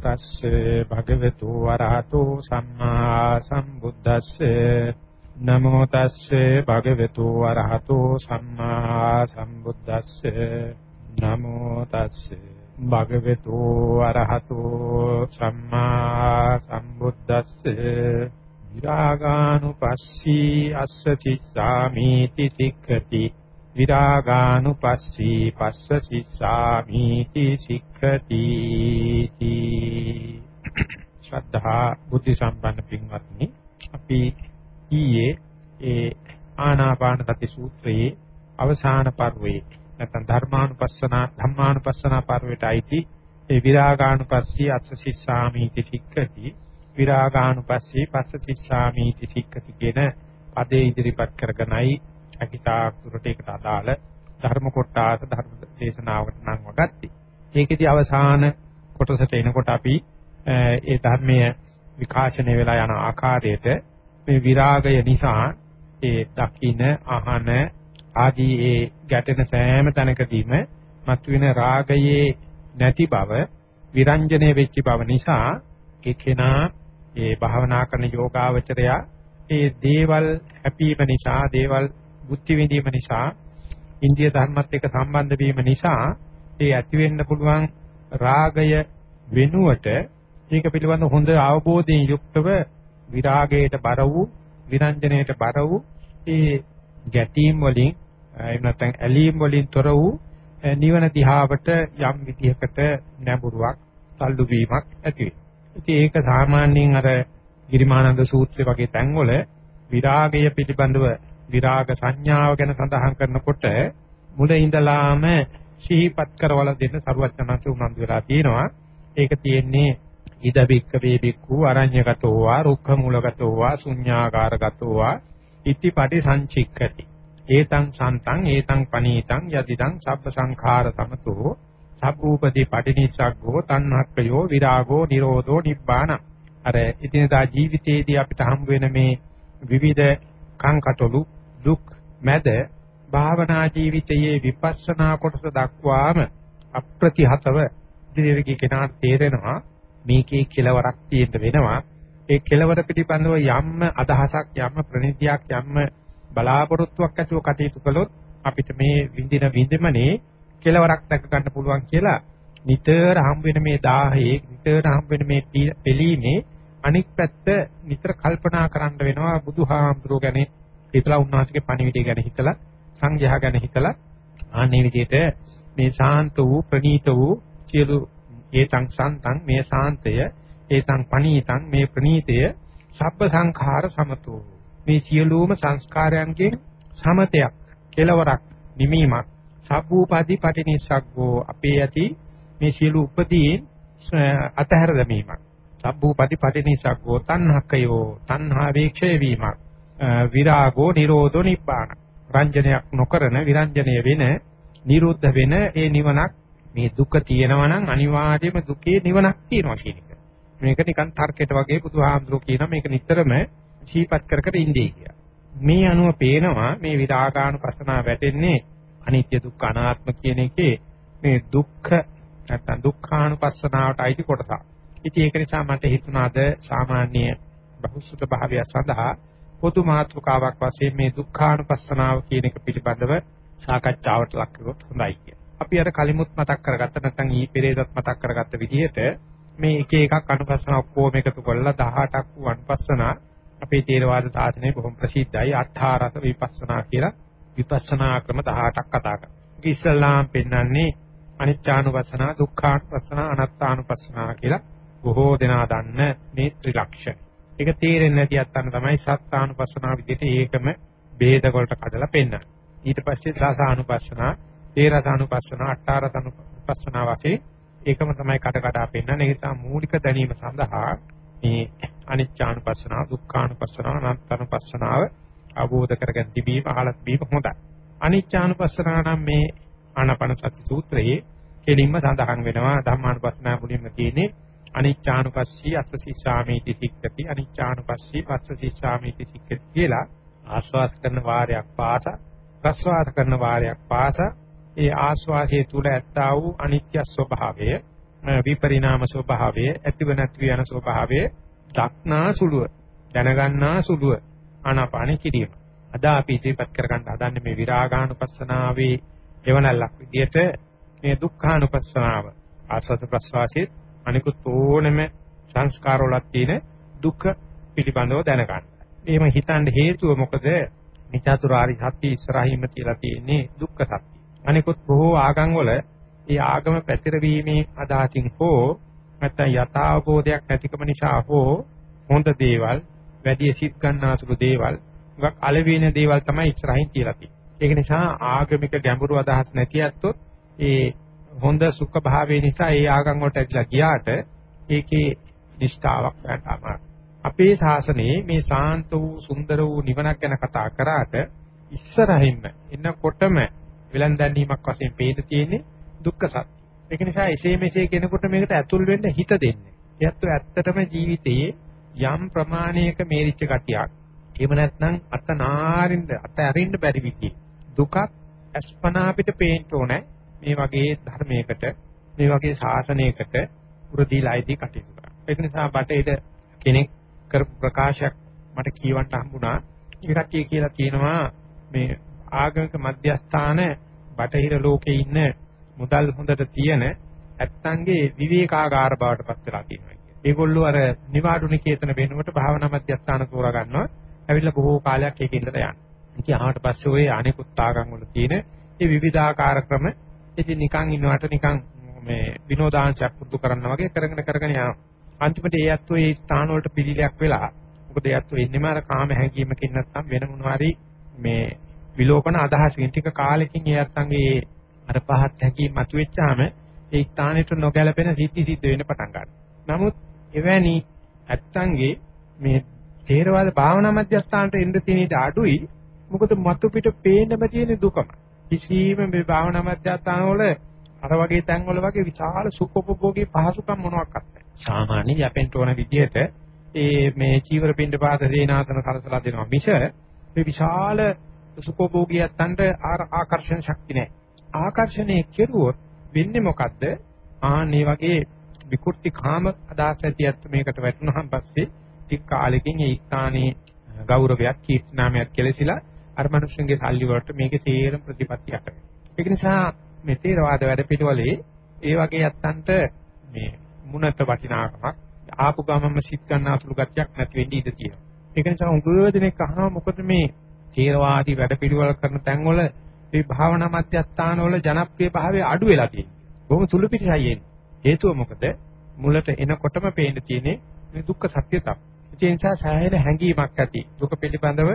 තස්සේ භගවතු වරහතෝ සම්මා සම්බුද්දස්සේ. නමෝ තස්සේ භගවතු වරහතෝ සම්මා සම්බුද්දස්සේ. නමෝ තස්සේ භගවතු වරහතෝ සම්මා සම්බුද්දස්සේ. විරාගානුපස්සී අස්ස චිත්තාමීති සික්ඛති විරාගානුපස්සී පස්ස සිස්සාමීති සික්ඛති ශ්‍රද්ධා බුද්ධ සම්පන්න පින්වත්නි අපි ඊයේ ඒ ආනාපාන සති සූත්‍රයේ අවසාන පර්වයේ නැත්නම් ධර්මානුපස්සන ධම්මානුපස්සන පර්වයට අයිති ඒ විරාගානුපස්සී අස්ස සිස්සාමීති සික්ඛති විරාගානුපස්සී පස්ස සිස්සාමීති සික්ඛති කියන පදේ ඉදිරිපත් කරගෙනයි හැකිතා තුරට ඒකට අදාළ ධර්ම කොටාස ධර්ම දේශනාවකට නම් වගත්තේ. ඒකෙදි අවසාන කොටසට එනකොට අපි ඒ ධර්මයේ විකාශනය වෙලා යන ආකාරයට මේ විරාගය නිසා ඒ දකින අහන ආදී ඒ ගැටෙන සෑම තැනකදීම මතුවෙන රාගයේ නැති බව විරංජනේ වෙච්ච බව නිසා ඒ කෙනා ඒ භාවනා කරන යෝගාවචරයා ඒ දේවල් හැපීම නිසා දේවල් බුද්ධි විඳීම නිසා ඉන්දිය ධර්මත් එක්ක සම්බන්ධ වීම නිසා ඒ ඇති වෙන්න පුළුවන් රාගය වෙනුවට ඒක පිළිබඳ හොඳ අවබෝධයෙන් යුක්තව විරාගයට බර වූ විරංජනයට බර වූ ඒ ගැටීම් වලින් එහෙම නැත්නම් ඇලීම් වලින් තොර වූ නිවන දිහාවට යම් විදිහකට නැඹුරුවක් තල්ලු වීමක් ඇති වෙනවා. ඉතින් ඒක සාමාන්‍යයෙන් අර ගිරිමානන්ද සූත්‍රය වගේ තැන්වල විරාගය පිළිබඳව විරාග සංඥාව ගැන සඳහන් කරනකොට මුල ඉඳලාම සිහිපත් කරවල දෙන්න සරුවචනanse උනන්දු වෙලා තියෙනවා. ඒක තියෙන්නේ ඉද බික්ක වේ බික්කු අරඤ්‍යගතෝ වා රුක්ඛ මූලගතෝ වා ශුඤ්ඤාකාරගතෝ වා ඉතිපටි සංචික්කති. ඒතං සන්තං ඒතං පනීතං යදිදං සබ්බ සංඛාර සමතෝ සබ්බූපදී පටිනිස්සග්ගෝ තණ්හක්කයෝ විරාගෝ නිරෝධෝ නිබ්බාන අර ඉදිනදා ජීවිතයේදී අපිට හම් වෙන මේ විවිධ කංකටොළු දුක් මැද භාවනා ජීවිතයේ විපස්සනා කොටස දක්වාම අප්‍රතිහතව ඉදිරියට කෙනාට තේරෙනවා මේකේ කෙලවරක් තියෙන්න වෙනවා. ඒ කෙලවර පිටිබඳව යම්ම අදහසක් යම්ම ප්‍රණිතියක් යම්ම බලාපොරොත්තුවක් ඇතුව කටයුතු කළොත් අපිට මේ විඳින විඳමනේ කෙලවරක් දැක ගන්න පුළුවන් කියලා නිතර හම් වෙන මේ 1000 නිතර හම් වෙන මේ පිළීමේ අනික් පැත්ත නිතර කල්පනා කරන්න වෙනවා බුදුහාමුදුරුවෝ ගැන හිතලා උන්වහන්සේගේ පණිවිඩය ගැන හිතලා සංඝයා ගැන හිතලා ආන්නේ විදිහට මේ ශාන්ත වූ ප්‍රණීත වූ සියලු ඒතං සන්තං මේ ශාන්තය ඒතං පණීතං මේ ප්‍රණීතය සබ්බ සංඛාර සමතෝ. මේ සියලුම සංස්කාරයන්ගේ සමතයක් කෙලවරක් නිමීමක් සබ්බූපදී පටිනිස්සග්ගෝ අපේ ඇති මේ සියලු උපදීන් අතහැර දැමීමක්. සබ්බූපදී පටිනිස්සග්ගෝ තණ්හකයෝ තණ්හා වේක්ෂය වීමක්. විරාගෝ නිරෝධෝ නිබ්බාන රංජනයක් නොකරන විරංජනය වෙන නිරුද්ධ වෙන ඒ නිවනක් මේ දුක තියෙනවා නම් අනිවාර්යයෙන්ම දුකේ නිවනක් තියෙනවා කියන එක. මේක නිකන් තර්කයට වගේ බුදුහාමුදුරුවෝ කියන මේක නිතරම සීපත් කර කර ඉඳී කියලා. මේ අනුව පේනවා මේ විරාගානුපස්සනාව වැටෙන්නේ අනිත්‍ය දුක්ඛ අනාත්ම කියන එකේ මේ දුක්ඛ නැත්නම් දුක්ඛානුපස්සනාවට අයිති කොටසක්. ඉතින් ඒක නිසා මට හිතුණාද සාමාන්‍ය බහුසුත භාවය සඳහා පොදු මාතෘකාවක් වශයෙන් මේ දුක්ඛානුපස්සනාව කියන එක පිළිබඳව සාකච්ඡාවට ලක් කරොත් හොඳයි කියලා. අපි අර කලිමුත් මතක් කරගත්ත නැත්නම් ඊ පෙරේදත් මතක් කරගත්ත විදිහට මේ එක එකක් අනුපස්සන ඔක්කොම එකතු කරලා 18ක් වූ අනුපස්සනා අපේ තේරවාද සාසනයේ බොහොම ප්‍රසිද්ධයි අට්ඨාරස විපස්සනා කියලා විපස්සනා ක්‍රම 18ක් කතා කරනවා. ඉස්සල්ලාම් පෙන්වන්නේ අනිච්චානුපස්සනා දුක්ඛානුපස්සනා අනාත්තානුපස්සනා කියලා බොහෝ දෙනා දන්න මේ ත්‍රිලක්ෂණ. ඒක තේරෙන්නේ නැති අත්තන්න තමයි සත්තානුපස්සනා විදිහට ඒකම ભેද වලට කඩලා පෙන්නන්නේ. ඊට පස්සේ සාසානුපස්සනා, තේරසානුපස්සනා, අට්ඨාරසානුපස්සනා වශයෙන් ඒකම තමයි කඩ කඩා පෙන්නන්නේ. ඒ නිසා මූලික දැනීම සඳහා මේ අනිච්චානුපස්සනාව, දුක්ඛානුපස්සනාව, අනාත්තානුපස්සනාව අවබෝධ කරගෙන තිබීම අහලත් බීම හොඳයි. අනිච්චානුපස්සනාව නම් මේ ආනාපාන සති සූත්‍රයේ කෙලින්ම සඳහන් වෙනවා ධම්මානුපස්සනාව මුලින්ම තියෙන්නේ අනිච්චානුපස්සී අස්සසීසාමීති සික්කති අනිච්චානුපස්සී පස්සසීසාමීති සික්කති කියලා ආස්වාද කරන වාරයක් පාස ප්‍රස්වාද කරන වාරයක් පාස ඒ ආස්වාදයේ තුල ඇත්තා වූ අනිත්‍ය ස්වභාවය විපරිණාම ස්වභාවය ඇතිව නැති යන ස්වභාවය දක්නා සුළුව දැනගන්නා සුළුව ආනාපාන කිරීම. අද අපි ඉදිරිපත් කරගන්න හදන්නේ මේ විරාගානුපස්සනාවේ එවනල්ලක් විදියට මේ දුක්ඛානුපස්සනාව ආස්වාද ප්‍රස්වාසයේ අනිකුත් ඕනම සංස්කාරවලක් තියෙන දුක පිළිබඳව දැනගන්න. එහෙම හිතන්න හේතුව මොකද? නිචාතුරාරි සත්‍ය ඉස්සරහින්ම තියලා තියෙන්නේ දුක්ඛ සත්‍ය. අනිකුත් බොහෝ ආගම් වල ඒ ආගම පැතිරවීමේ අදහසින් හෝ නැත්නම් යථාබෝධයක් නැතිකම නිසා හෝ හොඳ දේවල් වැඩි සිත් ගන්නාසුළු දේවල් මොකක් අලවින දේවල් තමයි ඉස්සරහින් තියලා තියෙන්නේ. ඒක නිසා ආගමික ගැඹුරු අදහස් නැති ඇත්තොත් ඒ හොඳ සුඛ භාවයේ නිසා ඒ ආගම් වලට ඇදලා ගියාට ඒකේ නිෂ්ඨාවක් ගන්නවා. අපේ ශාසනයේ මේ සාන්ත වූ සුන්දර වූ නිවනක් ගැන කතා කරාට ඉස්සරහින්ම එනකොටම විලන් දැනීමක් වශයෙන් පේන තියෙන්නේ දුක්ඛ සත්‍ය. ඒක නිසා එසේ මෙසේ කෙනෙකුට මේකට ඇතුල් වෙන්න හිත දෙන්නේ. එයත් ඇත්තටම ජීවිතයේ යම් ප්‍රමාණයක මේරිච්ච ගතියක්. එහෙම නැත්නම් අත නාරින්ද අත ඇරින්න බැරි විදිහේ දුකක් අස්පනා අපිට පේන්න ඕනේ මේ වගේ ධර්මයකට මේ වගේ ශාසනයකට උරදීලායිදී කටයුතු කරා. ඒක නිසා බටේට කෙනෙක් කරපු ප්‍රකාශයක් මට කියවන්න හම්බුණා. ඒකත් කියලා කියනවා මේ ආගමික මධ්‍යස්ථාන බටහිර ලෝකේ ඉන්න මුදල් හොඳට තියෙන ඇත්තන්ගේ විවේකාගාර බවට පත් වෙලා තියෙනවා කියන්නේ. ඒගොල්ලෝ අර නිවාඩු නිකේතන වෙනුවට භාවනා මධ්‍යස්ථාන තෝරා ගන්නවා. ඇවිල්ලා බොහෝ කාලයක් ඒකේ ඉඳලා යනවා. ඉතින් ආවට පස්සේ ওই අනිකුත් ආගම් වල තියෙන මේ විවිධාකාර ක්‍රම ඉතින් නිකන් ඉන්නවට නිකන් මේ විනෝදාංශයක් පුරුදු කරනවා වගේ කරගෙන කරගෙන යනවා. අන්තිමට ඒ ඇත්තෝ ඒ ස්ථාන වලට පිළිලයක් වෙලා මොකද ඒ ඇත්තෝ ඉන්නේම අර කාම හැඟීමකින් නැත්නම් වෙන මොනවාරි මේ විලෝපන අදහසකින් ටික කාලෙකින් ඒ ඇත්තන්ගේ අර පහත් හැඟීම් මතුවෙච්චාම ඒ ස්ථානෙට නොගැලපෙන සිද්ධි සිද්ධ වෙන්න පටන් ගන්නවා. නමුත් එවැනි ඇත්තන්ගේ මේ තේරවාද භාවනා මධ්‍යස්ථානට එන්න තියෙන ඉඩ අඩුයි. මොකද මතු පිට පේන්නම තියෙන දුකම. කිසිම මේ භාවනා මධ්‍යස්ථාන වල අර වගේ තැන් වල වගේ විශාල සුඛෝපභෝගී පහසුකම් මොනවත් නැහැ. සාමාන්‍ය යැපෙන්න ඕන විදිහට ඒ මේ චීවර පින්ඩ පාත දේනාසන කලසලා දෙනවා මිස මේ විශාල සුඛෝභෝගියයන්ට ආකර්ෂණ ශක්තිය නැහැ. ආකර්ෂණය කෙරුවොත් වෙන්නේ මොකද්ද? ආන්නේ වගේ විකෘති කාම අදහස් ඇතියත් මේකට වැටුනහම පස්සේ ටික කාලෙකින් ඒ ස්ථානයේ ගෞරවයක් කීර්තිනාමයක් කෙලසිලා අර මිනිස්සුන්ගේ සල්ලි වලට මේකේ තේරම ප්‍රතිපත්තියක් වෙනවා. ඒක නිසා මේ තේරවාද වැඩ පිළිවෙලේ ඒ වගේ යත්තන්ට මේ මුණත වටිනාකමක් ආපු ගමම සිත් ගන්න අසුළු ගතියක් නැති වෙන්න ඉඩ තියෙනවා. ඒක නිසා උගව දිනෙක අහනවා මොකද මේ ථේරවාදී වැඩපිළිවෙල කරන තැන්වල මේ භාවනා මධ්‍යස්ථානවල ජනප්‍රිය භාවය අඩු වෙලා තියෙනවා. බොහොම සුළු පිටසයි එන්නේ. හේතුව මොකද? මුලට එනකොටම පේන්න තියෙන්නේ මේ දුක්ඛ සත්‍ය තමයි. ඒ නිසා සෑහෙන හැඟීමක් ඇති. දුක පිළිබඳව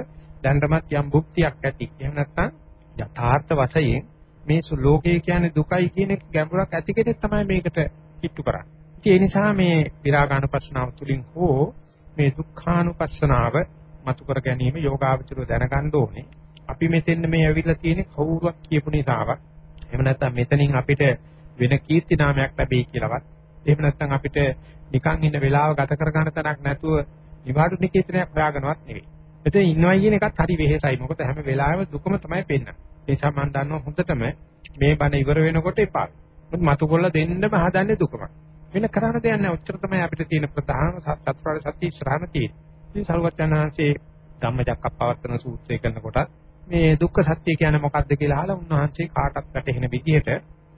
දැනටමත් යම් භුක්තියක් ඇති. එහෙම නැත්නම් යථාර්ථ වශයෙන් මේ ලෝකය කියන්නේ දුකයි කියන එක ගැඹුරක් ඇති කෙනෙක් තමයි මේකට කිට්ටු කරන්නේ. ඒ නිසා මේ විරාගානුපස්සනාව තුළින් හෝ මේ දුක්ඛානුපස්සනාව මතු කර ගැනීම යෝගාවචරය දැනගන්න ඕනේ. අපි මෙතෙන් මේ ඇවිල්ලා තියෙන්නේ කවුරුවක් කියපු නිසාවක්. එහෙම නැත්නම් මෙතනින් අපිට වෙන කීර්ති නාමයක් ලැබෙයි කියලාවත්. එහෙම නැත්නම් අපිට නිකන් ඉන්න වෙලාව ගත කර ගන්න තැනක් නැතුව නිවාඩු නිකේතනයක් හොයාගන්නවත් නෙවෙයි. මෙතන ඉන්නවා කියන එකත් හරි වෙහෙසයි. මොකද හැම වෙලාවෙම දුකම තමයි පෙන්නන්නේ. ඒ නිසා මම දන්නවා හොඳටම මේ බණ ඉවර වෙනකොට එපා. මතු කොල්ල දෙන්නම හදන්නේ දුකම. වෙන කරන්න දෙයක් නැහැ. උත්තර තමයි අපිට තියෙන ප්‍රධාන සත්‍තරාල සත්‍ය ශ්‍රාණ තියෙන්නේ. ඉතින් සරුවචනාංශේ ධම්මචක්කප්පවත්තන සූත්‍රය කරනකොට මේ දුක්ඛ සත්‍ය කියන්නේ මොකක්ද කියලා අහලා උන්වහන්සේ කාටත් වැටහෙන විදිහට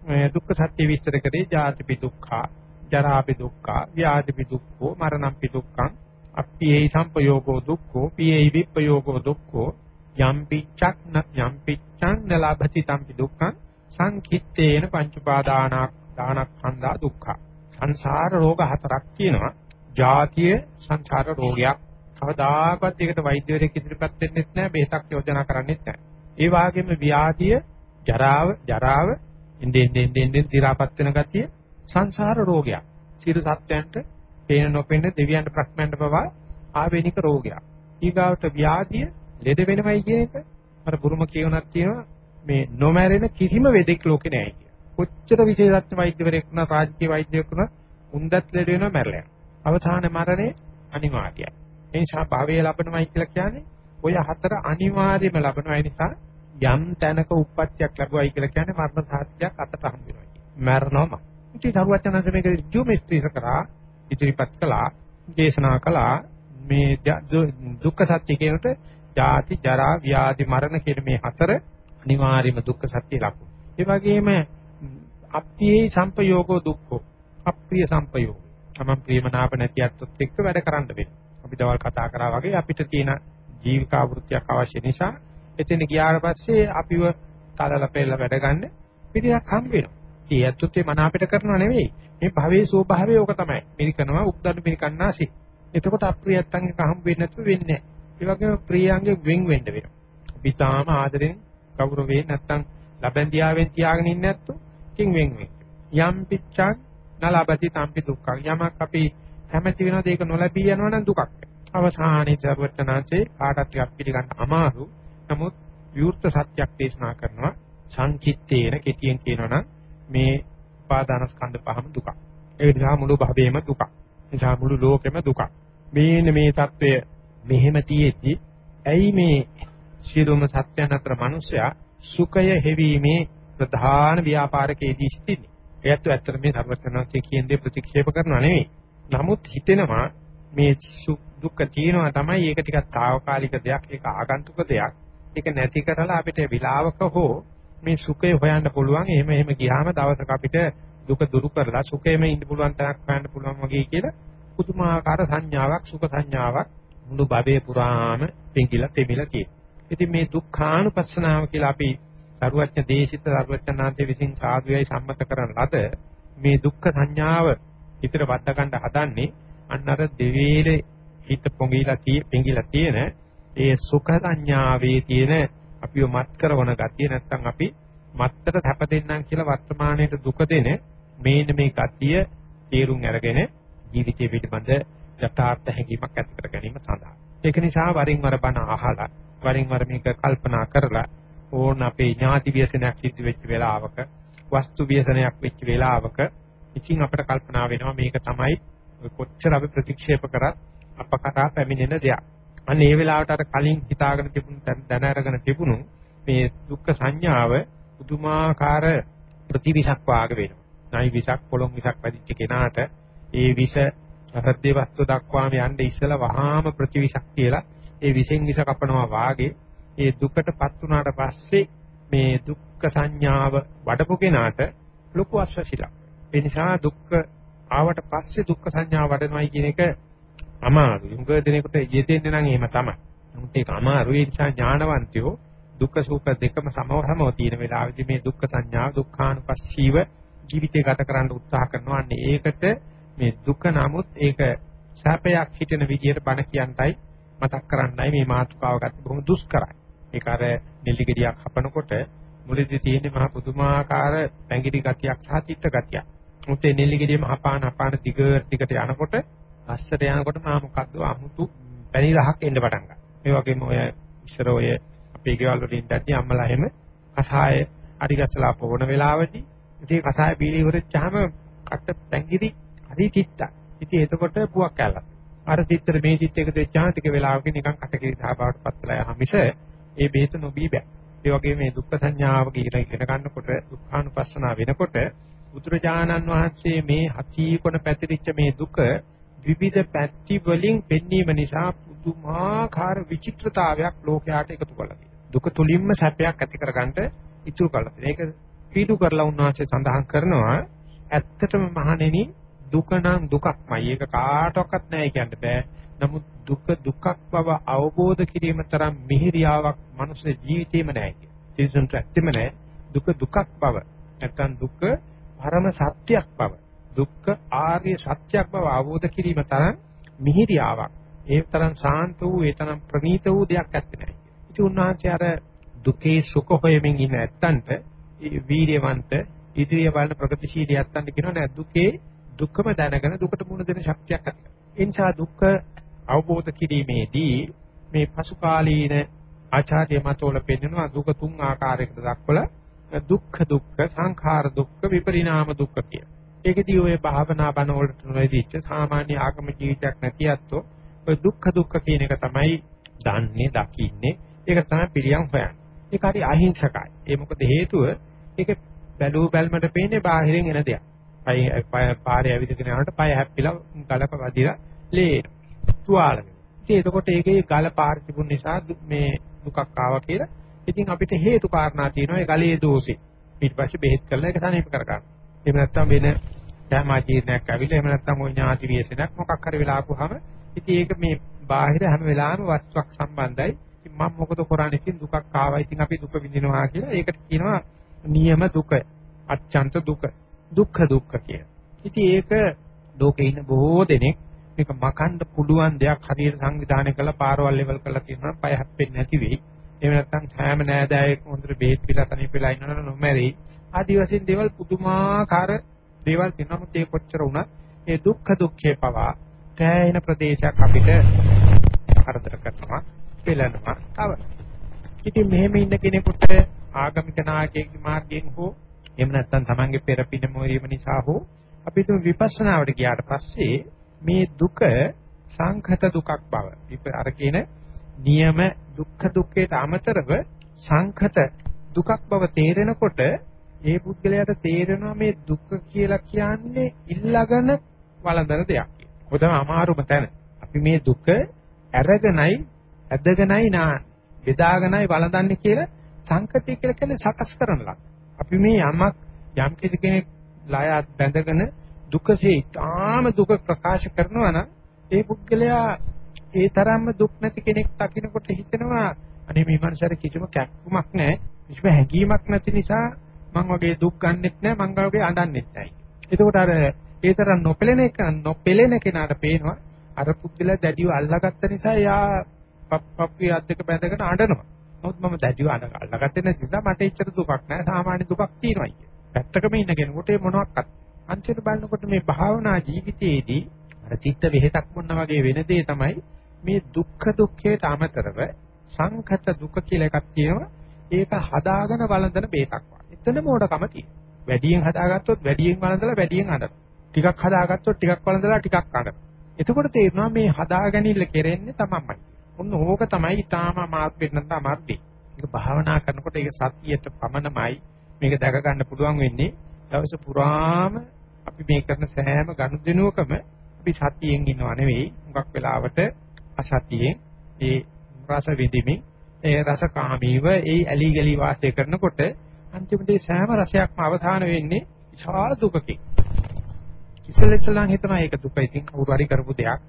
මේ දුක්ඛ සත්‍ය විස්තර කරේ ජාතිපි දුක්ඛා, ජරාපි දුක්ඛා, ව්‍යාධිපි දුක්ඛෝ, මරණම්පි දුක්ඛං, අප්පියේ සම්පයෝගෝ දුක්ඛෝ, පියේ විප්පයෝගෝ දුක්ඛෝ, යම්පිච්ඡක් යම්පිච්ඡං නලභති තම්පි දුක්ඛං සංකිට්ඨේන පංච උපාදානක් දානක්ඛන්දා දුක්ඛා සංසාර රෝග හතරක් තියෙනවා. ජාතිය සංසාර රෝගයක්. කවදාකවත් ඒකට වෛද්‍යවරයෙක් ඉදිරිපත් වෙන්නේ නැහැ, බෙහෙතක් යෝජනා කරන්නේ නැහැ. ඒ වගේම ව්‍යාධිය, ජරාව, ජරාව, ඉන්දෙන් ඉන්දෙන් ඉන්දෙන් දිරාපත් වෙන ගතිය සංසාර රෝගයක්. සියලු සත්‍යයන්ට පේන නොපෙන දෙවියන්ට ප්‍රඥාන්ට පවා ආවේනික රෝගයක්. ඊගාවට ව්‍යාධිය ලෙඩ වෙනවයි කියන එක අර බුරුම කියවනක් තියෙනවා මේ නොමැරෙන කිසිම වෙදෙක් ලෝකේ නැහැ කොච්චර විශේෂඥ වෛද්‍යවරයෙක් වුණා රාජකීය වෛද්‍යයෙක් වුණා උන්දත් ලෙඩ වෙනවා මැරලා යනවා. අවසාන මරණය අනිවාර්යයි. ඒ නිසා භවය ලබනවයි කියලා කියන්නේ ඔය හතර අනිවාර්යයෙන්ම ලබනවා. ඒ නිසා යම් තැනක උප්පත්තියක් ලැබුවයි කියලා කියන්නේ මරණ සාහිත්‍යයක් අතට හම් වෙනවා. මරණවම. ඉතින් සරුවචනන්ද මේක ජුමිස්ත්‍රිස කරා ඉදිරිපත් කළා දේශනා කළා මේ දුක්ඛ සත්‍ය කියනට ජාති ජරා ව්‍යාධි මරණ කියන මේ හතර අනිවාර්යම දුක්ඛ සත්‍ය ලක්ෂණ. ඒ වගේම අප්පියේ සංපයෝගෝ දුක්ඛෝ අප්‍රිය සංපයෝග. තමන් ප්‍රේමනාප නැති අත්ොත් එක්ක වැඩ කරන්න වෙනවා. අපි දවල් කතා කරා වගේ අපිට තියෙන ජීවිකා වෘත්තියක් අවශ්‍ය නිසා එතන ගියාට පස්සේ අපිව තලලා පෙරලා වැඩ ගන්න පිටියක් හම් වෙනවා. ඒ ඇත්තොත් ඒ මන අපිට කරනව නෙවෙයි. මේ භවයේ ස්වභාවය ඕක තමයි. මිරිකනවා උක්දන්න මිරිකන්නාසි. එතකොට අප්‍රියත්තන් එක හම් වෙන්නේ නැතුව වෙන්නේ නැහැ. ඒ වගේම ප්‍රියයන්ගේ වෙන් වෙන්න වෙනවා. අපි තාම ආදරෙන් ගෞරවයෙන් නැත්තම් ලබෙන්දියාවෙන් තියාගෙන ඉන්නේ නැත්තු කින් වෙන් වෙන්නේ. යම් පිච්ඡන් නලබති තම්පි දුක්ඛං යමක් අපි කැමැති වෙනවද ඒක නොලැබී යනවා නම් දුකක්. අවසානයේ සර්වචනාංශේ කාටත් ටිකක් පිළිගන්න අමාරු. නමුත් විවෘත සත්‍යක් දේශනා කරනවා සංචිත්තේන කෙටියෙන් කියනවනම් මේ උපාදානස්කන්ධ පහම දුකක්. ඒ නිසා මුළු භවයේම දුකක්. නිසා මුළු ලෝකෙම දුකක්. මේන මේ தত্ত্বය මෙහෙම තියෙද්දි ඇයි මේ සියලුම සත්‍යයන් අතර මිනිසයා සුඛය හෙවීමේ ප්‍රධාන ව්‍යාපාරකයේදී සිටින්නේ. ඒත් ඇත්තට මේ සර්වඥාන්සේ කියන දේ ප්‍රතික්ෂේප කරනවා නෙවෙයි. නමුත් හිතෙනවා මේ දුක්ඛ තියෙනවා තමයි ඒක ටිකක් తాවකාලික දෙයක් ඒක ආගන්තුක දෙයක්. ඒක නැති කරලා අපිට විලාවක හෝ මේ සුඛය හොයන්න පුළුවන්. එහෙම එහෙම ගියාම දවසක අපිට දුක දුරු කරලා සුඛයෙම ඉන්න පුළුවන් තරක් හොයන්න පුළුවන් වගේ කියලා පුදුමාකාර සංඥාවක් සුඛ සංඥාවක් මුළු භවයේ පුරාම පෙඟිලා තෙමිලා තියෙනවා. ඉතින් මේ දුක්ඛානුපස්සනාව කියලා අපි සරුවච්ච දේශිත සරුවච්චනාන්තේ විසින් සාධුවයි සම්මත කරන ලද මේ දුක්ඛ සංඥාව හිතට වද්දා ගන්න හදන්නේ අන්න අර දෙවේලේ හිත පොඟිලා tie පෙඟිලා තියෙන ඒ සුඛ සංඥාවේ තියෙන අපිව මත් කරන ගතිය නැත්තම් අපි මත්තට තැප දෙන්නම් කියලා වර්තමානයේට දුක දෙන මේන මේ ගතිය තේරුම් අරගෙන ජීවිතය පිළිබඳ යථාර්ථ හැඟීමක් ඇති කර ගැනීම සඳහා. ඒක නිසා වරින් වර බණ අහලා වරින් වර මේක කල්පනා කරලා ඕන අපේ ඥාති ව්‍යසනයක් සිද්ධ වෙච්ච වෙලාවක වස්තු ව්‍යසනයක් වෙච්ච වෙලාවක ඉතින් අපිට කල්පනා වෙනවා මේක තමයි කොච්චර අපි ප්‍රතික්ෂේප කරත් අප කරා පැමිණෙන දෙයක්. අන්න ඒ වෙලාවට අර කලින් හිතාගෙන තිබුණු දැන අරගෙන තිබුණු මේ දුක්ඛ සංඥාව පුදුමාකාර ප්‍රතිවිෂක් වාගේ වෙනවා. නයි විෂක් පොළොන් විෂක් වැඩිච්ච කෙනාට ඒ විෂ හෘදේ වස්තු දක්වාම යන්න ඉස්සලා වහාම ප්‍රතිවිෂක් කියලා ඒ විෂෙන් විෂ කපනවා වාගේ ඒ දුකටපත් වුණාට පස්සේ මේ දුක්ඛ සංඥාව වඩපු කෙනාට ලොකු අස්වැසිලා. ඒ නිසා දුක්ඛ ආවට පස්සේ දුක්ඛ සංඥාව වඩනවයි කියන එක අමාරුයි. උඟ දෙනකොට යෙදෙන්නේ නම් එහෙම තමයි. නමුත් ඒක අමාරුයි. ඒ නිසා ඥානවන්තයෝ දුක්ඛ සුඛ දෙකම සමව සමව තියෙන වෙලාවෙදි මේ දුක්ඛ සංඥාව දුක්ඛානුපස්සීව ජීවිතය ගත කරන්න උත්සාහ කරනවා. අන්න ඒකට මේ දුක නමුත් ඒක සැපයක් හිතෙන විදිහට බණ කියන්නයි මතක් කරන්නයි මේ මාතෘකාව ගත්තේ බොහොම දුෂ්කරයි. ඒක අර නෙල්ලි ගෙඩියක් හපනකොට මුලදී තියෙන මහ පුදුමාකාර පැංගිරි ගතියක් සහ තිත්ත ගතියක්. මුත් ඒ නෙල්ලි ගෙඩියම හපාන හපාන දිග ටිකට යනකොට අස්සට යනකොට මා මොකද්ද අමුතු පැණි රහක් එන්න පටන් ගන්නවා. ඒ වගේම ඔය ඉස්සර ඔය අපේ ගෙවල් වලින් දැද්දි අම්මලා එහෙම කසාය අරිගස්සලා පොවන වෙලාවදී ඉතින් කසාය බීලි ඉවරෙච්චාම කට පැංගිරි හරි තිත්තා. ඉතින් එතකොට පුවක් කැල්ලක්. අර තිත්තර මේ තිත් එක දෙච්චාම ටික වෙලාවකින් නිකන් කටකිරි සහභාගට පත්ලා යහම මිස ඒ බේත නොබී බෑ. ඒ වගේම මේ දුක්ඛ සංඥාව කියන ඉගෙන ගන්නකොට දුක්ඛානුපස්සනාව වෙනකොට බුදුරජාණන් වහන්සේ මේ හතිකොන පැතිරිච්ච මේ දුක විවිධ පැති වලින් පෙන්වීම නිසා පුදුමාකාර විචිත්‍රතාවයක් ලෝකයට එකතු කළා. දුක තුලින්ම සැපයක් ඇති කරගන්න ඉතුරු කළා. ඒක පීඩු කරලා උන්වහන්සේ සඳහන් කරනවා ඇත්තටම මහණෙනි දුක නම් දුකක්මයි. ඒක කාටවත් නැහැ කියන්න බෑ. නමුත් දුක දුකක් බව අවබෝධ කිරීම තරම් මිහිරියාවක් මනුෂ්‍ය ජීවිතේම නැහැ කිය. තිරිසන් ඇත්තෙම නැහැ. දුක දුකක් බව. නැත්නම් දුක පරම සත්‍යයක් බව. දුක්ඛ ආර්ය සත්‍යයක් බව අවබෝධ කිරීම තරම් මිහිරියාවක්. ඒ තරම් සාන්ත වූ ඒ තරම් ප්‍රණීත වූ දෙයක් ඇත්තේ නැහැ. ඉතින් උන්වහන්සේ අර දුකේ සුඛ හොයමින් ඉන්න ඇත්තන්ට වීර්යවන්ත ඉදිරිය බලන ප්‍රගතිශීලී ඇත්තන්ට කියනවා නෑ දුකේ දුක්ඛම දැනගෙන දුකට මුහුණ දෙන ශක්තියක් ඇති. ඒ නිසා දුක්ඛ අවබෝධ කිරීමේදී මේ පසු කාලීන ආචාර්ය මතවල පෙන්වනවා දුක තුන් ආකාරයකට දක්වලා දුක්ඛ දුක්ඛ සංඛාර දුක්ඛ විපරිණාම දුක්ඛ කිය. ඒකදී ඔය භාවනා බණ වලට නොයදීච්ච සාමාන්‍ය ආගම ජීවිතයක් නැති අත්ෝ ඔය දුක්ඛ දුක්ඛ කියන එක තමයි දන්නේ දකින්නේ. ඒක තමයි පිළියම් හොයන්නේ. ඒක හරි අහිංසකයි. ඒ මොකද හේතුව ඒක බැලූ බැල්මට පේන්නේ බාහිරින් එන දෙයක්. පය පාරේ ඇවිදගෙන යනකොට පය හැප්පිලා ගලක වදිලා ලේ තුවාල වෙනවා. ඉතින් එතකොට ඒකේ ගල පාර තිබුණ නිසා මේ දුකක් ආවා කියලා. ඉතින් අපිට හේතු කාරණා තියෙනවා ඒ ගලේ දෝෂේ. ඊට පස්සේ බෙහෙත් කරලා ඒක සනීප කරගන්න. එහෙම නැත්නම් වෙන ධර්මාචීර්ණයක් ඇවිල්ලා එහෙම නැත්නම් ওই ඥාති විශේෂයක් මොකක් හරි වෙලා ආපුවාම ඉතින් ඒක මේ බාහිර හැම වෙලාවෙම වස්තුවක් සම්බන්ධයි. ඉතින් මම මොකද කරන්නේ ඉතින් දුකක් ආවා. ඉතින් අපි දුක විඳිනවා කියලා ඒකට කියනවා නියම දුක. අච්ඡන්ත දුක. දුක්ඛ දුක්ඛ කිය. ඉතින් ඒක ලෝකේ ඉන්න බොහෝ දෙනෙක් මේක මකන්න පුළුවන් දෙයක් හරියට සංවිධානය කරලා පාරවල් ලෙවල් කරලා තියෙනවා පය හැප්පෙන්නේ නැති වෙයි. එහෙම නැත්නම් හැම නෑදෑයෙක් හොඳට බේත් පිළා තනිපෙලා ඉන්නවනම් නොමැරෙයි. ආදි වශයෙන් දේවල් පුදුමාකාර දේවල් තියෙනවා. මුත් ඒ කොච්චර වුණත් ඒ දුක්ඛ දුක්ඛේ පවා කෑයින ප්‍රදේශයක් අපිට කරදර කරනවා, පෙළනවා, තව. ඉතින් මෙහෙම ඉන්න කෙනෙකුට ආගමික නායකයෙක්ගේ මාර්ගයෙන් හෝ එහෙම නැත්නම් Tamange පෙරපින මොරීම නිසා හෝ අපි තුන් විපස්සනාවට ගියාට පස්සේ මේ දුක සංඛත දුකක් බව අර කියන නියම දුක්ඛ දුක්ඛයට අමතරව සංඛත දුකක් බව තේරෙනකොට ඒ පුද්ගලයාට තේරෙනවා මේ දුක්ඛ කියලා කියන්නේ ඉල්ලගෙන වළඳන දෙයක්. ඔය තමයි අමාරුම තැන. අපි මේ දුක අරගෙනයි ඇදගෙනයි නා බෙදාගෙනයි වළඳන්නේ කියලා සංකතිය කියලා කියන්නේ සකස් කරන ලක්. අපි මේ යමක් යම් කිසි කෙනෙක් ලයත් බැඳගෙන දුකසේ ඊටාම දුක ප්‍රකාශ කරනවා නම් ඒ පුද්ගලයා ඒ තරම්ම දුක් නැති කෙනෙක් දකින්නකොට හිතෙනවා අනේ මේ මනසට කිසිම කැක්කුමක් නැහැ කිසිම හැඟීමක් නැති නිසා මං වගේ දුක් ගන්නෙත් නැහැ මං වගේ අඬන්නෙත් නැහැ. එතකොට අර ඒ තරම් නොපෙළෙන එක නොපෙළෙන කෙනාට පේනවා අර පුද්ගලයා දැඩිව අල්ලාගත්ත නිසා එයා පප්පේ අත් දෙක බැඳගෙන අඬනවා. නමුත් මම දැඩිව අල්ලාගත්තේ නැති නිසා මට එච්චර දුකක් නැහැ සාමාන්‍ය දුකක් තියෙනවා කිය. පැත්තකම ඉන්න කෙනෙකුට මොනවත් අන්තිමට බලනකොට මේ භාවනා ජීවිතයේදී අර චිත්ත වෙහෙසක් මොන වගේ වෙන දේ තමයි මේ දුක්ඛ දුක්ඛයට අමතරව සංඛත දුක කියලා එකක් තියෙනවා. ඒක හදාගෙන වළඳන බේතක් වගේ. එතන මෝඩකම තියෙනවා. වැඩියෙන් හදාගත්තොත් වැඩියෙන් වළඳලා වැඩියෙන් අඬනවා. ටිකක් හදාගත්තොත් ටිකක් වළඳලා ටිකක් අඬනවා. එතකොට තේරෙනවා මේ හදාගැනීම කෙරෙන්නේ තමන්මයි. ඔන්න ඕක තමයි ඊටාම අමාරු වෙන්නත් අමාරුයි. ඒක භාවනා කරනකොට ඒක සතියට පමණමයි මේක දැක ගන්න පුළුවන් වෙන්නේ. දවස පුරාම අපි මේ කරන සෑම ගනුදෙනුවකම අපි සතියෙන් ඉන්නව නෙවෙයි. හුඟක් වෙලාවට අසතියෙන් ඒ රස විඳිමින් ඒ රසකාමීව ඒ ඇලි ගලි වාසය කරනකොට අන්තිමට සෑම රසයක්ම අවසාන වෙන්නේ විශාල දුකකින්. ඉස්සෙල්ලෙස්සලන් හිතනවා ඒක දුක ඉතින් කවුරු හරි කරපු දෙයක්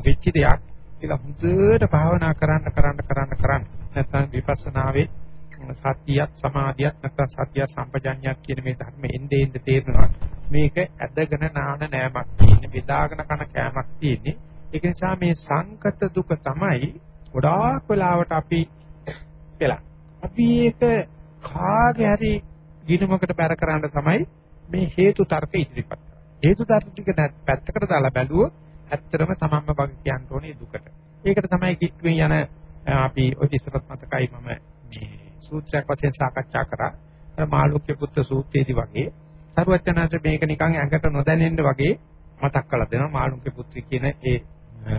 වෙච්ච දෙයක් කියලා හුදුට භාවනා කරන්න කරන්න කරන්න කරන්න නැත්නම් විපස්සනාවේ සතියත් සමාධියත් නැත්නම් සතිය සම්පජඤ්ඤයත් කියන මේ ධර්ම එන්නේ එන්නේ තේරෙනවා මේක ඇදගෙන නාන නෑමක් තියෙන්නේ බෙදාගෙන කන කෑමක් තියෙන්නේ ඒක නිසා මේ සංකත දුක තමයි ගොඩාක් වෙලාවට අපි පෙළක්. අපි ඒක කාගේ හරි ගිනුමකට බැර කරන්න තමයි මේ හේතු තර්ක ඉදිරිපත් කරන්නේ. හේතු තර්ක ටික පැත්තකට දාලා බැලුවොත් ඇත්තටම තමන්ම වගේ කියන්න ඕනේ දුකට. ඒකට තමයි කිට්ටුවෙන් යන අපි ඔය ඉස්සරත් මතකයි මම මේ සූත්‍රයක් වශයෙන් සාකච්ඡා කරා. අර මාළුක්‍ය පුත්‍ර සූත්‍රයේදී වගේ සරුවචනාංශ මේක නිකන් ඇඟට නොදැනෙන්න වගේ මතක් කරලා දෙනවා මාළුක්‍ය පුත්‍රය කියන ඒ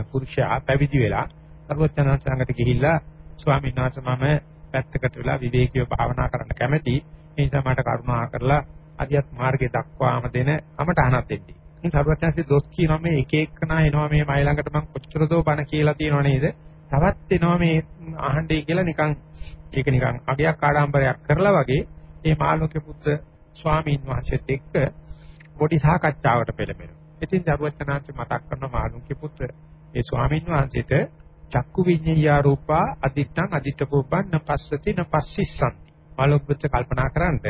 පුරුෂයා පැවිදි වෙලා සර්වඥාන්ස ළඟට ගිහිල්ලා ස්වාමීන් වහන්සේ මම පැත්තකට වෙලා විවේකීව භාවනා කරන්න කැමැති. ඒ නිසා මට කරුණා කරලා අධ්‍යාත් මාර්ගය දක්වාම දෙන අමතහනක් දෙන්න. ඉතින් සර්වඥාන්සේ දොස් කියනවා මේ එක එකනා එනවා මේ මයි ළඟට මම කොච්චර දෝ බණ කියලා තියෙනව නේද? තවත් එනවා මේ අහන්නේ කියලා නිකන් ඒක නිකන් අගයක් ආඩම්බරයක් කරලා වගේ මේ මාළුක්‍ය පුත්‍ර ස්වාමීන් වහන්සේත් එක්ක පොඩි සාකච්ඡාවකට පෙළඹෙනවා. ඉතින් දරුවචනාංශ මතක් කරන මාළුක්‍ය පුත්‍ර ඒ ස්වාමීන් වහන්සේට චක්කු විඤ්ඤාය රූපා අදිත්තං අදිත්තකෝපන් නපස්සති නපස්සිස්සන්ති. මාළුක්‍ය කල්පනා කරන්ට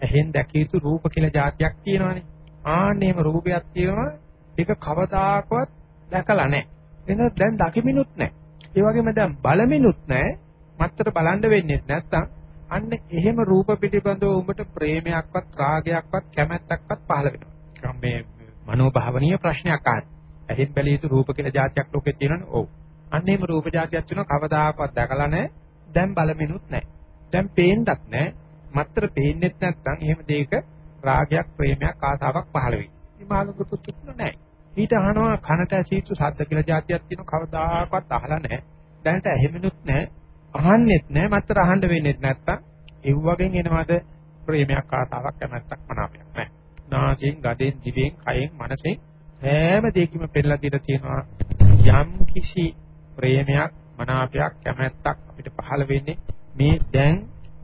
එහෙන් දැකිය යුතු රූප කියලා જાතියක් තියෙනවානේ. ආන්නේම රූපයක් තියෙනවා ඒක කවදාකවත් දැකලා නැහැ. එන දැන් දකිමිනුත් නැහැ. ඒ වගේම දැන් බලමිනුත් නැහැ. මත්තර බලන්න වෙන්නේ නැත්තම් අන්න එහෙම රූප පිටිබඳව උඹට ප්‍රේමයක්වත් රාගයක්වත් කැමැත්තක්වත් පහළ වෙනවා. මේ මනෝභාවනීය ප්‍රශ්නයක් අහන්න. ඇහිත් බැලිය යුතු රූප කියලා જાතියක් ලෝකේ තියෙනවනේ. ඔව්. අන්න එහෙම රූප જાතියක් තියෙනවා කවදාකවත් දැකලා නැහැ. දැන් බලමිනුත් නැහැ. දැන් පේන්නත් නැහැ. මත්තර පේන්නෙත් නැත්නම් එහෙම දෙයක රාගයක් ප්‍රේමයක් ආසාවක් පහළ වෙයි. මේ මාළුකුත් කිතුන නැහැ. ඊට අහනවා කනට ඇසීතු සද්ද කියලා જાතියක් තියෙනවා කවදාකවත් අහලා නැහැ. දැනට ඇහෙමිනුත් නැහැ. අහන්නෙත් නැහැ. මත්තර අහන්න වෙන්නේ නැත්තම් ඒ වගේ එනවාද ප්‍රේමයක් ආසාවක් කැමැත්තක් මනාපයක් නැහැ. නාසයෙන්, ගදෙන්, දිවෙන්, කයෙන්, මනසෙන් හැම දෙයකම පෙරලා දීලා තියෙනවා යම් කිසි ප්‍රේමයක්, මනාපයක්, කැමැත්තක් අපිට පහළ වෙන්නේ මේ දැන්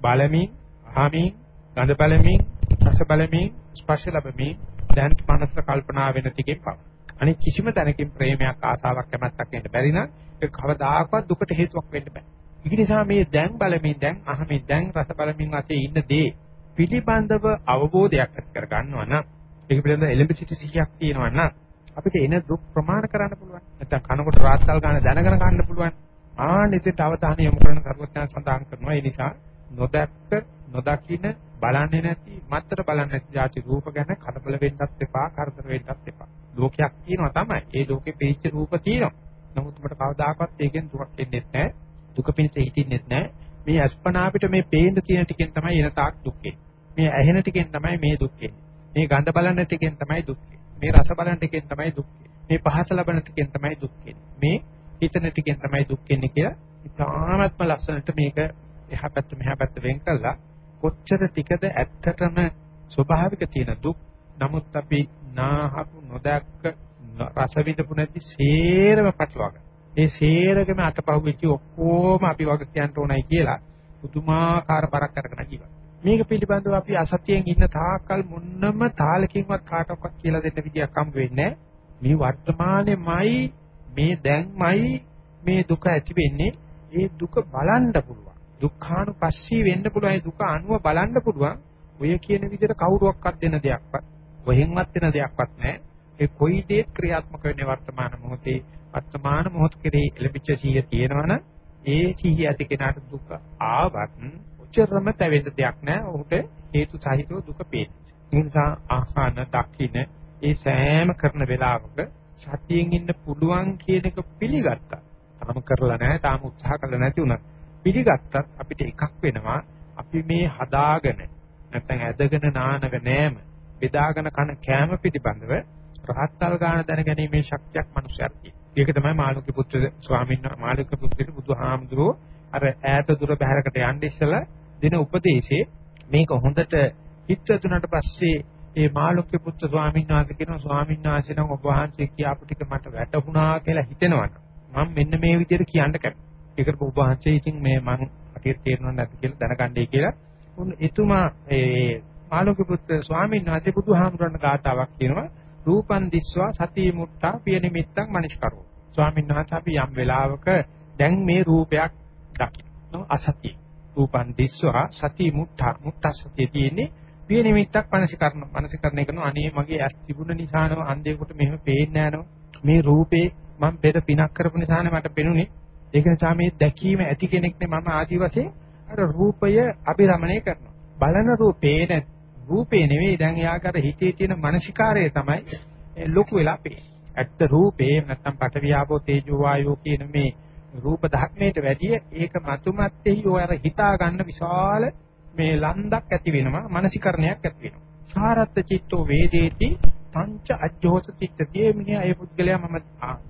බලමින්, අහමින්, ගඳ බලමින්, රස බලමින්, ස්පර්ශ ලැබමින් දැන් මනස කල්පනා වෙන ටිකෙන් පමණයි. අනිත් කිසිම තැනකින් ප්‍රේමයක්, ආසාවක්, කැමැත්තක් එන්න බැරි නම් ඒක කවදාකවත් දුකට හේතුවක් වෙන්න බෑ. ඒ නිසා මේ දැන් බලමින්, දැන් අහමින්, දැන් රස බලමින් ඇති ඉන්න දේ පිළිබඳව අවබෝධයක් ඇති කර ගන්නවා නම් ඒක පිළිබඳව එලෙබ සිටි සිහියක් තියෙනවා නම් අපිට එන දුක් ප්‍රමාණ කරන්න පුළුවන්. නැත්නම් කනකොට රාත්තල් ගන්න දැනගෙන ගන්න පුළුවන්. ආනිතට අවධානය යොමු කරන සර්වඥයන් සඳහන් කරනවා. ඒ නිසා නොදැක්ක, නොදකින, බලන්නේ නැති, මත්තර බලන්නේ නැති જાති රූප ගැන කලබල වෙන්නත් එපා, කරදර වෙන්නත් එපා. ලෝකයක් තියෙනවා තමයි. ඒ ලෝකේ පිළිච්ච රූප තියෙනවා. නමුත් අපිට කවදාකවත් ඒකෙන් දුකක් එන්නේ නැහැ. දුක පිණිස හිතින්නේ නැහැ. මේ අස්පනා අපිට මේ පේන්න තියෙන ටිකෙන් තමයි එන තාක් දුක් මේ ඇහෙන ටිකෙන් තමයි මේ දුක් මේ ගඳ බලන ටිකෙන් තමයි දුක් මේ රස බලන ටිකෙන් තමයි දුක් මේ පහස ලබන ටිකෙන් තමයි දුක් මේ හිතන ටිකෙන් තමයි දුක් වෙන්නේ කියලා ඉතාමත්ම ලස්සනට මේක එහා පැත්ත මෙහා පැත්ත වෙන් කළා. කොච්චර ටිකද ඇත්තටම ස්වභාවික තියෙන දුක්. නමුත් අපි නාහපු නොදැක්ක රස විඳපු නැති සේරම පටලවාගන්න. ඒ සේරගෙම අතපහුවෙච්ච ඔක්කොම අපි වගේ කියන්න ඕනයි කියලා පුදුමාකාර බරක් අරගෙන ජීවත්. මේක පිළිබඳව අපි අසතියෙන් ඉන්න තාක්කල් මොන්නම තාලකින්වත් කාටවත් කියලා දෙන්න විදියක් හම්බ වෙන්නේ මේ වර්තමානයේමයි මේ දැන්මයි මේ දුක ඇති වෙන්නේ ඒ දුක බලන්න පුළුවන්. දුක්ඛානුපස්සී වෙන්න පුළුවන්. ඒ දුක අනුව බලන්න පුළුවන්. ඔය කියන විදිහට කවුරුවක්වත් දෙන දෙයක්වත් කොහෙන්වත් දෙන දෙයක්වත් නැහැ. ඒ කොයි දේ ක්‍රියාත්මක වෙන්නේ වර්තමාන මොහොතේ වර්තමාන මොහොත කෙරෙහි එළඹිච්ච සිහිය තියෙනවනම් ඒ සිහිය ඇති කෙනාට දුක ආවත් ඔච්චරම තැවෙන්න දෙයක් නැහැ. ඔහුට හේතු සහිතව දුක පේන්නේ. ඒ නිසා ආහන දකින්න ඒ සෑම කරන වෙලාවක සතියෙන් ඉන්න පුළුවන් කියන එක පිළිගත්තා. තාම කරලා නැහැ, තාම උත්සාහ කළා නැති උනත් පිළිගත්තත් අපිට එකක් වෙනවා අපි මේ හදාගෙන නැත්නම් ඇදගෙන නානක නෑම බෙදාගෙන කන කෑම පිටිබඳව රහත්තල් ගාන දැනගැනීමේ ශක්තියක් මනුස්සයෙක් තියෙනවා. ඒක තමයි මාළුක්‍ය පුත්‍ර ස්වාමීන් වහන්සේ මාළුක්‍ය පුත්‍රට බුදුහාමුදුරුවෝ අර ඈත දුර බැහැරකට යන්න ඉස්සලා දෙන උපදේශේ මේක හොඳට හිතතුනට පස්සේ ඒ මාළුක්‍ය පුත්‍ර ස්වාමීන් වහන්සේ කියනවා ස්වාමීන් වහන්සේ නම් ඔබ වහන්සේ කියාපු ටික මට වැටහුණා කියලා හිතෙනවනම් මම මෙන්න මේ විදිහට කියන්න කැමතියි. ඒකට ඔබ වහන්සේ ඉතින් මේ මං අටියට තේරෙනව නැද්ද කියලා දැනගන්නයි කියලා. උන් එතුමා ඒ මාළුක්‍ය පුත්‍ර ස්වාමීන් වහන්සේ බුදුහාමුදුරන් ගාතාවක් කියනවා රූපන් දිස්වා සතිය මුට්ටා පිය නිමිත්තක් මනිෂ්කරෝ. ස්වාමීන් වහන්සේ අපි යම් වෙලාවක දැන් මේ රූපයක් දකින්න අසතිය. රූපන් දිස්වා සතිය මුට්ටා මුට්ටා සතිය තියෙන්නේ පිය නිමිත්තක් මනසිකරන මනසිකරණය කරන අනේ මගේ ඇස් තිබුණ නිසානව අන්ධයෙකුට මෙහෙම පේන්නේ නැනව. මේ රූපේ මම පෙර පිනක් කරපු නිසානේ මට පෙනුනේ. ඒක නිසා මේ දැකීම ඇති කෙනෙක් නේ මම ආදි වශයෙන් අර රූපය අභිරමණය කරනවා. බලන රූපේ රූපේ නෙවෙයි දැන් එයාකට හිතේ තියෙන මානසිකාරය තමයි ලොකු වෙලා පේන්නේ. ඇත්ත රූපේ නැත්තම් පටවියාපෝ තේජෝ වායෝ කියන මේ රූප ධර්මයට වැඩිය ඒක මතුමැත්තේහි ඔය අර හිතා ගන්න විශාල මේ ලන්දක් ඇති වෙනවා මානසිකරණයක් ඇති වෙනවා. සාරත්ත චිත්තෝ වේදේති පංච අජ්ජෝස චිත්තතිය මිනිහ අය පුද්ගලයා මම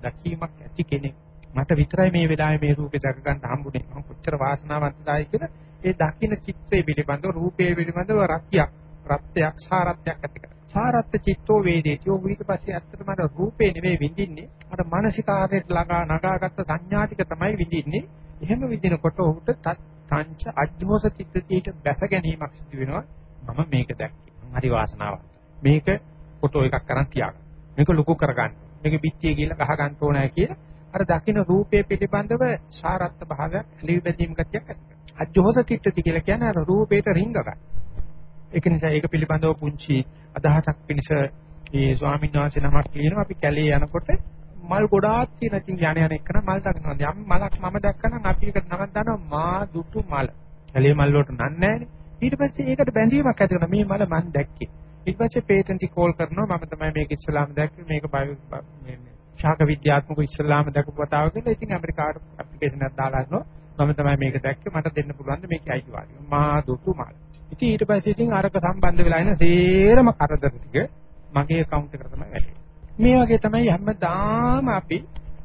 දැකීමක් ඇති කෙනෙක්. මට විතරයි මේ වෙලාවේ මේ රූපේ දැක ගන්න හම්බුනේ. මම කොච්චර වාසනාවන්තයි කියලා ඒ දකින්න චිත්තේ පිළිබඳව රූපේ පිළිබඳව රක්තියක් ප්‍රත්‍යක් සාරත්‍යක් ඇති කරගන්න. සාරත්‍ය චිත්තෝ වේදේති. ඔය ඊට පස්සේ ඇත්තටම අර රූපේ නෙවෙයි විඳින්නේ. අර මානසිකාරයට ළඟා නගාගත්ත සංඥා ටික තමයි විඳින්නේ. එහෙම විඳිනකොට ඔහුට සංච අජ්ජෝස චිත්තතියට බැස ගැනීමක් සිදු වෙනවා. මම මේක දැක්කේ. හරි වාසනාවක්. මේක ෆොටෝ එකක් කරන් තියාගන්න. මේක ලොකු කරගන්න. මේක පිටියේ ගිහලා ගහ ගන්න ඕනෑ කියලා අර දකින්න රූපයේ පිළිබඳව සාරත්ත භාවයක් ඇලී බැඳීම් ගතියක් ඇති කරනවා. අජ්ජෝස චිත්තති කියලා කියන්නේ අර රූපේට රිංග ගන්න. ඒක නිසා ඒක පිළිබඳව පුංචි අදහසක් පිණිස මේ ස්වාමීන් වහන්සේ නමක් කියනවා අපි කැලේ යනකොට මල් ගොඩාක් තියෙන ඉතින් යණ යන එකන මල් දකිනවා. යම් මලක් මම දැක්කනම් අපි ඒකට නමක් දානවා මා දුටු මල. කැලේ මල් වලට නන්නේ ඊට පස්සේ ඒකට බැඳීමක් ඇති කරනවා. මේ මල මන් දැක්කේ. ඊට පස්සේ පේටන්ටි කෝල් කරනවා. මම තමයි මේක ඉස්ලාම දැක්කේ. මේක බයෝ මේ ශාක විද්‍යාත්මක ඉස්ලාම දැකපු කතාව කියලා. ඉතින් ඇමරිකාවට ඇප්ලිකේෂන් එකක් දාලා ඉන්නවා මම තමයි මේක දැක්කේ. මට දෙන්න පුළුවන් ද මේකයි අයිතිවාසිකම. මා දුටු මල. ඉතින් ඊට පස්සේ ඉතින් අරක සම්බන්ධ වෙලා ඉන සේරම කරදර ටික මගේ account එකට තමයි වැටෙන්නේ. මේ වගේ තමයි හැමදාම අපි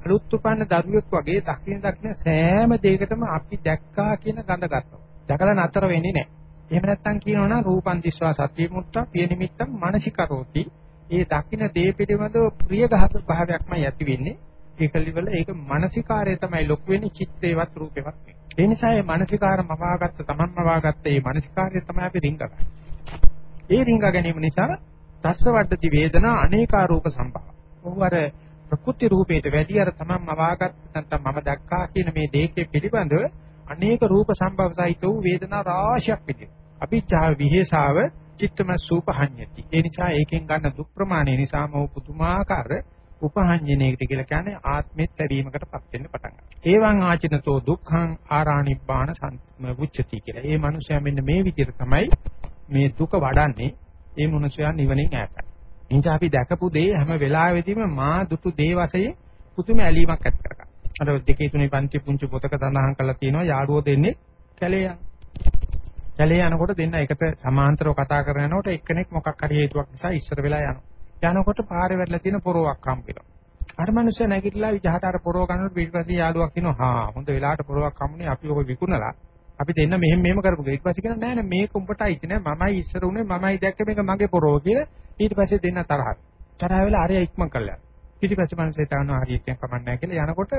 අලුත් උපන්න දරුවෙක් වගේ දකින්න දකින්න සෑම දෙයකටම අපි දැක්කා කියන ගඳ ගන්නවා. දැකලා නතර වෙන්නේ නැහැ. එහෙම නැත්නම් කියනවනම් රූපං දිස්වා සත්‍ය මුත්තා පිය නිමිත්තං මානසිකරෝති. ඒ දකින්න දේ පිළිබඳව ප්‍රිය ගහක භාවයක්මයි ඇති වෙන්නේ. ඒකලිවල ඒක මානසිකාරය තමයි ලොකු වෙන්නේ චිත්තේවත් රූපේවත් නෙවෙයි. ඒ නිසා මේ මානසිකාර මවාගත්ත තමන්ම මවාගත්ත මේ මානසිකාරය තමයි අපි රිංගගන්නේ. ඒ රිංග ගැනීම නිසා තස්ස වඩති වේදනා අනේකාරූප සම්භව. ඔහු අර ප්‍රකෘති රූපයට වැඩි අර තමන් මවාගත්ත නැත්නම් මම දැක්කා කියන මේ දේකේ පිළිබඳව අනේක රූප සම්භව සහිත වූ වේදනා රාශියක් පිටින්. අභිචාව විහෙසාව චිත්තම සූපහඤ්ඤති. ඒ නිසා ඒකෙන් ගන්න දුක් ප්‍රමාණය නිසාම වූ පුදුමාකාර උපහඤ්ඤණයකට කියලා කියන්නේ ආත්මෙත් ලැබීමකටපත් වෙන්න පටන් ගන්නවා. ඒවං ආචිනතෝ දුක්ඛං ආරාණිබ්බාන සම්මුච්චති කියලා. ඒ මනුස්සයා මෙන්න මේ විදිහට තමයි මේ දුක වඩන්නේ. ඒ මනුස්සයා නිවනින් ඈතයි. එනිසා අපි දැකපු දේ හැම වෙලාවෙදීම මා දුටු දේ වශයෙන් පුදුම ඇලීමක් ඇති කරගන්න. අර දෙකේ තුනේ පන්ති පුංචි පොතක සඳහන් කරලා තියෙනවා යාළුවෝ දෙන්නේ කැලේ යන. කැලේ යනකොට දෙන්න එකට සමාන්තරව කතා කරගෙන යනකොට එක්කෙනෙක් මොකක් හරි හේතුවක් නිසා ඉස්සර වෙලා යනවා. යනකොට පාරේ වැටලා තියෙන පොරොවක් හම්බෙනවා. අර මිනිස්සු නැගිටලා විජහට අර පොරොව ගන්නකොට පිටිපස්සේ යාළුවා කියනවා හා හොඳ වෙලාවට පොරොවක් හම්බුනේ අපි ඔක විකුණලා. අපි දෙන්න මෙහෙම මෙහෙම කරපු ඊට පස්සේ කියනවා නෑ නෑ මේක උඹටයි ඉති නෑ. මමයි ඉස්සර උනේ මමයි දැක්ක මේක මගේ පොරොව කියලා. ඊට පස්සේ දෙන්න තරහ. තරහ වෙලා අරය ඉක්මන් කළා. ඊට පස්සේ මනුස්සය තානවා හරියට කමන්නේ කියලා. යනකොට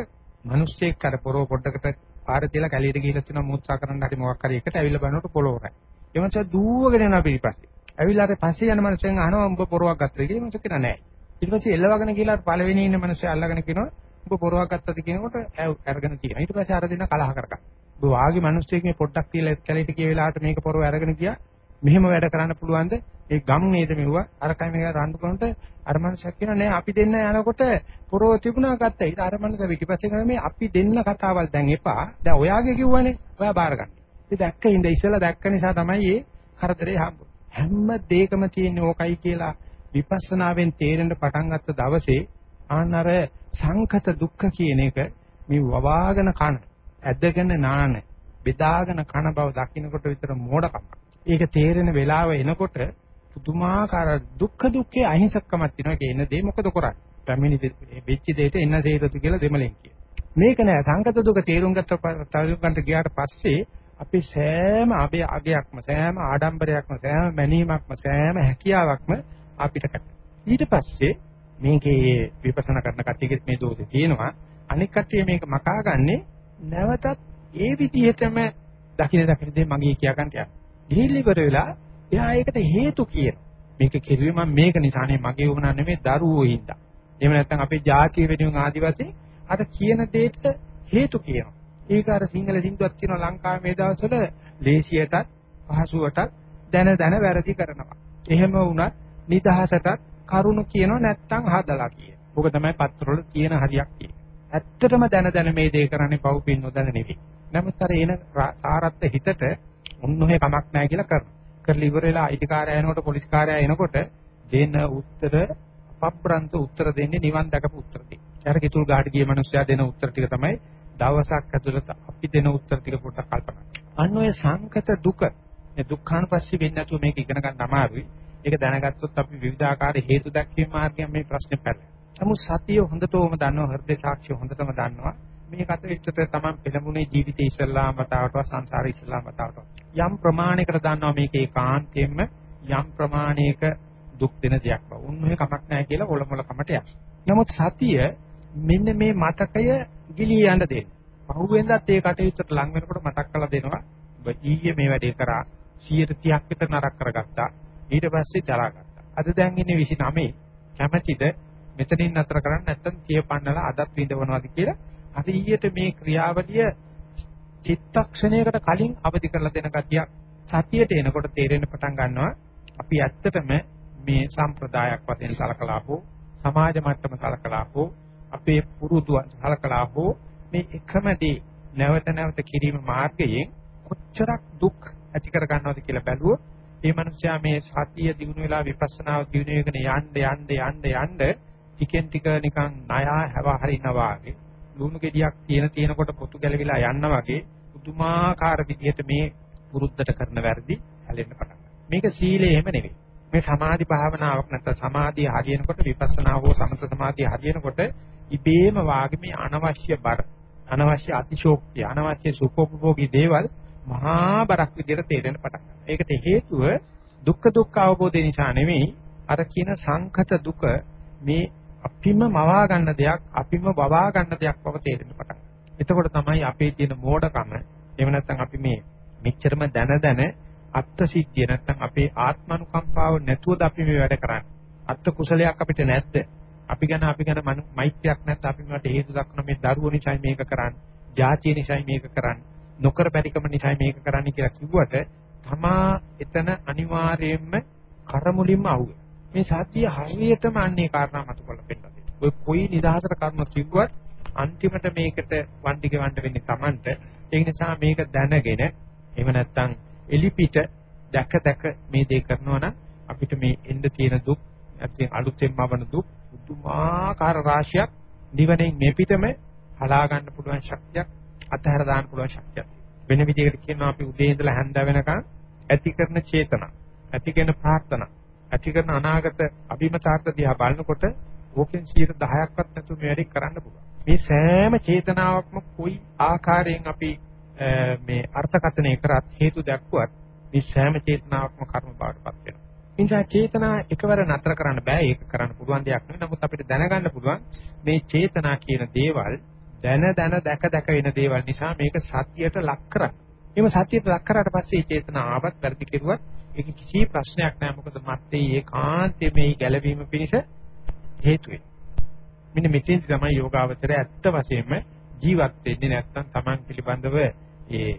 මිනිස්සෙක් අර පොරොව පොඩ්ඩකට පාරේ තියලා කැලියට ගිහිල්ලා තියෙනවා මූත්‍රා කරන්න හරි මොකක් හරි එකට ඇවිල්ලා බලනකොට පොළොවරයි ඒ මනුස්සය දුවගෙන යනවා පිටිපස්සේ. ඇවිල්ලා අර පස්සේ යන මනුස්සයන් අහනවා උඹ පොරොවක් ගත්තද කියලා මනුස්සය කියනවා නෑ ඊට පස්සේ එල්ලවගෙන ගිහලා පළවෙනි ඉන්න මනුස්සය අල්ලගෙන කියනවා උඹ පොරොවක් ගත්තද කියනකොට අරගෙන තියෙනවා ඊට පස්සේ අර දෙන්න කලහ කරගන්න ඔබ වාගේ මිනිස්සෙක් මේ පොඩ්ඩක් තියලා කැලේට ගිය වෙලාවට මේක පොරව අරගෙන ගියා. මෙහෙම වැඩ කරන්න පුළුවන්ද? ඒ ගම් නේද මෙවුවා. අරකයි මේක රණ්ඩු කරනට අර මනුස්සයෙක් කියනවා නෑ අපි දෙන්න යනකොට පොරව තිබුණා ගත්තා. ඊට අර මනුස්ස පිටිපස්සේ කරා මේ අපි දෙන්න කතාවල් දැන් එපා. දැන් ඔයාගේ කිව්වනේ. ඔයා බාර ගන්න. ඉතින් දැක්ක ඉඳ ඉස්සලා දැක්ක නිසා තමයි මේ කරදරේ හම්බුනේ. හැම දෙයකම තියෙන්නේ ඕකයි කියලා විපස්සනාවෙන් තේරෙන්න පටන් ගත්ත දවසේ ආනර සංකත දුක්ඛ කියන එක මේ වවාගෙන කන ඇදගෙන නාන බෙදාගෙන කන බව දකින්නකොට විතර මෝඩකම. ඒක තේරෙන වෙලාව එනකොට පුදුමාකාර දුක්ඛ දුක්ඛේ අහිංසකකමක් තියෙනවා. ඒක එන දේ මොකද කරන්නේ? පැමිණි වෙච්ච දෙයට එන්න සේතතු කියලා දෙමලෙන් කියන. මේක නෑ සංකත දුක තේරුම් ගත්ත තවදුරටත් ගන්නට ගියාට පස්සේ අපි සෑම අබේ අගයක්ම සෑම ආඩම්බරයක්ම සෑම මැනීමක්ම සෑම හැකියාවක්ම අපිට ඊට පස්සේ මේකේ විපස්සනා කරන කට්ටියගෙත් මේ දෝෂේ තියෙනවා අනික් කට්ටිය මේක මකාගන්නේ නැවතත් ඒ විදිහටම දකින දකින දේ මගේ කියා ගන්න යනවා. ගිහිල්ලා ඉවර වෙලා එයා ඒකට හේතු කියන. මේක කෙරුවේ මම මේක නිසානේ මගේ වුණා නෙමෙයි දරුවෝ හින්දා. එහෙම නැත්නම් අපේ ජාතිය වෙනුවෙන් ආදිවාසී අර කියන දෙයට හේතු කියනවා. ඒක අර සිංහල සින්දුවක් තියෙනවා ලංකාවේ මේ දවස්වල ලේසියටත් පහසුවටත් දැන දැන වැරදි කරනවා. එහෙම වුණත් නිදහසටත් කරුණ කියනෝ නැත්තම් හදලා කියන. ඔක තමයි පත්‍රවල කියන හරියක් කියන්නේ. ඇත්තටම දැන දැන මේ දේ කරන්නේ පව් පින් නොදැන නෙවෙයි. නමුත් අර එන සාරත්ත හිතට ඔන්නෝහේ කමක් නැහැ කියලා කරනවා. කරලා ඉවර වෙලා අයිති කාර්යය එනකොට පොලිස් කාර්යය එනකොට දෙන උත්තර අපබ්‍රන්ත උත්තර දෙන්නේ නිවන් දැකපු උත්තර දෙන්නේ. අර කිතුල් ගහට ගිය මිනිස්සයා දෙන උත්තර ටික තමයි දවසක් ඇතුළත අපි දෙන උත්තර ටික පොඩ්ඩක් කල්පනා කරන්න. අන්න ඔය සංකත දුක මේ දුක්ඛානුපස්සී වෙන්නේ නැතුව මේක ඉගෙන ගන්න අමාරුයි. ඒක දැනගත්තොත් අපි විවිධාකාර හේතු දැක්වීම මාර්ගයෙන් මේ ප්‍රශ්නේ පැටලෙනවා. නමුත් සතිය හොඳටම දන්නවා හෘද සාක්ෂිය හොඳටම දන්නවා මේ කටයුත්තට තමන් පෙළඹුණේ ජීවිතේ ඉස්සල්ලාම වතාවටවත් සංසාරේ ඉස්සල්ලාම වතාවටවත් යම් ප්‍රමාණයකට දන්නවා මේක ඒකාන්තයෙන්ම යම් ප්‍රමාණයක දුක් දෙන දෙයක් බව. උන්වහන්සේ කමක් නැහැ කියලා ඔලොමල කමට යනවා. නමුත් සතිය මෙන්න මේ මතකය ගිලී යන්න දෙන්න. පහුවෙන්දත් ඒ කටයුත්තට ලං වෙනකොට මතක් කරලා දෙනවා. ඔබ ඊයේ මේ වැඩේ කරා 130ක් විතර නරක කරගත්තා. ඊට පස්සේ දරාගත්තා. අද දැන් ඉන්නේ 29 කැමැතිද මෙතනින් නතර කරන්න නැත්නම් කියපන්නලා අදත් විඳවනවාද කියලා හරියට මේ ක්‍රියාවලිය චිත්තක්ෂණයකට කලින් අවදි කරලා දෙන ගතියක් සතියට එනකොට තේරෙන්න පටන් ගන්නවා අපි ඇත්තටම මේ සම්ප්‍රදායක් වශයෙන් සලකලා හෝ සමාජ මට්ටම සලකලා හෝ අපේ පුරුදු සලකලා හෝ මේ එකම දේ නැවත නැවත කිරීම මාර්ගයෙන් කොච්චරක් දුක් ඇති කර ගන්නවද කියලා බැලුවොත් මේ මනුස්සයා මේ සතිය දිනු වෙලා විපස්සනාව දිනු වෙගෙන යන්න යන්න යන්න යන්න ටිකෙන් ටික නිකන් ණයා හැව හරිනවා වගේ ලුණු ගෙඩියක් තියෙන තියෙනකොට පොතු ගැලවිලා යන්න වගේ පුදුමාකාර විදිහට මේ පුරුද්දට කරන වැරදි හැලෙන්න පටන් මේක සීලය එහෙම නෙවෙයි. මේ සමාධි භාවනාවක් නැත්නම් සමාධිය හරියනකොට විපස්සනා හෝ සමත සමාධිය හරියනකොට ඉබේම වාගේ මේ අනවශ්‍ය බර අනවශ්‍ය අතිශෝක්තිය අනවශ්‍ය සුඛෝපභෝගී දේවල් මහා බරක් විදිහට තේරෙන්න පටන් ගන්නවා. ඒකට හේතුව දුක්ඛ දුක්ඛ අවබෝධය නිසා නෙවෙයි අර කියන සංඛත දුක මේ අපිම මවා ගන්න දෙයක් අපිම වවා ගන්න දෙයක් බව තේරෙන්න පටන් එතකොට තමයි අපේ තියෙන මෝඩකම එහෙම නැත්නම් අපි මේ මෙච්චරම දැන දැන අත්ත්‍ය සිද්ධිය නැත්නම් අපේ ආත්මනුකම්පාව නැතුවද අපි මේ වැඩ කරන්නේ? අත්ත්‍ය කුසලයක් අපිට නැද්ද? අපි ගැන අපි ගැන මෛත්‍රියක් නැත්නම් අපි මට හේතු දක්වන මේ දරුවෝ නිසායි මේක කරන්නේ ජාතිය නිසායි මේක කරන්නේ නොකර බැරිකම නිසායි මේක කරන්නේ කියලා කිව්වට තමා එතන අනිවාර්යයෙන්ම කරමුලින්ම අහුවේ. මේ සත්‍ය හරියටම අන්නේ කාරණා මත කරලා පෙන්නනවා ඔය කොයි නිදහසට කර්ම කිව්වත් අන්තිමට මේකට වන්දි ගෙවන්න වෙන්නේ Tamanට ඒ නිසා මේක දැනගෙන එහෙම නැත්නම් එලිපිට දැක දැක මේ දේ කරනවා නම් අපිට මේ එන්න තියෙන දුක් නැත්නම් අලුතෙන්ම වවන දුක් පුදුමාකාර රාශියක් නිවනෙන් මේ පිටම හලා ගන්න පුළුවන් ශක්තියක් අතහැර දාන්න පුළුවන් ශක්තියක්. වෙන විදිහකට කියනවා අපි උදේ ඉඳලා හැන්ද වෙනකන් ඇති කරන චේතනා ඇති කරන ප්‍රාර්ථනා ඇති කරන අනාගත අභිමතාර්ථ දිහා බලනකොට ඕකෙන් 10%ක්වත් නැතුව මේ වැඩේ කරන්න පුළුවන්. මේ සෑම චේතනාවක්ම කොයි ආකාරයෙන් අපි මේ අර්ථකථනය කරත් හේතු දක්වත් මේ සෑම චේතනාවක්ම කර්ම බවටපත් වෙනවා. නිසා චේතනා එකවර නතර කරන්න බෑ. ඒක කරන්න පුළුවන් දෙයක් නෙවෙයි. නමුත් අපිට දැනගන්න පුළුවන් මේ චේතනා කියන දේවල් දැන දැන දැක දැක වෙන දේවල් නිසා මේක සත්‍යයට ලක් කරන්න. එimhe සත්‍යයට ලක් කරාට පස්සේ චේතනා ආවත් වැඩි කෙරුවත් ඒක කිසි ප්‍රශ්නයක් නෑ. මොකද මත්තේ ඒකාන්තයේ මේ ගැළවීම පිණිස හේතු වෙනවා. මෙන්න මෙතෙන් තමයි යෝගාවචරය ඇත්ත වශයෙන්ම ජීවත් වෙන්නේ නැත්නම් Taman පිළිබඳව ඒ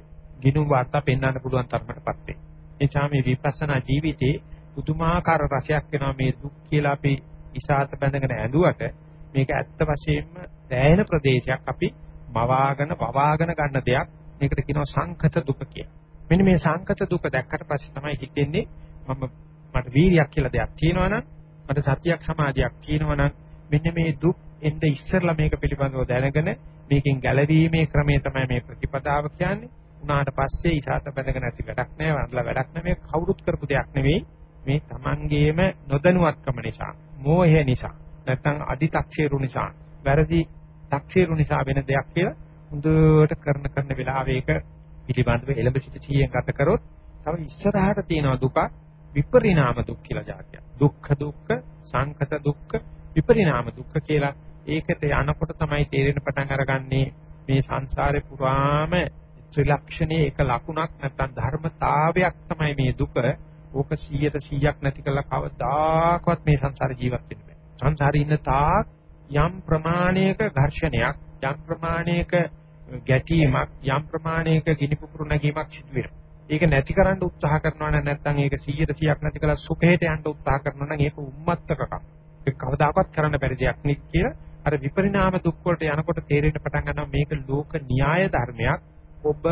ගිනුම් වාර්තා පෙන්වන්න පුළුවන් තරමටපත් වෙන්නේ. එනිසා මේ විපස්සනා ජීවිතේ පුදුමාකාර රසයක් වෙනවා මේ දුක් කියලා අපි ඉසాత බැඳගෙන ඇඳුවට මේක ඇත්ත වශයෙන්ම දැයෙන ප්‍රදේශයක් අපි මවාගෙන වවාගෙන ගන්න දෙයක්. මේකට කියනවා සංකත දුක කියලා. මෙන්න මේ සංකත දුක දැක්කට පස්සේ තමයි හිතෙන්නේ මම මට වීරියක් කියලා දෙයක් තියෙනවනම් මට සතියක් සමාධියක් තියෙනවනම් මෙන්න මේ දුක් එnde ඉස්සරලා මේක පිළිබඳව දැනගෙන මේකෙන් ගැලවීමේ ක්‍රමය තමයි මේ ප්‍රතිපදාව කියන්නේ. උනාට පස්සේ ඉසాత බඳගෙන ඇති වැඩක් නෑ, වන්දලා වැඩක් නෑ. මේ කවුරුත් කරපු දෙයක් නෙවෙයි. මේ Tamangeම නොදැනුවත්කම නිසා, මෝහය නිසා, නැත්නම් අදි탁ෂේරු නිසා, වැරදි 탁ෂේරු නිසා වෙන දෙයක් කියලා හොඳට කරන කරන වෙලාවේ ඒක පිළිබඳව එළඹ සිට සියෙන් ගත කරොත් තව ඉස්සරහට තියෙන දුක විපරිණාම දුක් කියලා જાතියක්. දුක්ඛ දුක්ඛ, සංකත දුක්ඛ, විපරිණාම දුක්ඛ කියලා ඒකට යනකොට තමයි තේරෙන පටන් අරගන්නේ මේ සංසාරේ පුරාම ත්‍රිලක්ෂණයේ එක ලකුණක් නැත්නම් ධර්මතාවයක් තමයි මේ දුක. ඕක 100ට 100ක් නැති කළා කවදාකවත් මේ සංසාර ජීවත් වෙන්න බෑ. සංසාරේ ඉන්න තාක් යම් ප්‍රමාණයක ඝර්ෂණයක්, යම් ප්‍රමාණයක ගැටීමක්, යම් ප්‍රමාණයක ගිනි පුපුරු නැගීමක් සිදු වෙනවා. ඒක නැති කරන්න උත්සාහ කරනවා නම් නැත්නම් ඒක 100ට 100ක් නැති කළා සුඛයට යන්න උත්සාහ කරනවා නම් ඒක උම්මත්තකකම්. ඒක කවදාකවත් කරන්න බැරි දෙයක් නෙක් කියලා අර විපරිණාම දුක් වලට යනකොට තේරෙන්න පටන් ගන්නවා මේක ලෝක න්‍යාය ධර්මයක්. ඔබ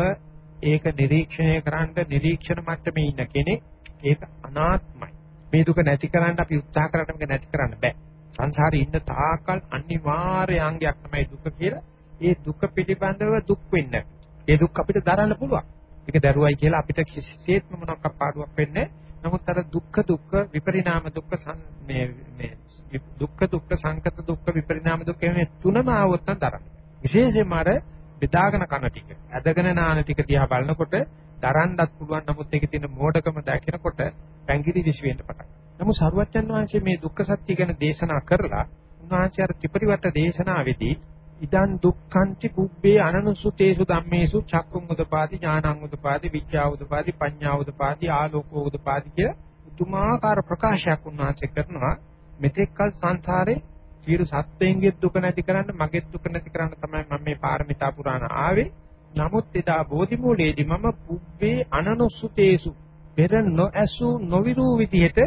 ඒක නිරීක්ෂණය කරන්න නිරීක්ෂණ මට්ටමේ ඉන්න කෙනෙක් ඒක අනාත්මයි. මේ දුක නැති කරන්න අපි උත්සාහ කරාට මේක නැති කරන්න බෑ. සංසාරේ ඉන්න තාකල් අනිවාර්ය අංගයක් තමයි දුක කියලා. ඒ දුක පිළිබඳව දුක් වෙන්න. ඒ දුක් අපිට දරන්න පුළුවන්. ඒක දරුවයි කියලා අපිට කිසිසේත්ම මොනක් අපාඩුවක් වෙන්නේ නමුත් අර දුක්ඛ දුක්ඛ විපරිණාම දුක්ඛ මේ මේ දුක්ඛ දුක්ඛ සංකත දුක්ඛ විපරිණාම දුක්ඛ මේ තුනම આવොත් නම් දරන්න. විශේෂයෙන්ම අර බෙදාගෙන කන ටික, ඇදගෙන නාන ටික දිහා බලනකොට දරන්නත් පුළුවන් නමුත් ඒකේ තියෙන මෝඩකම දැකිනකොට පැංගිරි දිශ වෙන්න පටන් ගන්නවා. නමුත් සරුවච්චන් වහන්සේ මේ දුක්ඛ සත්‍ය ගැන දේශනා කරලා උන්වහන්සේ අර ත්‍රිපරිවර්ත දේශනාවේදී ඉදන් දුක්ඛන්ති පුබ්බේ අනනුසුතේසු ධම්මේසු චක්කුම් උදපාදි ඥානං උදපාදි විඥා උදපාදි පඤ්ඤා උදපාදි ආලෝකෝ උදපාදි කිය උතුමාකාර ප්‍රකාශයක් උන්වහන්සේ කරනවා මෙතෙක්කල් සංසාරේ සියලු සත්වයන්ගේ දුක නැති කරන්න මගේ දුක නැති කරන්න තමයි මම මේ පාරමිතා පුරාණ ආවේ නමුත් එදා බෝධි මූලයේදී මම පුබ්බේ අනනුසුතේසු පෙර නොඇසු නොවිරු විදිහට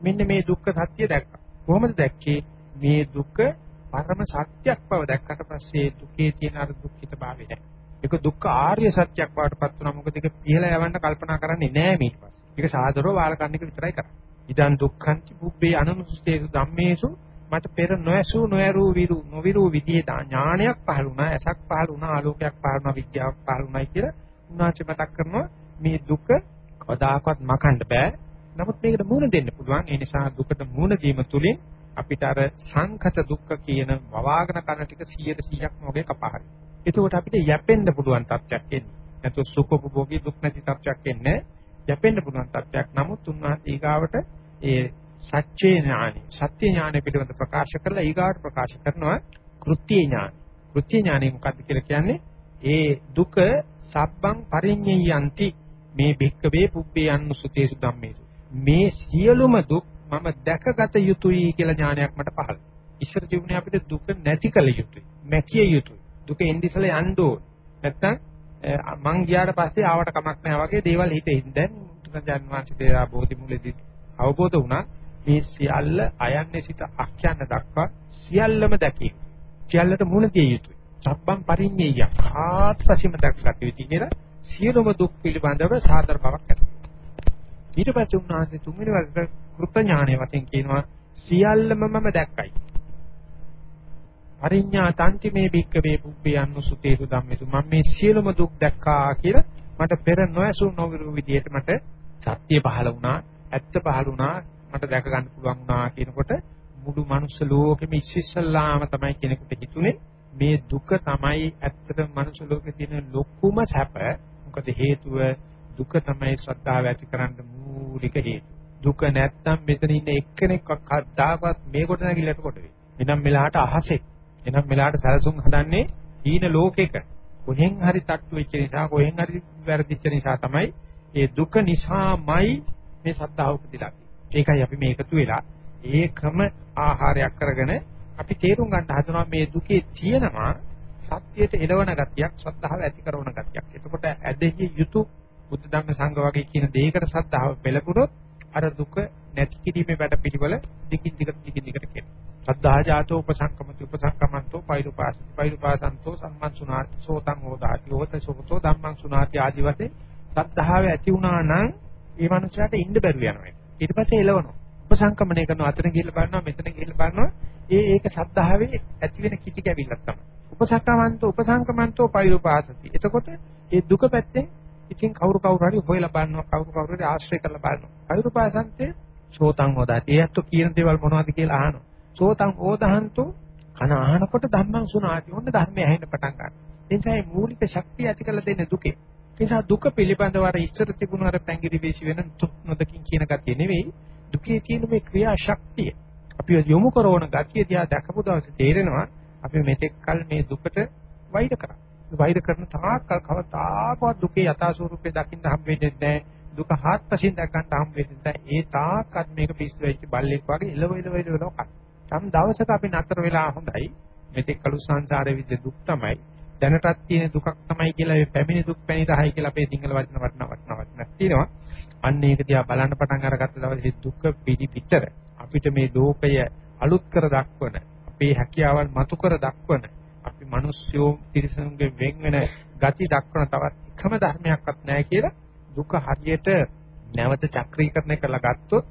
මෙන්න මේ දුක්ඛ සත්‍ය දැක්කා කොහොමද දැක්කේ මේ දුක පරම සත්‍යක් බව දැක්කට පස්සේ දුකේ තියෙන අර දුක්ඛිත භාවය නැහැ. ඒක දුක්ඛ ආර්ය සත්‍යක් බවට පත් වුණා. මොකද ඒක පියලා යවන්න කල්පනා කරන්නේ නැහැ ඊට පස්සේ. ඒක සාදරව වාල කන්න එක විතරයි කරන්නේ. ඉදන් දුක්ඛන්ති බුබ්බේ අනනුසුතේසු ධම්මේසු මට පෙර නොඇසු නොයරු විරු නොවිරු විදිහේ ඥානයක් පහළ වුණා. ඇසක් පහළ වුණා. ආලෝකයක් පහළ වුණා. විද්‍යාවක් පහළ වුණායි කියලා උන්වහන්සේ මතක් කරනවා මේ දුක කවදාකවත් මකන්න බෑ. නමුත් මේකට මුහුණ දෙන්න පුළුවන්. ඒ නිසා දුකට මුහුණ දීම තුලින් අපිට අර සංකත දුක්ඛ කියන වවාගෙන කන ටික 100ට 100ක්ම වගේ කපහරි. එතකොට අපිට යැපෙන්න පුළුවන් තත්ත්වයක් එන්නේ. නැත්නම් සුඛෝපභෝගී දුක් නැති තත්ත්වයක් එන්නේ යැපෙන්න පුළුවන් තත්ත්වයක්. නමුත් උන්වහන්සේ ඊගාවට ඒ සත්‍ය ඥානෙ සත්‍ය ඥානෙ පිළිබඳ ප්‍රකාශ කරලා ඊගාට ප්‍රකාශ කරනවා කෘත්‍ය ඥාන. කෘත්‍ය ඥානෙ මොකක්ද කියලා කියන්නේ ඒ දුක සබ්බං පරිඤ්ඤයන්ති මේ භික්කවේ පුබ්බේ අනුසුතේසු ධම්මේසු. මේ සියලුම දුක් මම දැකගත යුතුයි කියලා ඥානයක් මට පහළ. ඉස්සර ජීවනේ අපිට දුක නැති කළ යුතුයි. මැකිය යුතුයි. දුක එන්දිසල යන්න ඕන. නැත්තම් මං ගියාට පස්සේ ආවට කමක් නැහැ වගේ දේවල් හිතෙන් දැන් මුතුන්ජන් වහන්සේ දේවා බෝධි මුලදී අවබෝධ වුණා මේ සියල්ල අයන්නේ සිත අක්යන්න දක්වා සියල්ලම දැකීම. සියල්ලට මුණ දිය යුතුයි. සබ්බම් පරිඤ්ඤය ආත්පසීම දක්ගත යුතුයි කියලා සියලුම දුක් පිළිබඳව සාතර බවක් ඇති. ඊට පස්සේ උන්වහන්සේ තුන්වෙනි වර්ග කෘත ඥානය වශයෙන් කියනවා සියල්ලම මම දැක්කයි. පරිඥා තන්ති මේ භික්කවේ පුබ්බේ අනුසුතේසු ධම්මේසු. මම මේ සියලුම දුක් දැක්කා කියලා මට පෙර නොඇසු නොවිරු විදියට මට සත්‍ය පහළ වුණා ඇත්ත පහළ වුණා මට දැක ගන්න පුළුවන් වුණා කියනකොට මුළු මනුස්ස ලෝකෙම ඉස්සෙල්ලාම තමයි කෙනෙකුට හිතුනේ මේ දුක තමයි ඇත්තටම මනුස්ස ලෝකේ තියෙන ලොකුම සැප. මොකද හේතුව දුක තමයි ශ්‍රද්ධාව ඇති කරන්න මූලික හේතුව. දුක නැත්තම් මෙතන ඉන්න එක්කෙනෙක්වත් කද්දාකවත් මේ කොට නැගිලට කොට වෙයි එනම් මෙලහට අහසෙක් එනම් මෙලහට සැලසුම් හදන්නේ ඊන ලෝකෙක කොහෙන් හරි තට්ටු වෙච්ච නිසා කොහෙන් හරි වැරදිච්ච නිසා තමයි ඒ දුක නිසාමයි මේ සද්ධාව උපදිලා ඒකයි අපි මේ එකතු වෙලා ඒකම ආහාරයක් කරගෙන අපි තේරුම් ගන්න හදනවා මේ දුකේ තියෙනවා සත්‍යයට එළවන ගතියක් ශ්‍රද්ධාව ඇති කරන ගතියක්. එතකොට ඇදෙහි යුතු බුද්ධ ධම්ම සංඝ වගේ කියන දෙයකට ශ්‍රද්ධාව පෙළපුරොත් අර දුක නැති කිරීමේ වැඩ පිළිවෙල දිගින් දිගට දිගින් දිගට කියනවා. සද්ධා ජාතෝ උපසංකමති උපසංකමන්තෝ පෛරුපාසති පෛරුපාසන්තෝ සම්මන් සුනාති සෝතං හෝදාති හෝත සෝතෝ ධම්මං සුනාති ආදි වශයෙන් සද්ධාව ඇති වුණා නම් ඒ මනුස්සයාට ඉන්න බැරුව යනවා. ඊට පස්සේ එළවනවා. උපසංකමණය කරනවා අතන ගිහිල්ලා බලනවා මෙතන ගිහිල්ලා බලනවා ඒ ඒක සද්ධාවේ ඇති වෙන කිචි කැවිල්ලක් තමයි. උපසංකමන්තෝ උපසංකමන්තෝ පෛරුපාසති. එතකොට ඒ දුක පැත්තෙන් ඉතින් කවුරු කවුරු හරි හොයලා බලනවා කවුරු කවුරු හරි ආශ්‍රය කරලා බලනවා. පෛරුපාසන්තේ සෝතං හොදාති. ඒ අත්තු කියන දේවල් මොනවද කියලා අහනවා. සෝතං ඕදහන්තෝ කන අහනකොට ධම්මං සුනාති. ඔන්න ධර්මය ඇහෙන්න පටන් ගන්නවා. ඒ නිසා මේ මූලික ශක්තිය ඇති කරලා දෙන්නේ දුකේ. ඒ නිසා දුක පිළිබඳව අර ඉස්සර තිබුණ අර පැංගිරි වේසි වෙන නොදකින් කියන ගතිය නෙවෙයි. දුකේ තියෙන මේ ක්‍රියා ශක්තිය. අපි යොමු කරන ගතිය දිහා දැකපු දවසේ තේරෙනවා අපි මෙතෙක් කල මේ දුකට වෛර කරා. වෛර කරන තාක්කල් කවදාකවත් දුකේ යථා ස්වરૂපය දකින්න හම් වෙන්නේ නැහැ. දුක හාත්පසින් දැක ගන්න හම් වෙන්නේ නැහැ. ඒ තාක්කත් මේක පිස්සු වෙච්ච බල්ලෙක් වගේ එලව එලව එලව කන. සම් දවසක අපි නතර වෙලා හොඳයි. මෙතෙක් කලු සංසාරේ විද්ද දුක් තමයි. දැනටත් තියෙන දුකක් තමයි කියලා මේ පැමිණි දුක් පැණි රහයි කියලා අපේ සිංහල වචන වටන වටන වචනක් තියෙනවා. අන්න ඒක දිහා බලන්න පටන් අරගත්ත දවසේ දුක පිටි පිටර අපිට මේ ලෝකය අලුත් කර දක්වන අපේ හැකියාවන් මතු කර දක්වන අපි මිනිස්යෝ තිරසනුගේ වෙන් වෙන ගති දක්වන තවත් එකම ධර්මයක්වත් නැහැ කියලා දුක හරියට නැවත චක්‍රීකරණය කරලා ගත්තොත්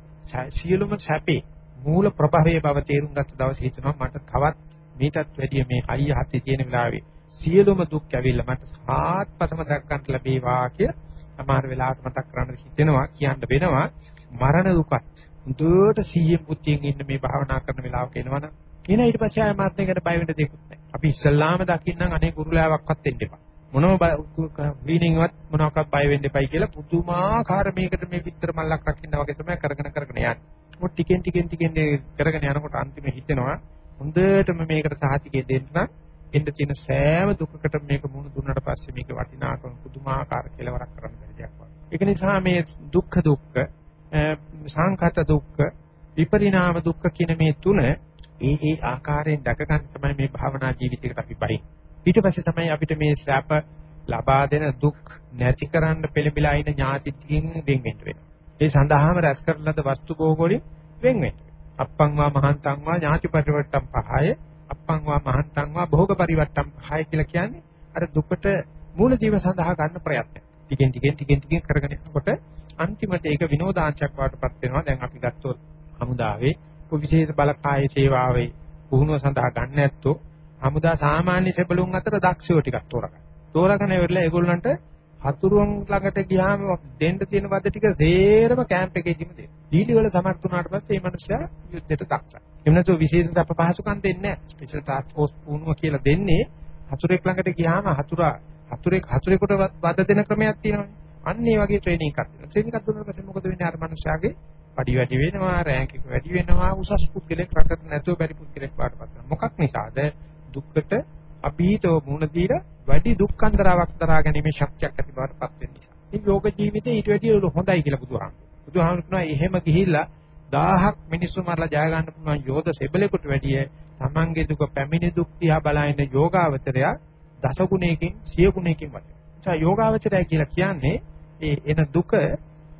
සියලුම සැපේ මූල ප්‍රභවයේ බව තේරුම් ගත්ත දවසේ හිතනවා මට තවත් මේකත් වැඩිය මේ හයිය හතේ තියෙන වෙලාවේ සියලුම දුක් ඇවිල්ලා මට සාත්පසම දක් ගන්න ලැබේවා කියලා සමහර වෙලාවට මතක් කරන්න හිතෙනවා කියන්න වෙනවා මරණ දුකත් හුදුට සීයෙන් පුතියෙන් ඉන්න මේ භාවනා කරන වෙලාවක එනවනම් එන ඊට පස්සේ ආය මාත්මයකට බය වෙන්න දෙයක් නැහැ. අපි ඉස්සල්ලාම දකින්නම් අනේ ගුරුලාවක්වත් දෙන්න එපා. මොනම වීණින්වත් මොනවාක්වත් බය වෙන්න එපයි කියලා පුදුමාකාර මේකට මේ පිටර මල්ලක් රකින්න වගේ තමයි කරගෙන කරගෙන යන්නේ. මොකද ටිකෙන් ටිකෙන් ටිකෙන් කරගෙන යනකොට අන්තිමේ හිතෙනවා හොඳටම මේකට සාහිතිකේ දෙන්න නම් එන්න තියෙන සෑම දුකකට මේක මුහුණ දුන්නට පස්සේ මේක වටිනාකම පුදුමාකාර කෙලවරක් කරන්න බැරි දෙයක් වගේ. ඒක නිසා මේ දුක්ඛ දුක්ඛ සංඛත දුක්ඛ විපරිණාම දුක්ඛ කියන මේ තුන ඒ ඒ ආකාරයෙන් දැක ගන්න තමයි මේ භාවනා ජීවිතයකට අපි බහින්. ඊට පස්සේ තමයි අපිට මේ සැප ලබා දෙන දුක් නැති කරන්න පෙළඹිලා ඉන ඥාතිත්වයෙන් වෙන් වෙන්න වෙනවා. ඒ සඳහාම රැස් කරන ලද වස්තු භෝගවලින් වෙන් වෙන්න. අප්පං වා මහන්තං වා ඥාති පරිවට්ටම් පහය අප්පං වා මහන්තං වා භෝග පරිවට්ටම් පහය කියලා කියන්නේ අර දුකට මූල ජීව සඳහා ගන්න ප්‍රයත්නය. ටිකෙන් ටිකෙන් ටිකෙන් ටිකෙන් කරගෙන යනකොට අන්තිමට ඒක විනෝදාංශයක් වඩටපත් වෙනවා. දැන් අපි ගත්තොත් හමුදාවේ විශේෂ බලකාය සේවාවේ පුහුණුව සඳහා ගන්න ඇත්තෝ හමුදා සාමාන්‍ය සෙබළුන් අතර දක්ෂයෝ ටිකක් තෝරගන්න. තෝරගෙන ඉවරලා ඒගොල්ලන්ට හතුරුන් ළඟට ගියාම දෙන්න තියෙන වද ටික සේරම කැම්ප් එකේදීම දෙන්න. දීලි වල සමර්ථ වුණාට පස්සේ මේ මනුස්සයා යුද්ධයට දක්ෂයි. එහෙම නැතුව විශේෂ අප පහසුකම් දෙන්නේ නැහැ. ස්පෙෂල් ටාස්ක් ෆෝස් පුහුණුව කියලා දෙන්නේ හතුරෙක් ළඟට ගියාම හතුරා හතුරෙක් හතුරෙකුට වද දෙන ක්‍රමයක් තියෙනවානේ. අන්න ඒ වගේ ට්‍රේනින් එකක් දෙනවා. ට්‍රේනින් එකක් දුන්නාට පස්සේ මොකද වෙන්නේ අර මනුස්සයාගේ පඩි වැඩි වෙනවා, රෑන්ක් එක වැඩි වෙනවා, උසස් පුද්ගලෙක් රටට නැතුව බැරි පුද්ගලෙක් වාටපත් වෙනවා. මොකක් නිසාද? දුක්කට අභීතව මුණ දීලා වැඩි දුක්ඛන්දරාවක් දරා ගැනීමේ ශක්තියක් ඇති බවට පත් වෙන නිසා. මේ යෝග ජීවිතේ ඊට වැඩිය හොඳයි කියලා බුදුහාමුදුරුවෝ. බුදුහාමුදුරුවෝ එහෙම ගිහිල්ලා 1000ක් මිනිස්සු මරලා ජය ගන්න පුළුවන් යෝධ සෙබලෙකුට වැඩිය තමන්ගේ දුක පැමිණි දුක් දිහා බලන යෝගාවචරය දසගුණයකින් සිය ගුණයකින් වටේ. ඒ යෝගාවචරය කියලා කියන්නේ ඒ එන දුක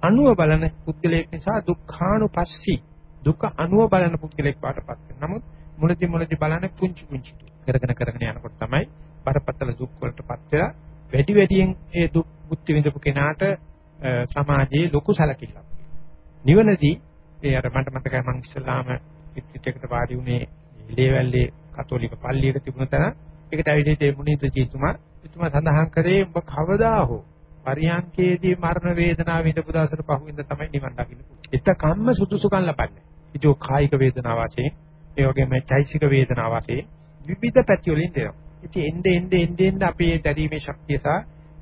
අනුව බලන පුද්ගලයෙක් නිසා දුක්ඛානුපස්සී දුක අනුව බලන පුද්ගලයෙක් වාටපත් වෙනවා. නමුත් මුලදී මුලදී බලන්නේ පුංචි පුංචි කරගෙන කරගෙන යනකොට තමයි බරපතල දුක් වලටපත් වෙලා වැඩි වැඩියෙන් ඒ දුක් බුද්ධ විඳපු කෙනාට සමාජයේ ලොකු සැලකිල්ලක්. නිවනදී ඒ අර මට මතකයි මම ඉස්ලාම පිටිටකට වාඩි වුණේ ලේවැල්ලේ කතෝලික පල්ලියක තිබුණ තැන. ඒකට ඇවිල්ලා ඒ මුනිත් ජීතුමා එතුමා සඳහන් කරේ ඔබ කවදා හෝ පරියන්කේදී මරණ වේදනාව විඳපු දවසට පහුවෙන්ද තමයි නිවන් දකින්න පුළුවන්. එතකම්ම සුදුසුකම් ලබන්නේ. ඉතින් කායික වේදනාව වශයෙන්, ඒ වගේම චෛසික වේදනාව වශයෙන් විවිධ පැති වලින් දෙනවා. ඉතින් එnde එnde එnde එnde අපේ දැරීමේ ශක්තිය සහ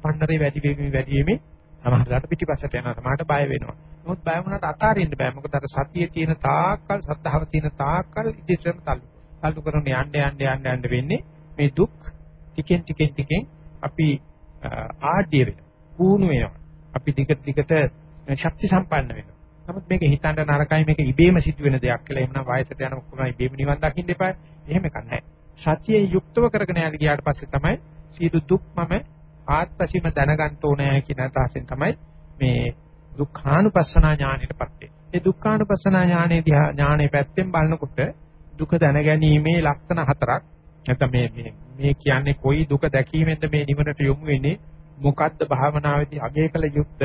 පන්නරේ වැඩි වෙමින් වැඩි වෙමින් සමහරවිට පිටිපස්සට යනවා සමහරට බය වෙනවා. නමුත් බය වුණාට අතාරින්න බෑ. මොකද අර සතියේ තියෙන තාක්කල් සද්ධාව තියෙන තාක්කල් ඉදිරියටම තල්ලු. තල්ලු කරන යන්න යන්න යන්න යන්න වෙන්නේ මේ දුක් ටිකෙන් ටිකෙන් ටිකෙන් අපි ආඩ්‍ය වෙනවා. පුහුණු වෙනවා. අපි දිගට දිගට ශක්ති සම්පන්න වෙනවා. නමුත් මේක හිතන්න නරකයි මේක ඉබේම සිදුවෙන දෙයක් කියලා. එහෙනම් වයසට යනකොට කොහොමද ඉබේම නිවන් දකින්න එපා. එහෙම එකක් නැහැ. සතියේ යුක්තව කරගෙන යන්න ගියාට පස්සේ තමයි සියලු දුක් මම ආත්පසීම දැනගන්න ඕනේ කියන අදහසෙන් තමයි මේ දුක්ඛානුපස්සනා ඥානෙටපත් වෙන්නේ. ඒ දුක්ඛානුපස්සනා ඥානයේ දිහා ඥානයේ පැත්තෙන් බලනකොට දුක දැනගැනීමේ ලක්ෂණ හතරක් නැත්නම් මේ මේ මේ කියන්නේ කොයි දුක දැකීමෙන්ද මේ නිවනට යොමු වෙන්නේ මොකද්ද භාවනාවේදී අගය කළ යුක්ත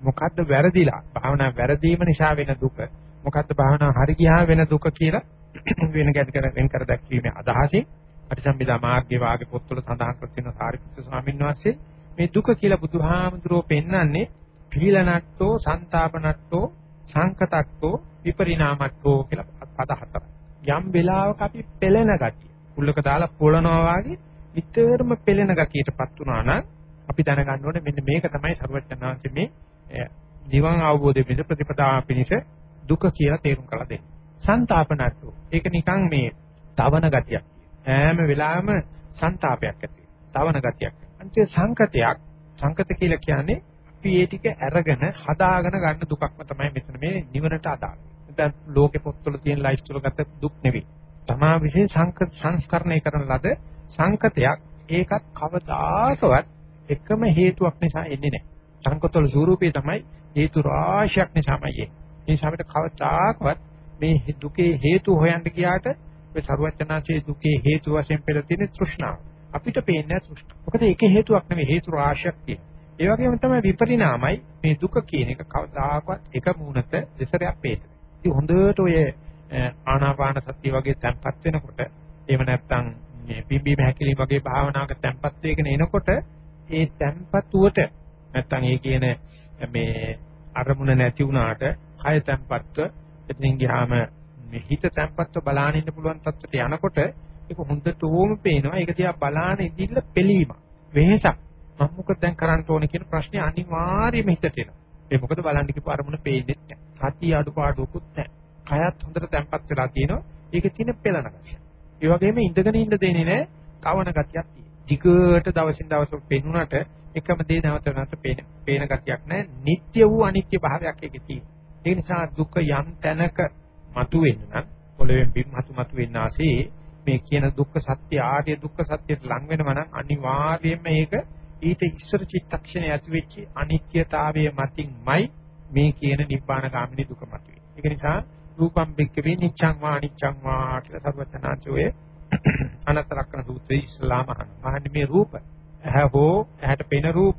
මොකද්ද වැරදිලා භාවනා වැරදීම නිසා වෙන දුක මොකද්ද භාවනා හරි ගියා වෙන දුක කියලා වෙන ගැට කර වෙන කර දැක්වීමේ අදහසින් අටිසම්බිදා මාර්ගයේ වාගේ පොත්වල සඳහන් කර තියෙන සාරිපුත්‍ර ස්වාමීන් වහන්සේ මේ දුක කියලා බුදුහාමුදුරුවෝ පෙන්වන්නේ පීලනට්ටෝ සංతాපනට්ටෝ සංකතක්කෝ විපරිණාමට්ටෝ කියලා පද හතරක්. යම් වෙලාවක අපි පෙළෙන ගතිය කුල්ලක දාලා පොළනවා වගේ විතරම පෙළෙන ගතියටපත් වුණා නම් අපි දැනගන්න ඕනේ මෙන්න මේක තමයි සර්වඥාන්සේ මේ නිවන් අවබෝධය පිණිස ප්‍රතිපදාව පිණිස දුක කියලා තේරුම් කරලා දෙන්නේ. සංతాපනට්ටු. ඒක නිකන් මේ තවන ගතියක්. හැම වෙලාවෙම සංతాපයක් ඇති. තවන ගතියක්. අන්තිම සංකතයක් සංකත කියලා කියන්නේ අපි ඒ ටික අරගෙන හදාගෙන ගන්න දුකක්ම තමයි මෙතන මේ නිවනට අදාළ. දැන් ලෝකෙ පොත්වල තියෙන ලයිෆ් ස්ටයිල් ගත දුක් නෙවෙයි. තමා විසින් සංකත සංස්කරණය කරන ලද සංකතයක් ඒකත් කවදාකවත් එකම හේතුවක් නිසා එන්නේ නැහැ. සංකතවල ස්වરૂපය තමයි හේතු රාශියක් නිසාමයි එන්නේ. ඒ නිසා අපිට කවදාකවත් මේ දුකේ හේතු හොයන්න ගියාට මේ ਸਰවඥාචේ දුකේ හේතු වශයෙන් පෙළ තියෙන තෘෂ්ණාව. අපිට පේන්නේ තෘෂ්ණාව. මොකද ඒක හේතුවක් නෙවෙයි හේතු රාශියක් තියෙනවා. ඒ වගේම තමයි විපරිණාමයි මේ දුක කියන එක කවදාකවත් එක මූණත දෙසරයක් පේන්නේ. ඉතින් හොඳට ඔය ආනාපාන සතිය වගේ තැම්පත් වෙනකොට එහෙම නැත්නම් මේ පිම්බීම හැකිලිම වගේ භාවනාවක තැම්පත් වෙගෙන එනකොට ඒ තැම්පතුවට නැත්තම් ඒ කියන මේ අරමුණ නැති වුණාට කය තැම්පත්ව එතනින් ගියාම මේ හිත තැම්පත්ව බලාගෙන ඉන්න පුළුවන් තත්ත්වයට යනකොට ඒක හොඳටම පේනවා. ඒක දිහා බලාන ඉඳිල්ල පෙලීම වෙහසක්. මම මොකද දැන් කරන්න ඕනේ කියන ප්‍රශ්නේ අනිවාර්යයෙන්ම හිතට එනවා. ඒ මොකද බලන්න කිව්ව අරමුණ පේන්නේ නැහැ. සතිය අඩුපාඩුකුත් නැහැ. කයත් හොඳට තැම්පත් වෙලා තියෙනවා. ඒකේ තියෙන පෙළන ගතිය ඒ වගේම ඉඳගෙන ඉන්න දෙන්නේ නැහැ. කවන ගතියක් දිගට දවසින් දවස පෙන්ුණාට එකම දේ නැවත නැවත පේන පේන ගතියක් නැහැ. නিত্য වූ අනිත්‍ය භාවයක් ඒකේ තියෙනවා. ඒ නිසා දුක යම් තැනක මතුවෙන්න නම් පොළවෙන් බිම් මතු මතු වෙන්න ආසේ මේ කියන දුක්ඛ සත්‍ය ආර්ය දුක්ඛ සත්‍යයට ලං වෙනවා නම් අනිවාර්යයෙන්ම ඒක ඊට ඉස්සර චිත්තක්ෂණය ඇති වෙච්ච අනිත්‍යතාවය මතින්මයි මේ කියන නිබ්බාන ගාමිනී දුක මතුවේ. ඒක නිසා රූපම් බික්කවේ නිච්ඡං වා අනිච්ඡං වා කියලා සර්වඥාන්තෝයේ අනත ලක්ෂණ සූත්‍රයේ ඉස්ලාම අහන්නේ මේ රූප. ඇහැ හෝ ඇහැට පෙනෙන රූප.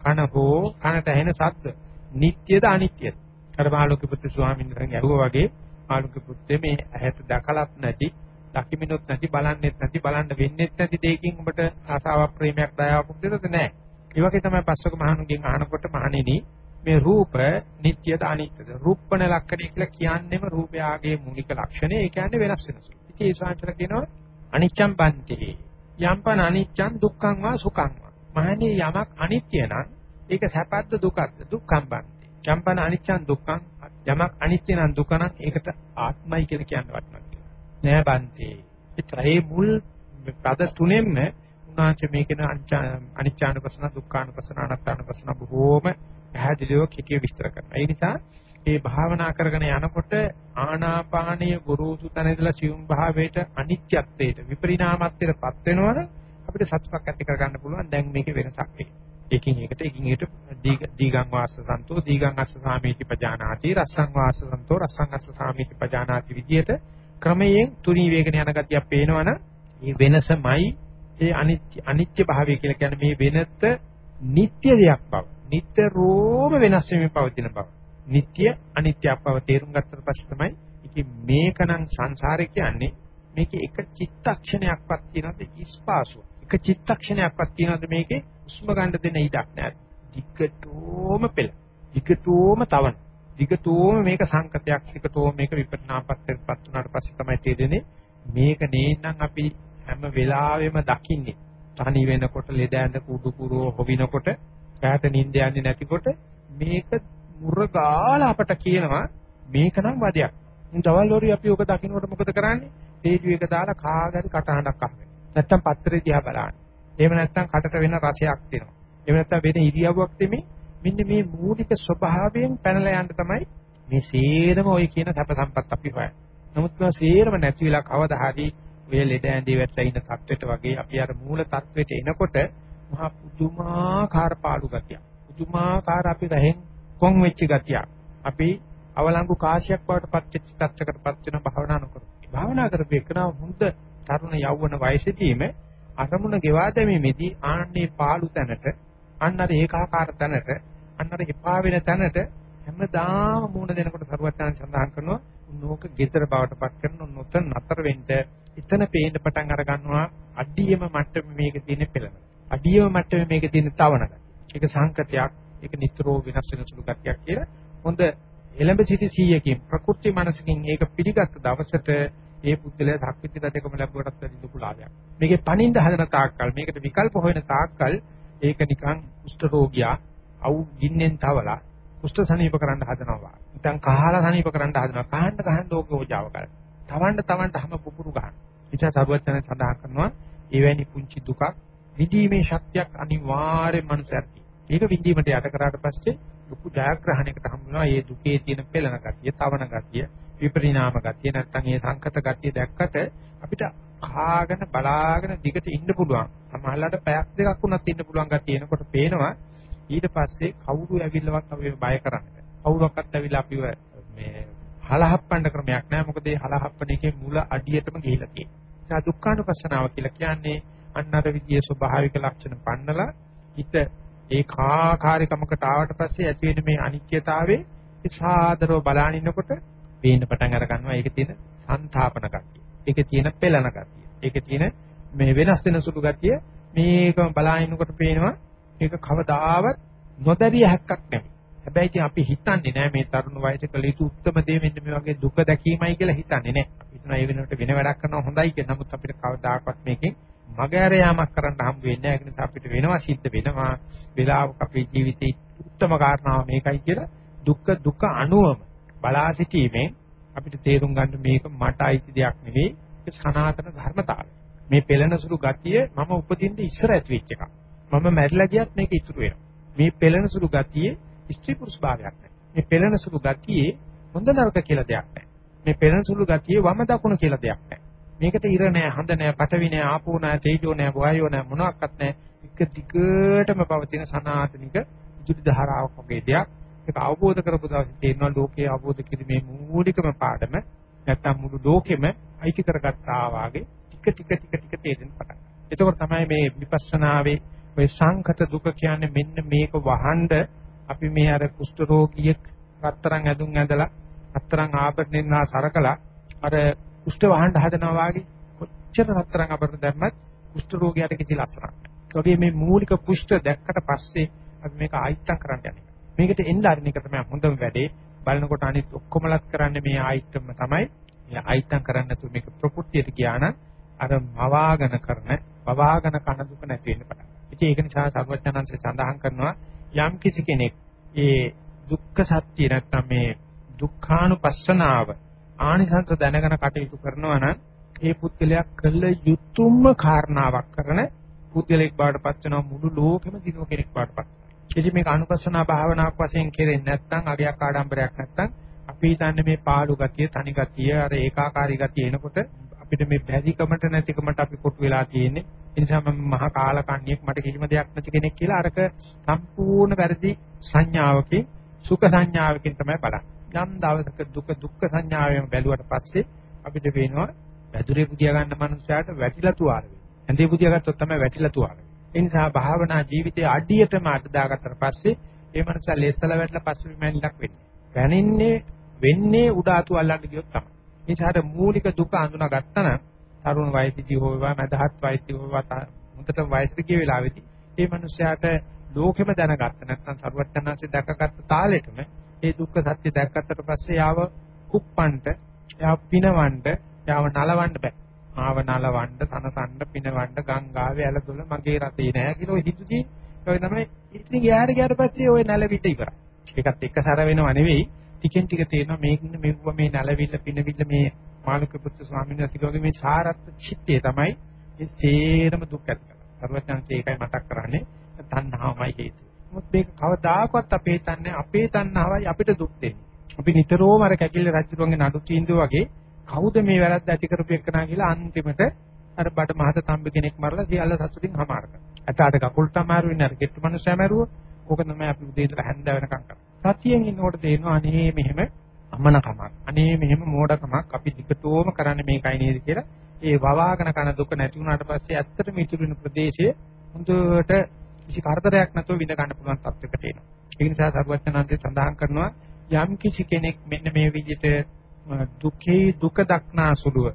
කන හෝ කනට ඇහෙන ශබ්ද. නිට්ටයද අනිත්‍යද අර මාළුක පුත්තු ස්වාමීන් වහන්සේ අහුවා වගේ මාළුක පුත්තේ මේ ඇහැට දැකලත් නැති දකිමිනොත් නැති බලන්නෙත් නැති බලන්න වෙන්නෙත් නැති දෙයකින් ඔබට ආසාවක් ප්‍රේමයක් දයාවක් දෙන්නද නැහැ. ඒ වගේ තමයි පස්වක මහණුගෙන් අහනකොට මහණෙනි මේ රූප නිට්ටයද අනිත්‍යද රූපණ ලක්ෂණය කියලා කියන්නේම රූපයාගේ මූලික ලක්ෂණය. ඒ කියන්නේ වෙනස් වෙනසු ඉතින් ඒ ශාන්තර කියනවා අනිච්ඡම් බන්ති යම්පන අනිච්ඡං දුක්ඛං වා සුඛං වා. මහණේ යමක් අනිත්‍ය නම් ඒක සැපද්ද දුකද්ද? දුක්ඛම් බන්ති. යම්පන අනිච්චං දුක්ඛං යමක් අනිත්‍ය නම් දුක නම් ඒකට ආත්මයි කියලා කියන්න වටනවා. නෑ බන්ති. ඒ ත්‍රේ මුල් පද තුනෙන්ම උන්වහන්සේ මේකේන අනිච්චානුපසන දුක්ඛානුපසන අනාත්මානුපසන බොහෝම පැහැදිලිව කෙටිව විස්තර කරනවා. ඒ නිසා මේ භාවනා කරගෙන යනකොට ආනාපානීය ගුරුසු තැන ඉඳලා සියුම් භාවයට අනිත්‍යත්වයට විපරිණාමත්වයටපත් වෙනවනම් අපිට සතුටක් ඇති කරගන්න පුළුවන් දැන් මේකේ වෙනසක් එයි. එකින් එකට එකින් එකට දීගං වාස සන්තෝ දීගං අස්ස සාමීති පජානාති රස්සං වාස සන්තෝ රස්සං අස්ස සාමීති පජානාති විදියට ක්‍රමයෙන් තුනී වේගන යන ගතියක් පේනවනම් මේ වෙනසමයි ඒ අනිත්‍ය අනිත්‍ය භාවය කියලා කියන්නේ මේ වෙනත නিত্য දෙයක් බව. නිතරම වෙනස් වෙමින් පවතින බව. නিত্য අනිත්‍ය බව තේරුම් ගත්තට පස්සේ තමයි ඉතින් මේකනම් සංසාරේ කියන්නේ මේකේ එක චිත්තක්ෂණයක්වත් තියනද ඉස්පාසුව. එක චිත්තක්ෂණයක්වත් තියනද මේකේ? උස්ම ගන්න දෙන ඉඩක් නැහැ. දිගටෝම පෙළ. දිගටෝම තවන. දිගටෝම මේක සංකතයක්. දිගටෝම මේක විපරිණාමපත්පත් උනාට පස්සේ තමයි තේරෙන්නේ මේක නේනම් අපි හැම වෙලාවෙම දකින්නේ. තනි වෙනකොට ලෙඩ ඇඳ කුඩු කුරෝ හොවිනකොට කාට නිින්ද යන්නේ නැතිකොට මේක මුරගාලා අපට කියනවා මේක නම් වදයක්. උන් දවල් හොරි අපි ඔක දකින්නකොට මොකද කරන්නේ? රේඩියෝ එක දාලා කාගරි කටහඬක් අහන්නේ. නැත්තම් පත්‍රේ දිහා බලන්නේ. එහෙම නැත්තම් කටට වෙන රසයක් දෙනවා. එහෙම නැත්තම් වෙන ඉරියව්වක් දෙමි මෙන්න මේ මූලික ස්වභාවයෙන් පැනලා යන්න තමයි මේ සේරම ඔය කියන සැප සම්පත් අපි හොයන්නේ. නමුත් මේ සේරම නැති වෙලා කවදා හරි ඔය ලෙඩ ඇඳේ වැටලා ඉන්න තත්වෙට වගේ අපි අර මූල තත්වෙට එනකොට මහා පුදුමාකාර පාළු ගතියක්. පුදුමාකාර අපි රහෙන් කොන් වෙච්ච ගතියක්. අපි අවලංගු කාශයක් බවට පත් වෙච්ච තත්යකටපත් වෙන භාවනා නොකර. භාවනා කරපේ එකන හොඳ තරුණ යෞවන වයසේදීම අරමුණ ගෙවා දැමීමේදී ආන්නේ පාළු තැනට අන්න අර ඒකාකාර තැනට අන්න අර එපා වෙන තැනට හැමදාම මූණ දෙනකොට සරුවත්යන් සඳහන් කරනවා උන්නෝක ගෙදර බවට පත් කරන නොතන නතර වෙන්න එතන පේන්න පටන් අර ගන්නවා අඩියම මට්ටමේ මේක තියෙන පෙළන. අඩියම මට්ටමේ මේක තියෙන තවන ගතිය. ඒක සංකතයක්, ඒක නිතරම වෙනස් වෙන සුළු ගතියක් කියලා හොඳ එළඹ සිටි සීයකින් ප්‍රකෘති මනසකින් ඒක පිළිගත් දවසට ඒ පුද්ගලයා ධක්විති රජකම ලැබුවටත් වැඩි ලොකු ලාභයක්. මේකේ පණින්න හදන තාක්කල් මේකට විකල්ප හොයන තාක්කල් ඒක නිකන් කුෂ්ඨ රෝගියා අවු ගින්නෙන් තවලා කුෂ්ඨ සනීප කරන්න හදනවා. නැත්නම් කහලා සනීප කරන්න හදනවා. කහන්න කහන්න ඕක ඕජාව කරලා. තවන්න තවන්න හැම පුපුරු ගන්න. ඉතින් සරුවචන සඳහන් කරනවා එවැනි පුංචි දුකක් විදීමේ ශක්තියක් අනිවාර්යෙන් මනුස්සයෙක් ඒක විඳීමට යට කරාට පස්සේ ලොකු ජයග්‍රහණයකට හම් වෙනවා. මේ දුකේ තියෙන පෙළන ගතිය, තවන ගතිය, විපරිණාම ගතිය නැත්තම් මේ සංකත ගතිය දැක්කට අපිට කාගෙන බලාගෙන දිගට ඉන්න පුළුවන්. සමහරවිට පැයක් දෙකක් වුණත් ඉන්න පුළුවන් ගතිය එනකොට පේනවා ඊට පස්සේ කවුරු ඇවිල්ලවත් අපිව බය කරන්නේ කවුරක්වත් ඇවිල්ලා අපිව මේ හලහප්පන්න ක්‍රමයක් නැහැ. මොකද මේ හලහප්පන එකේ මුල අඩියටම ගිහිලා තියෙනවා. ඒ දුක්ඛානුපස්සනාව කියලා කියන්නේ අන්නතර විදියේ ස්වභාවික ලක්ෂණ පන්නලා හිත ඒකාකාරීකමකට ආවට පස්සේ ඇති වෙන මේ අනිත්‍යතාවයේ සාදරව බලාගෙන ඉන්නකොට පේන්න පටන් අර ගන්නවා ඒකේ තියෙන සංතාපන ගතිය. ඒකේ තියෙන පෙළන ගතිය. ඒකේ තියෙන මේ වෙනස් වෙන සුළු ගතිය මේකම බලාගෙන ඉන්නකොට පේනවා ඒක කවදාවත් නොදැරිය හැක්කක් නෙමෙයි. හැබැයි ඉතින් අපි හිතන්නේ නෑ මේ තරුණ වයසේ කළ යුතු උත්තරම දේ මෙන්න මේ වගේ දුක දැකීමයි කියලා හිතන්නේ නෑ. හිතන ඒ වෙනුවට වෙන වැඩක් කරනවා හොඳයි කියලා. නමුත් අපිට කවදාකවත් මේකෙන් මගහැර යාමක් කරන්න හම්බ වෙන්නේ නැහැ. ඒ නිසා අපිට වෙනවා සිද්ධ වෙනවා. වෙලාවක අපේ ජීවිතේ උත්තරම කාරණාව මේකයි කියලා දුක දුක අනුවම බලා සිටීමෙන් අපිට තේරුම් ගන්න මේක මට අයිති දෙයක් නෙවෙයි. ඒක සනාතන ධර්මතාවය. මේ පෙළෙන සුළු ගතිය මම උපදින්න ඉස්සර ඇති වෙච්ච එකක්. මම මැරිලා ගියත් මේක ඉතුරු වෙනවා. මේ පෙළෙන සුළු ගතියේ ස්ත්‍රී පුරුෂ භාවයක් නැහැ. මේ පෙළෙන සුළු ගතියේ හොඳ නරක කියලා දෙයක් නැහැ. මේ පෙළෙන සුළු ගතියේ වම දකුණ කියලා දෙයක් නැහැ. මේකට ඉර නැහැ, හඳ නැහැ, පඨවි නැහැ, ආපෝ නැහැ, තේජෝ නැහැ, වායෝ නැහැ, මොනවත් නැහැ. එක දිගටම පවතින සනාතනික විදුලි ධාරාවක් වගේ දෙයක්. ඒක අවබෝධ කරපු දවසේ තේරෙනවා ලෝකයේ අවබෝධ කිරීමේ මූලිකම පාඩම නැත්තම් මුළු ලෝකෙම අයිති කරගත්තා වාගේ ටික ටික ටික ටික තේරෙන්න පටන් ගන්නවා. එතකොට තමයි මේ විපස්සනාවේ ඔය සංකත දුක කියන්නේ මෙන්න මේක වහඬ අපි මේ අර කුෂ්ඨ රෝගියෙක් රත්තරන් ඇඳුම් ඇඳලා රත්තරන් ආභරණෙන් නා සරකලා අර කුෂ්ඨ වහන්න හදනවා වාගේ කොච්චර රත්තරන් ආභරණ දැම්මත් කුෂ්ඨ රෝගියාට කිසි ලස්සනක් නැහැ. ඒ මේ මූලික කුෂ්ඨ දැක්කට පස්සේ අපි මේක ආයිත්තම් කරන්න යන්නේ. මේකට එන්න අරින එක තමයි හොඳම වැඩේ. බලනකොට අනිත් ඔක්කොමලත් කරන්නේ මේ ආයිත්තම තමයි. මේ ආයිත්තම් කරන්නේ නැතුව මේක ප්‍රകൃතියට ගියා නම් අර මවාගෙන කරන, පවාගෙන කන දුක නැති වෙන්න පටන් ඉතින් ඒක නිසා සර්වඥාන්සේ සඳහන් කරනවා යම් කිසි කෙනෙක් ඒ දුක්ඛ සත්‍ය නැත්නම් මේ දුක්ඛානුපස්සනාව ආනිසංස දැනගෙන කටයුතු කරනවා නම් ඒ පුද්ගලයා කළ යුතුයම කාරණාවක් කරන පුද්ගලෙක් බවට පත් වෙනවා මුළු ලෝකෙම දිනුව කෙනෙක් බවට පත් වෙනවා. ඉතින් මේක අනුපස්සනා භාවනාවක් වශයෙන් කෙරෙන්නේ නැත්නම් අගයක් ආඩම්බරයක් නැත්නම් අපි හිතන්නේ මේ පාළු ගතිය, තනි ගතිය, අර ඒකාකාරී ගතිය එනකොට අපිට මේ බැරිකමට නැතිකමට අපි කොටු වෙලා තියෙන්නේ. ඒ නිසා මම මහා කාලකන්ණියෙක් මට කිසිම දෙයක් නැති කෙනෙක් කියලා අරක සම්පූර්ණ වැරදි සංඥාවකින් සුඛ සංඥාවකින් තමයි බලන්නේ. යම් දවසක දුක දුක්ඛ සංඥාවෙන් බැලුවට පස්සේ අපිට පේනවා වැදුරේ පුදියා ගන්න මනුස්සයාට වැටිලා තුවාල වෙනවා. ඇඳේ පුදියා ගත්තොත් තමයි වැටිලා තුවාල වෙන්නේ. ඒ නිසා භාවනා ජීවිතයේ අඩියටම අඩ දාගත්තට පස්සේ ඒ මනුස්සයා ලෙස්සල වැටලා පස්සේ විමැනිලක් වෙන්නේ. පැනින්නේ වෙන්නේ උඩ අතු අල්ලන්න ගියොත් තමයි. ඒ නිසාට මූලික දුක අඳුනා ගත්තා නම් තරුණ වයසේදී හෝ වේවා මධාත් වයසේදී හෝ වේවා මුතට වයසට ගිය වෙලාවේදී ඒ මනුස්සයාට ලෝකෙම දැනගත්ත නැත්නම් සරුවචනාංශය දැකගත්ත තාලෙටම ඒ දුක්ඛ සත්‍ය දැක්කට පස්සේ යාව කුප්පන්ට යාව පිනවන්න යාව නලවන්න බෑ. ආව නලවන්න තනසන්න පිනවන්න ගංගාවේ ඇලදොල මගේ රතේ නෑ කියලා ඔය හිතුදී ඔය තමයි ඉතින් යාර ගියාට පස්සේ ඔය නැලවිට ඉවරයි. ඒකත් එක සැර වෙනව නෙවෙයි ටිකෙන් ටික තේරෙනවා මේකින් මෙව්ව මේ නැලවිල්ල පිනවිල්ල මේ මාළුක පුත්තු ස්වාමීන් වහන්සේගේ මේ සාරත් චිත්තේ තමයි මේ සේරම දුක් ඇති කරන්නේ. සර්වඥාන්සේ ඒකයි මතක් කරන්නේ තණ්හාවමයි හේතුව. මොකද මේක කවදාකවත් අපේ තන්නේ අපේ තණ්හාවයි අපිට දුක් දෙන්නේ. අපි නිතරම අර කැකිල්ල රජුරුවන්ගේ නඩු තීන්දුව වගේ කවුද මේ වැරද්ද ඇති කරපු එක්කනා කියලා අන්තිමට අර බඩ මහත තම්බ කෙනෙක් මරලා සියල්ල සතුටින් හමාර කරනවා. ඇතාට කකුල්ට අමාරු වෙන්නේ අර ගෙට්ටු මනුස්සයා මැරුවොත් ඕක තමයි අපි උදේ ඉඳලා හැන්ද වෙනකම් කරන්නේ. සතියෙන් ඉන්නකොට තේරෙනවා අනේ මෙහෙම අමනකමක්. අනේ මෙහෙම මෝඩකමක් අපි දිගටම කරන්නේ මේකයි නේද කියලා. ඒ වවාගෙන කන දුක නැති වුණාට පස්සේ ඇත්තටම ඉතුරු වෙන ප්‍රදේශයේ හොඳට කිසි කරදරයක් නැතුව විඳ ගන්න පුළුවන් තත්යකට එනවා. ඒ නිසා සරුවචනන්සේ සඳහන් කරනවා යම් කිසි කෙනෙක් මෙන්න මේ විදිහට දුකේ දුක දක්නා සුළුව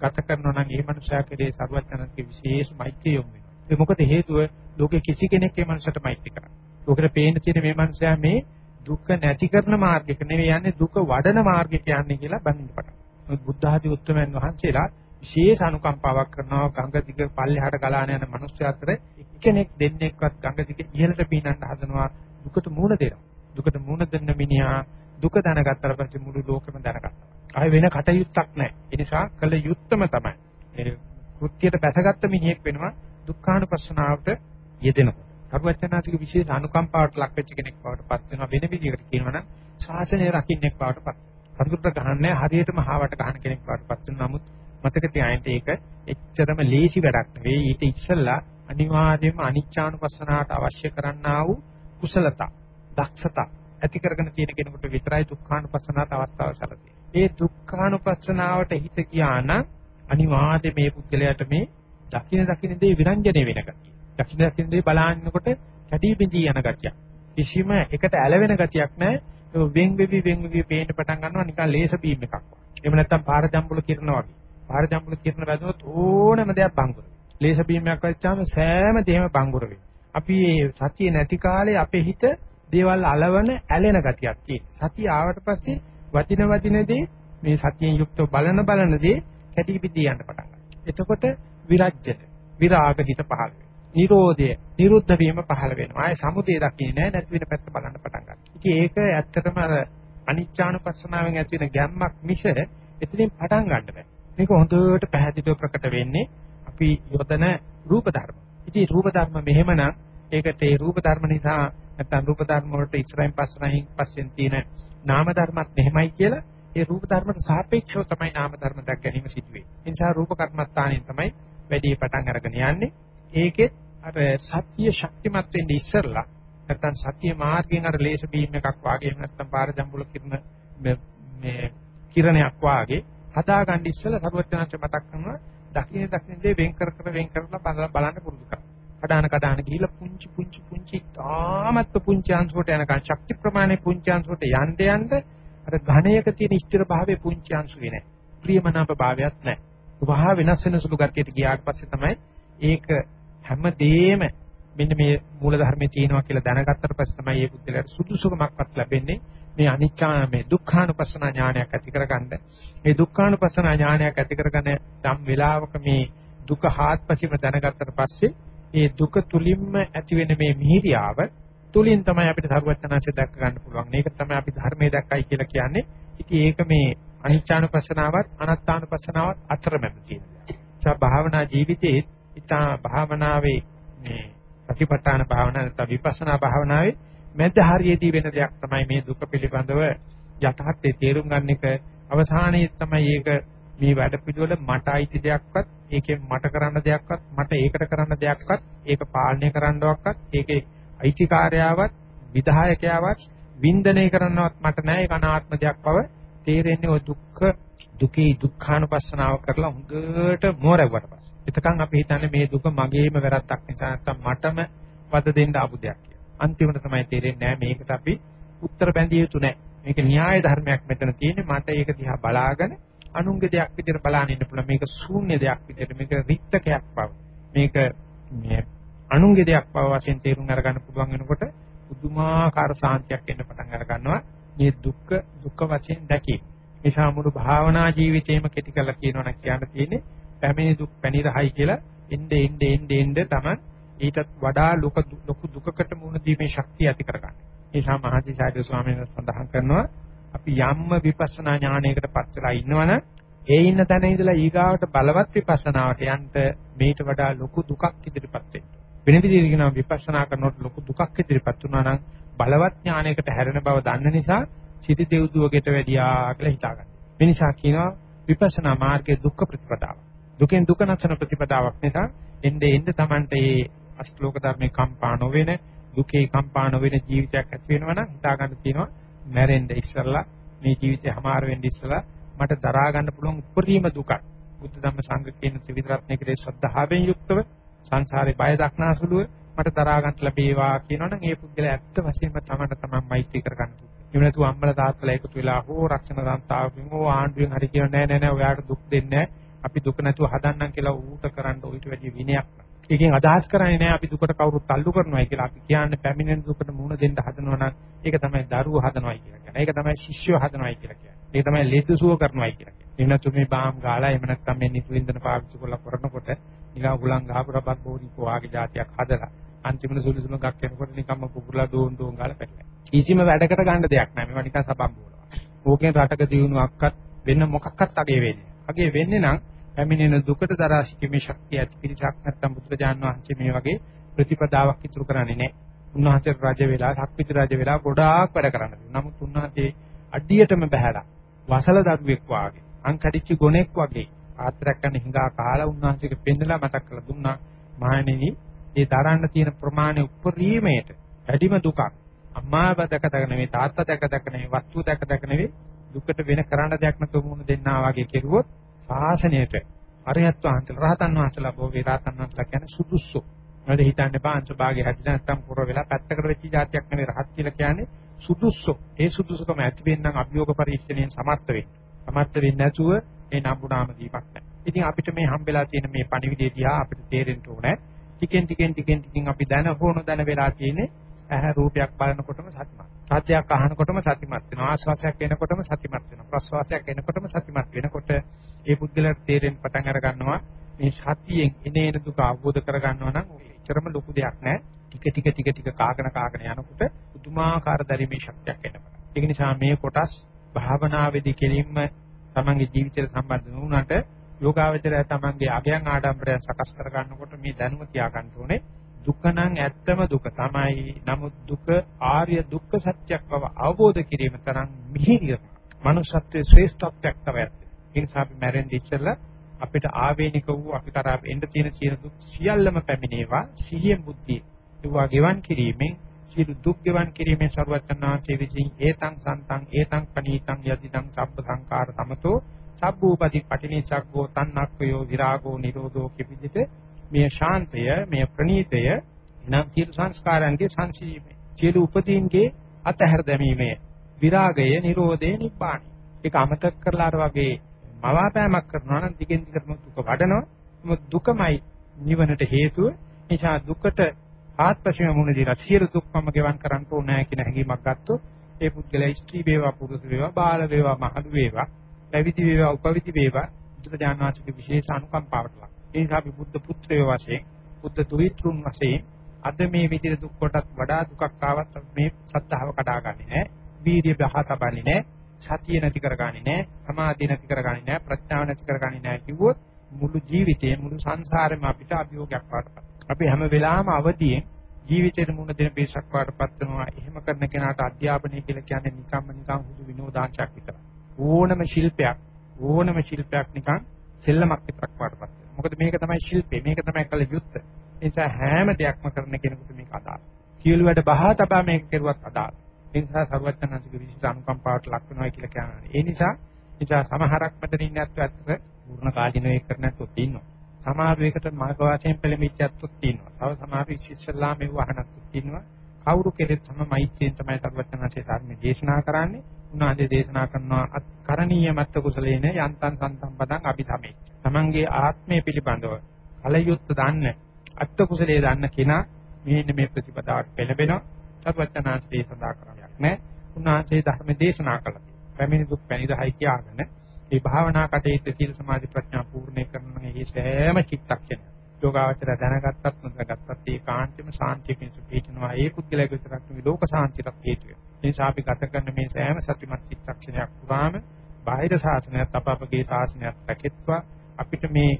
ගත කරනවා නම් ඒ මනුස්සයා කෙරේ සරුවචනන්සේ විශේෂ මෛත්‍රිය යොමු වෙනවා. ඒ මොකද හේතුව ලෝකේ කිසි කෙනෙක් මේ මනුස්සයට මෛත්‍රී කරන්නේ. ලෝකෙට පේන්න තියෙන මේ මනුස්සයා මේ දුක නැති කරන මාර්ගයක නෙවෙයි යන්නේ දුක වඩන මාර්ගයට යන්නේ කියලා බඳින්න පටන්. බුද්ධ ආදී උත්තරමයන් වහන්සේලා විශේෂ අනුකම්පාවක් කරනවා ගංගා දිග පල්ලෙහාට ගලාන යන මිනිස්සු අතර එක්කෙනෙක් දෙන්නෙක්වත් ගංගා දිග ඉහළට පීනන්න හදනවා දුකට මුහුණ දෙනවා දුකට මුහුණ දෙන්න මිනිහා දුක දැනගත්තට පස්සේ මුළු ලෝකෙම දැනගන්නවා ආය වෙන කටයුත්තක් නැහැ. ඒ නිසා කළ යුත්තම තමයි. මේ කෘත්‍යයට බැසගත්ත මිනිහෙක් වෙනවා දුක්ඛානුපස්සනාවට යෙදෙනකොට සර්වඥාතික විශේෂ අනුකම්පාවට ලක් වෙච්ච කෙනෙක් බවට පත් වෙනවා වෙන විදිහකට කියනවා නම් ශාසනය රකින්නෙක් බවට පත් වෙනවා. කඳුරට ගහන්නේ හරියටම හාවට ගහන කෙනෙක් බවට පත් වෙනවා. නමුත් මතක තියාගන්න ඒක එච්චරම ලේසි වැඩක් නෙවෙයි. ඊට ඉස්සෙල්ලා අනිවාර්යයෙන්ම අනිච්චානුපස්සනාවට අවශ්‍ය කරන්නා වූ කුසලතා, දක්ෂතා ඇති කරගෙන තියෙන කෙනෙකුට විතරයි දුක්ඛානුපස්සනාවට අවස්ථාව සැලසෙන්නේ. ඒ දුක්ඛානුපස්සනාවට හිත ගියා නම් අනිවාර්යයෙන් මේ පුද්ගලයාට මේ දකින දකින දේ විරංජනේ වෙන ගතිය. දකින දකින දේ බලන්නකොට කැඩී බිඳී යන ගතියක්. කිසිම එකට ඇලවෙන ගතියක් නැහැ. වෙන් වෙවි වෙන් වෙවි පේන්න පටන් ගන්නවා නිකන් ලේස බීම් එකක් වගේ. එහෙම නැත්නම් පාර ජම්බුල කිරනවා වගේ. පාර ජම්බුල කිරන වැදුනොත් ඕනම දෙයක් බංගුර. ලේස බීමයක් වෙච්චාම සෑම දෙයක්ම බංගුර වෙනවා. අපි මේ සතිය නැති කාලේ අපේ හිත දේවල් అలවන ඇලෙන ගතියක් තියෙනවා. සතිය ආවට පස්සේ වචින වචිනදී මේ සතියෙන් යුක්තව බලන බලන දේ කැටි පිටි යන්න පටන් ගන්නවා. එතකොට විරජ්‍යත විරාග හිත පහළ වෙනවා. නිරෝධය නිරුද්ධ වීම පහළ වෙනවා. ආයේ සමුදය දකින්නේ නැහැ නැති වෙන පැත්ත බලන්න පටන් ගන්නවා. ඉතින් ඒක ඇත්තටම අර අනිච්චානුපස්සනාවෙන් ඇති වෙන ගැම්මක් මිස එතනින් පටන් ගන්න බෑ. මේක හොඳට පැහැදිලිව ප්‍රකට වෙන්නේ අපි යොදන රූප ධර්ම. ඉතින් රූප ධර්ම මෙහෙමනම් ඒකට ඒ රූප ධර්ම නිසා නැත්නම් රූප ධර්ම වලට ඉස්සරහින් පස්සරහින් පස්සෙන් තියෙන නාම ධර්මත් මෙහෙමයි කියලා ඒ රූප ධර්මට සාපේක්ෂව තමයි නාම ධර්ම දැක් ගැනීම සිදු වෙන්නේ. ඒ නිසා රූප කර්මස්ථානයෙන් තමයි වැඩි පටන් අරගෙන යන්නේ. ඒකෙත් අර සත්‍ය ශක්තිමත් වෙන්නේ ඉස්සරලා නැත්නම් සත්‍ය මාර්ගයෙන් අර ලේස බීම් එකක් වාගේ එහෙම නැත්නම් පාර ජම්බුල කිරණ මේ කිරණයක් වාගේ හදාගන්න ඉස්සෙල්ලා සරුවචනාංශ මතක් කරනවා දකින්න දකින්න දේ වෙන් කර කර වෙන් කරලා බලන්න පුරුදු කරා. කඩාන කඩාන ගිහිල්ලා පුංචි පුංචි පුංචි තාමත් පුංචි අංශුවට යනකන් ශක්ති ප්‍රමාණය පුංචි අංශුවට යන්න යන්න අර ඝණයක තියෙන ස්ථිර භාවයේ පුංචි අංශු වෙන්නේ. ප්‍රියමනාප භාවයක් නැහැ. වහ වෙනස් වෙන සුළු ගතියට ගියාට පස්සේ තමයි ඒක හැමදේම මෙන්න මේ මූල ධර්මයේ තියෙනවා කියලා දැනගත්තට පස්සේ තමයි මේ බුද්ධලට සුදුසුකමක්වත් ලැබෙන්නේ මේ අනිච්චා මේ දුක්ඛානුපස්සන ඥානයක් ඇති කරගන්න. මේ දුක්ඛානුපස්සන ඥානයක් ඇති කරගන්න යම් වෙලාවක මේ දුක හාත්පසින්ම දැනගත්තට පස්සේ ඒ දුක තුලින්ම ඇති වෙන මේ මිහිරියාව තුලින් තමයි අපිට සරුවචනාංශය දැක්ක ගන්න පුළුවන්. මේක තමයි අපි ධර්මයේ දැක්කයි කියලා කියන්නේ. ඉතින් ඒක මේ අනිච්චානුපස්සනාවත් අනාත්තානුපස්සනාවත් අතරමැද තියෙන දෙයක්. ඒ භාවනා ජීවිතයේ ඉතා භාවනාවේ මේ ප්‍රතිපත්තාන භාවනාව නැත්නම් විපස්සනා භාවනාවේ මැද හරියේදී වෙන දෙයක් තමයි මේ දුක පිළිබඳව යථාර්ථයේ තේරුම් ගන්න එක අවසානයේ තමයි ඒක මේ වැඩ පිළිවෙල මට අයිති දෙයක්වත් ඒකෙන් මට කරන්න දෙයක්වත් මට ඒකට කරන්න දෙයක්වත් ඒක පාලනය කරන්නවක්වත් ඒකේ අයිතිකාරයාවත් විධායකයාවත් වින්දනය කරන්නවත් මට නෑ ඒක අනාත්ම දෙයක් බව තේරෙන්නේ ඔය දුක්ඛ දුකේ දුක්ඛානුපස්සනාව කරලා හොඳට මෝරවුවට පස්සේ. එතකන් අපි හිතන්නේ මේ දුක මගේම වැරද්දක් නිසා නැත්තම් මටම වද දෙන්න ආපු දෙයක් කියලා. අන්තිමට තමයි තේරෙන්නේ නෑ මේකට අපි උත්තර බැඳිය යුතු නෑ. මේක න්‍යාය ධර්මයක් මෙතන තියෙන්නේ මට ඒක දිහා බලාගෙන අනුන්ගේ දෙයක් විදිහට බලන්න ඉන්න පුළුවන්. මේක ශූන්‍ය දෙයක් විදිහට මේක රික්තකයක් බව. මේක මේ අනුන්ගේ දෙයක් බව වශයෙන් තේරුම් අරගන්න පුළුවන් වෙනකොට පුදුමාකාර සාන්තියක් එන්න පටන් අර ගන්නවා. මේ දුක්ඛ දුක්ඛ වශයෙන් දැකීම. නිසා මුළු භාවනා ජීවිතේම කෙටි කරලා කියනවා නම් කියන්න තියෙන්නේ පැමිණි දුක් පැනිරහයි කියලා එnde එnde එnde එnde තමයි ඊටත් වඩා ලොකු ලොකු දුකකට මුහුණ දීමේ ශක්තිය ඇති කරගන්න. ඒ නිසා මහජීසාරද ස්වාමීන් වහන්සේ සඳහන් කරනවා අපි යම්ම විපස්සනා ඥානයකට පත් වෙලා ඉන්නවනම් ඒ ඉන්න තැන ඉඳලා ඊගාවට බලවත් විපස්සනාවට යන්න මේට වඩා ලොකු දුකක් ඉදිරිපත් වෙන්න. වෙන විදිහට කියනවා විපස්සනා කරනකොට ලොකු දුකක් ඉදිරිපත් වුණා නම් බලවත් ඥානයකට හැරෙන බව දන්න නිසා සිටි දෙව්දුවකට වැඩියා කියලා හිතා ගන්න. මේ නිසා කියනවා විපස්සනා මාර්ගයේ දුක්ඛ ප්‍රතිපදාව. දුකෙන් දුක නැසන ප්‍රතිපදාවක් නිසා එnde එnde Tamante මේ අෂ්ටලෝක ධර්මේ කම්පා නොවෙන දුකේ කම්පා නොවෙන ජීවිතයක් ඇති වෙනවා නම් හිතා ගන්න තියෙනවා මැරෙන්න ඉස්සලා මේ ජීවිතේ හමාර වෙන්න ඉස්සලා මට දරා ගන්න පුළුවන් උපරිම දුකක් බුද්ධ ධම්ම සංඝ කියන ත්‍රිවිධ රත්නයේ කෙරේ ශ්‍රද්ධාවෙන් යුක්තව සංසාරේ බය දක්නාසුලුව මට දරා ගන්න ලැබේවා කියනවනම් ඒ පුද්ගලයා ඇත්ත වශයෙන්ම තමන්ට තමන් මෛත්‍රී කර ගන්න. එහෙම නැතුව අම්මලා තාත්තලා එකතු වෙලා හෝ රක්ෂණ සංස්ථාවකින් හෝ ආණ්ඩුවෙන් හරි කියන නෑ නෑ නෑ ඔයාට දුක් දෙන්නේ අපි දුක නැතුව හදන්නම් කියලා ඌට කරන්න ඌට වැඩි විනයක්. ඒකෙන් අදහස් කරන්නේ නෑ අපි දුකට කවුරුත් තල්ලු කරනවා කියලා. අපි කියන්නේ පැමිණෙන දුකට මුහුණ දෙන්න හදනවා නම් ඒක තමයි දරුවෝ හදනවායි කියලා කියන්නේ. ඒක තමයි ශිෂ්‍යෝ හදනවායි කියලා කියන්නේ. ඒක තමයි ලෙඩසුව කරනවායි කියලා කියන්නේ. එහෙම නැත්නම් මේ බාම් ගාලා එහෙම නැත්නම් මේ නිකුලින්දන පාවිච්චි කරලා කරනකොට නිකන් උලන් ගහපු රබත් බෝඩි පොවාගේ જાතියක් හදලා අන්තිමට සුළු සුළු ගක් වෙනකොට නිකම්ම කුකුලා දෝන් දෝන් ගාලා පැටලෙනවා. කිසිම වැඩකට ගන්න දෙයක් නැහැ. මේවා නිකන් සබම් බෝලවා. ඕකෙන් රටක දියුණුවක්වත් වෙන මොකක්වත් අගේ වෙන්නේ. අගේ වෙන්නේ නම් පැමිණෙන දුකට දරා සිටීමේ ශක්තිය ඇති පිරිසක් නැත්නම් බුදුරජාන් වහන්සේ මේ වගේ ප්‍රතිපදාවක් ඉතුරු කරන්නේ නැහැ. උන්වහන්සේ රජ වෙලා, සක්විති රජ වෙලා ගොඩාක් වැඩ කරන්න. නමුත් උන්වහන්සේ අඩියටම බහැලා වසල දරුවෙක් වාගේ අංකඩිච්ච ගොනෙක් වගේ ආත්‍රයක් කරන හිඟා කාලා උන්වහන්සේට පෙන්නලා මතක් කරලා දුන්නා මහණෙනි ඒ දරන්න තියෙන ප්‍රමාණය උපරිමයට වැඩිම දුකක් අම්මා දැක දැක නෙවෙයි තාත්තා දැක දැක නෙවෙයි වස්තු දැක දැක නෙවෙයි දුකට වෙන කරන්න දෙයක් නැතුව මුණ දෙන්නා වගේ කෙරුවොත් ශාසනයට අරියත් වහන්සේලා රහතන් වහන්සේලා බොහෝ රහතන් වහන්සේලා කියන්නේ සුදුසු. මොකද හිතන්න එපා අංශභාගයේ හැදිලා නැත්තම් පුර වෙලා පැත්තකට වෙච්ච જાතියක් නෙවෙයි රහත් කියලා කියන්නේ සුදුසු. ඒ සුදුසුකම ඇති වෙන්නම් අභියෝග පරීක්ෂණයෙන් සමර්ථ වෙන්න. සමර්ථ වෙන්නේ නැතුව ඒ නම්බුනාම දීපක් නැහැ. ඉතින් අපිට මේ හම්බෙලා තියෙන මේ පණිවිඩය දිහා අපිට තේරෙන්න ඕනේ. ටිකෙන් ටිකෙන් ටිකෙන් ටිකෙන් අපි දැන හෝන දැන වෙලා තියෙන්නේ ඇහැ රූපයක් බලනකොටම සතිමත්. සත්‍යයක් අහනකොටම සතිමත් වෙනවා. ආස්වාසයක් එනකොටම සතිමත් වෙනවා. ප්‍රස්වාසයක් එනකොටම සතිමත් වෙනකොට ඒ පුද්ගලයාට තේරෙන්න පටන් අර ගන්නවා මේ සතියෙන් එනේන දුක අවබෝධ කර ගන්නවා නම් එච්චරම ලොකු දෙයක් නෑ. ටික ටික ටික ටික කාගෙන කාගෙන යනකොට පුදුමාකාර දැරීමේ ශක්තියක් එනවා. ඒක නිසා මේ කොටස් භාවනාවේදී කෙලින්ම තමන්ගේ ජීවිතයට සම්බන්ධ වුණාට යෝගාවචරය තමන්ගේ අගයන් ආඩම්බරයන් සකස් කර ගන්නකොට මේ දැනුම තියා ගන්න ඕනේ දුක නම් ඇත්තම දුක තමයි. නමුත් දුක ආර්ය දුක්ඛ සත්‍යයක් බව අවබෝධ කිරීම තරම් මිහිරිය. මනුෂ්‍යත්වයේ ශ්‍රේෂ්ඨත්වයක් තමයි. ඒ නිසා අපි මැරෙන්නේ ඉස්සෙල්ලා අපිට ආවේනික වූ අපි කරා එන්න තියෙන සියලු දුක් සියල්ලම පැමිණේවා සිහියෙන් බුද්ධිය. ඒවා ගෙවන් කිරීමෙන් සියලු දුක් ගෙවන් කිරීමේ ਸਰවඥාන්සේ විසින් ඒතං සන්තං ඒතං පනීතං යදිදං සබ්බ සංකාර තමතෝ සබ්බූපදි පටිනිසග්ගෝ තන්නක්ඛයෝ විරාගෝ නිරෝධෝ කිපිදිත මේ ශාන්තය මේ ප්‍රණීතය නම් සියලු සංස්කාරයන්ගේ සංසිීමේ සියලු උපදීන්ගේ අතහැර දැමීමේ විරාගය නිරෝධය නිබ්බාණි ඒක අමතක කරලා අර වගේ මවාපෑමක් කරනවා නම් දිගින් දිගටම දුක වඩනවා. මොකද දුකමයි නිවනට හේතුව. නිසා දුකට ආත්පශම මුණ දීලා සියලු දුක්කම ගෙවන් කරන්න ඕනෑ කියන හැඟීමක් ගත්තොත් ඒ පුද්ගලයා ස්ත්‍රී වේවා පුරුෂ වේවා බාල වේවා මහලු වේවා පැවිදි වේවා උපවිදි වේවා. බුදුරජාණන් වහන්සේගේ විශේෂ අනුකම්පාවට ලක්. ඒ නිසා අපි බුද්ධ පුත්‍රයෝ වශයෙන් බුද්ධ දුහිතෘන් වශයෙන් අද මේ විදිහට දුක් කොටත් වඩා දුකක් ආවත් මේ සද්ධාව කඩාගන්නේ නැහැ. වීර්ය බහ තබන්නේ නැහැ. සතිය නැති කරගන්නේ නැහැ. සමාධිය නැති කරගන්නේ නැහැ. ප්‍රඥාව නැති කරගන්නේ නැහැ කිව්වොත් මුළු ජීවිතේ මුළු සංසාරෙම අපිට අභියෝගයක් වඩපත්. අපි හැම වෙලාවෙම අවදියෙන් ජීවිතේට මුණ දෙන පිරිසක් වඩපත් වෙනවා. එහෙම කරන කෙනාට අධ්‍යාපනය කියලා කියන්නේ නිකම්ම නිකම් හුදු විනෝදාංශයක් විතරයි. ඕනම ශිල්පයක් ඕනම ශිල්පයක් නිකන් සෙල්ලමක් විතරක් වඩපත් වෙනවා. මොකද මේක තමයි ශිල්පේ. මේක තමයි කල යුත්තේ. ඒ නිසා හැම දෙයක්ම කරන කෙනෙකුට මේක අදාළ. සියලු වැඩ බහා තබා මේක කෙරුවත් අදාළ. ඒ නිසා සර්වඥාන්සේගේ විශේෂ අනුකම්පාවට ලක් වෙනවා කියලා කියනවා. ඒ නිසා නිසා සමහරක් මෙතන ඉන්න ඇත්ත ඇත්ත පූර්ණ කාලිනව ඒක කරන ඇත්තොත් ඉන්නවා. සමහර වෙකට මාර්ග වාසයෙන් පෙළඹිච්ච ඇත්තොත් ඉන්නවා. තව සමහර ඉස්සෙල්ලා මේ වහනත් ඉන්නවා. කවුරු කෙරෙත් තම මෛත්‍රියෙන් තමයි සර්වඥාන්සේ ධර්ම දේශනා කරන්නේ. උන්වහන්සේ දේශනා කරනවා කරණීය මත්ත කුසලේන යන්තං සන්තම් පදං අභිධමේ. තමන්ගේ ආත්මය පිළිබඳව කලයුත්ත දන්න අත්ත කුසලයේ දන්න කෙනා මේ මේ ප්‍රතිපදාවට පෙළඹෙනවා. සර්වඥාන්සේ සඳහා කරන්නේ නැහැ. උන්වහන්සේ ධර්ම දේශනා කළා. පැමිණි දුක් පැනිරහයි කියාගෙන මේ භාවනා කටයුත්ත සීල සමාධි ප්‍රඥා පූර්ණේ කරන මේ සෑම චිත්තක්ෂණ යෝගාවචර දැනගත්තත් නොදැනගත්තත් ඒ කාන්තිම සාන්තියකින් සුපීචනවා ඒ පුද්ගලයාගේ විතරක් නෙවෙයි ලෝක සාන්තියට හේතු වෙනවා. ඒ නිසා අපි ගත කරන මේ සෑම සතිමත් චිත්තක්ෂණයක් පුරාම බාහිර ශාසනයත් අප අපගේ ශාසනයත් රැකෙත්වා අපිට මේ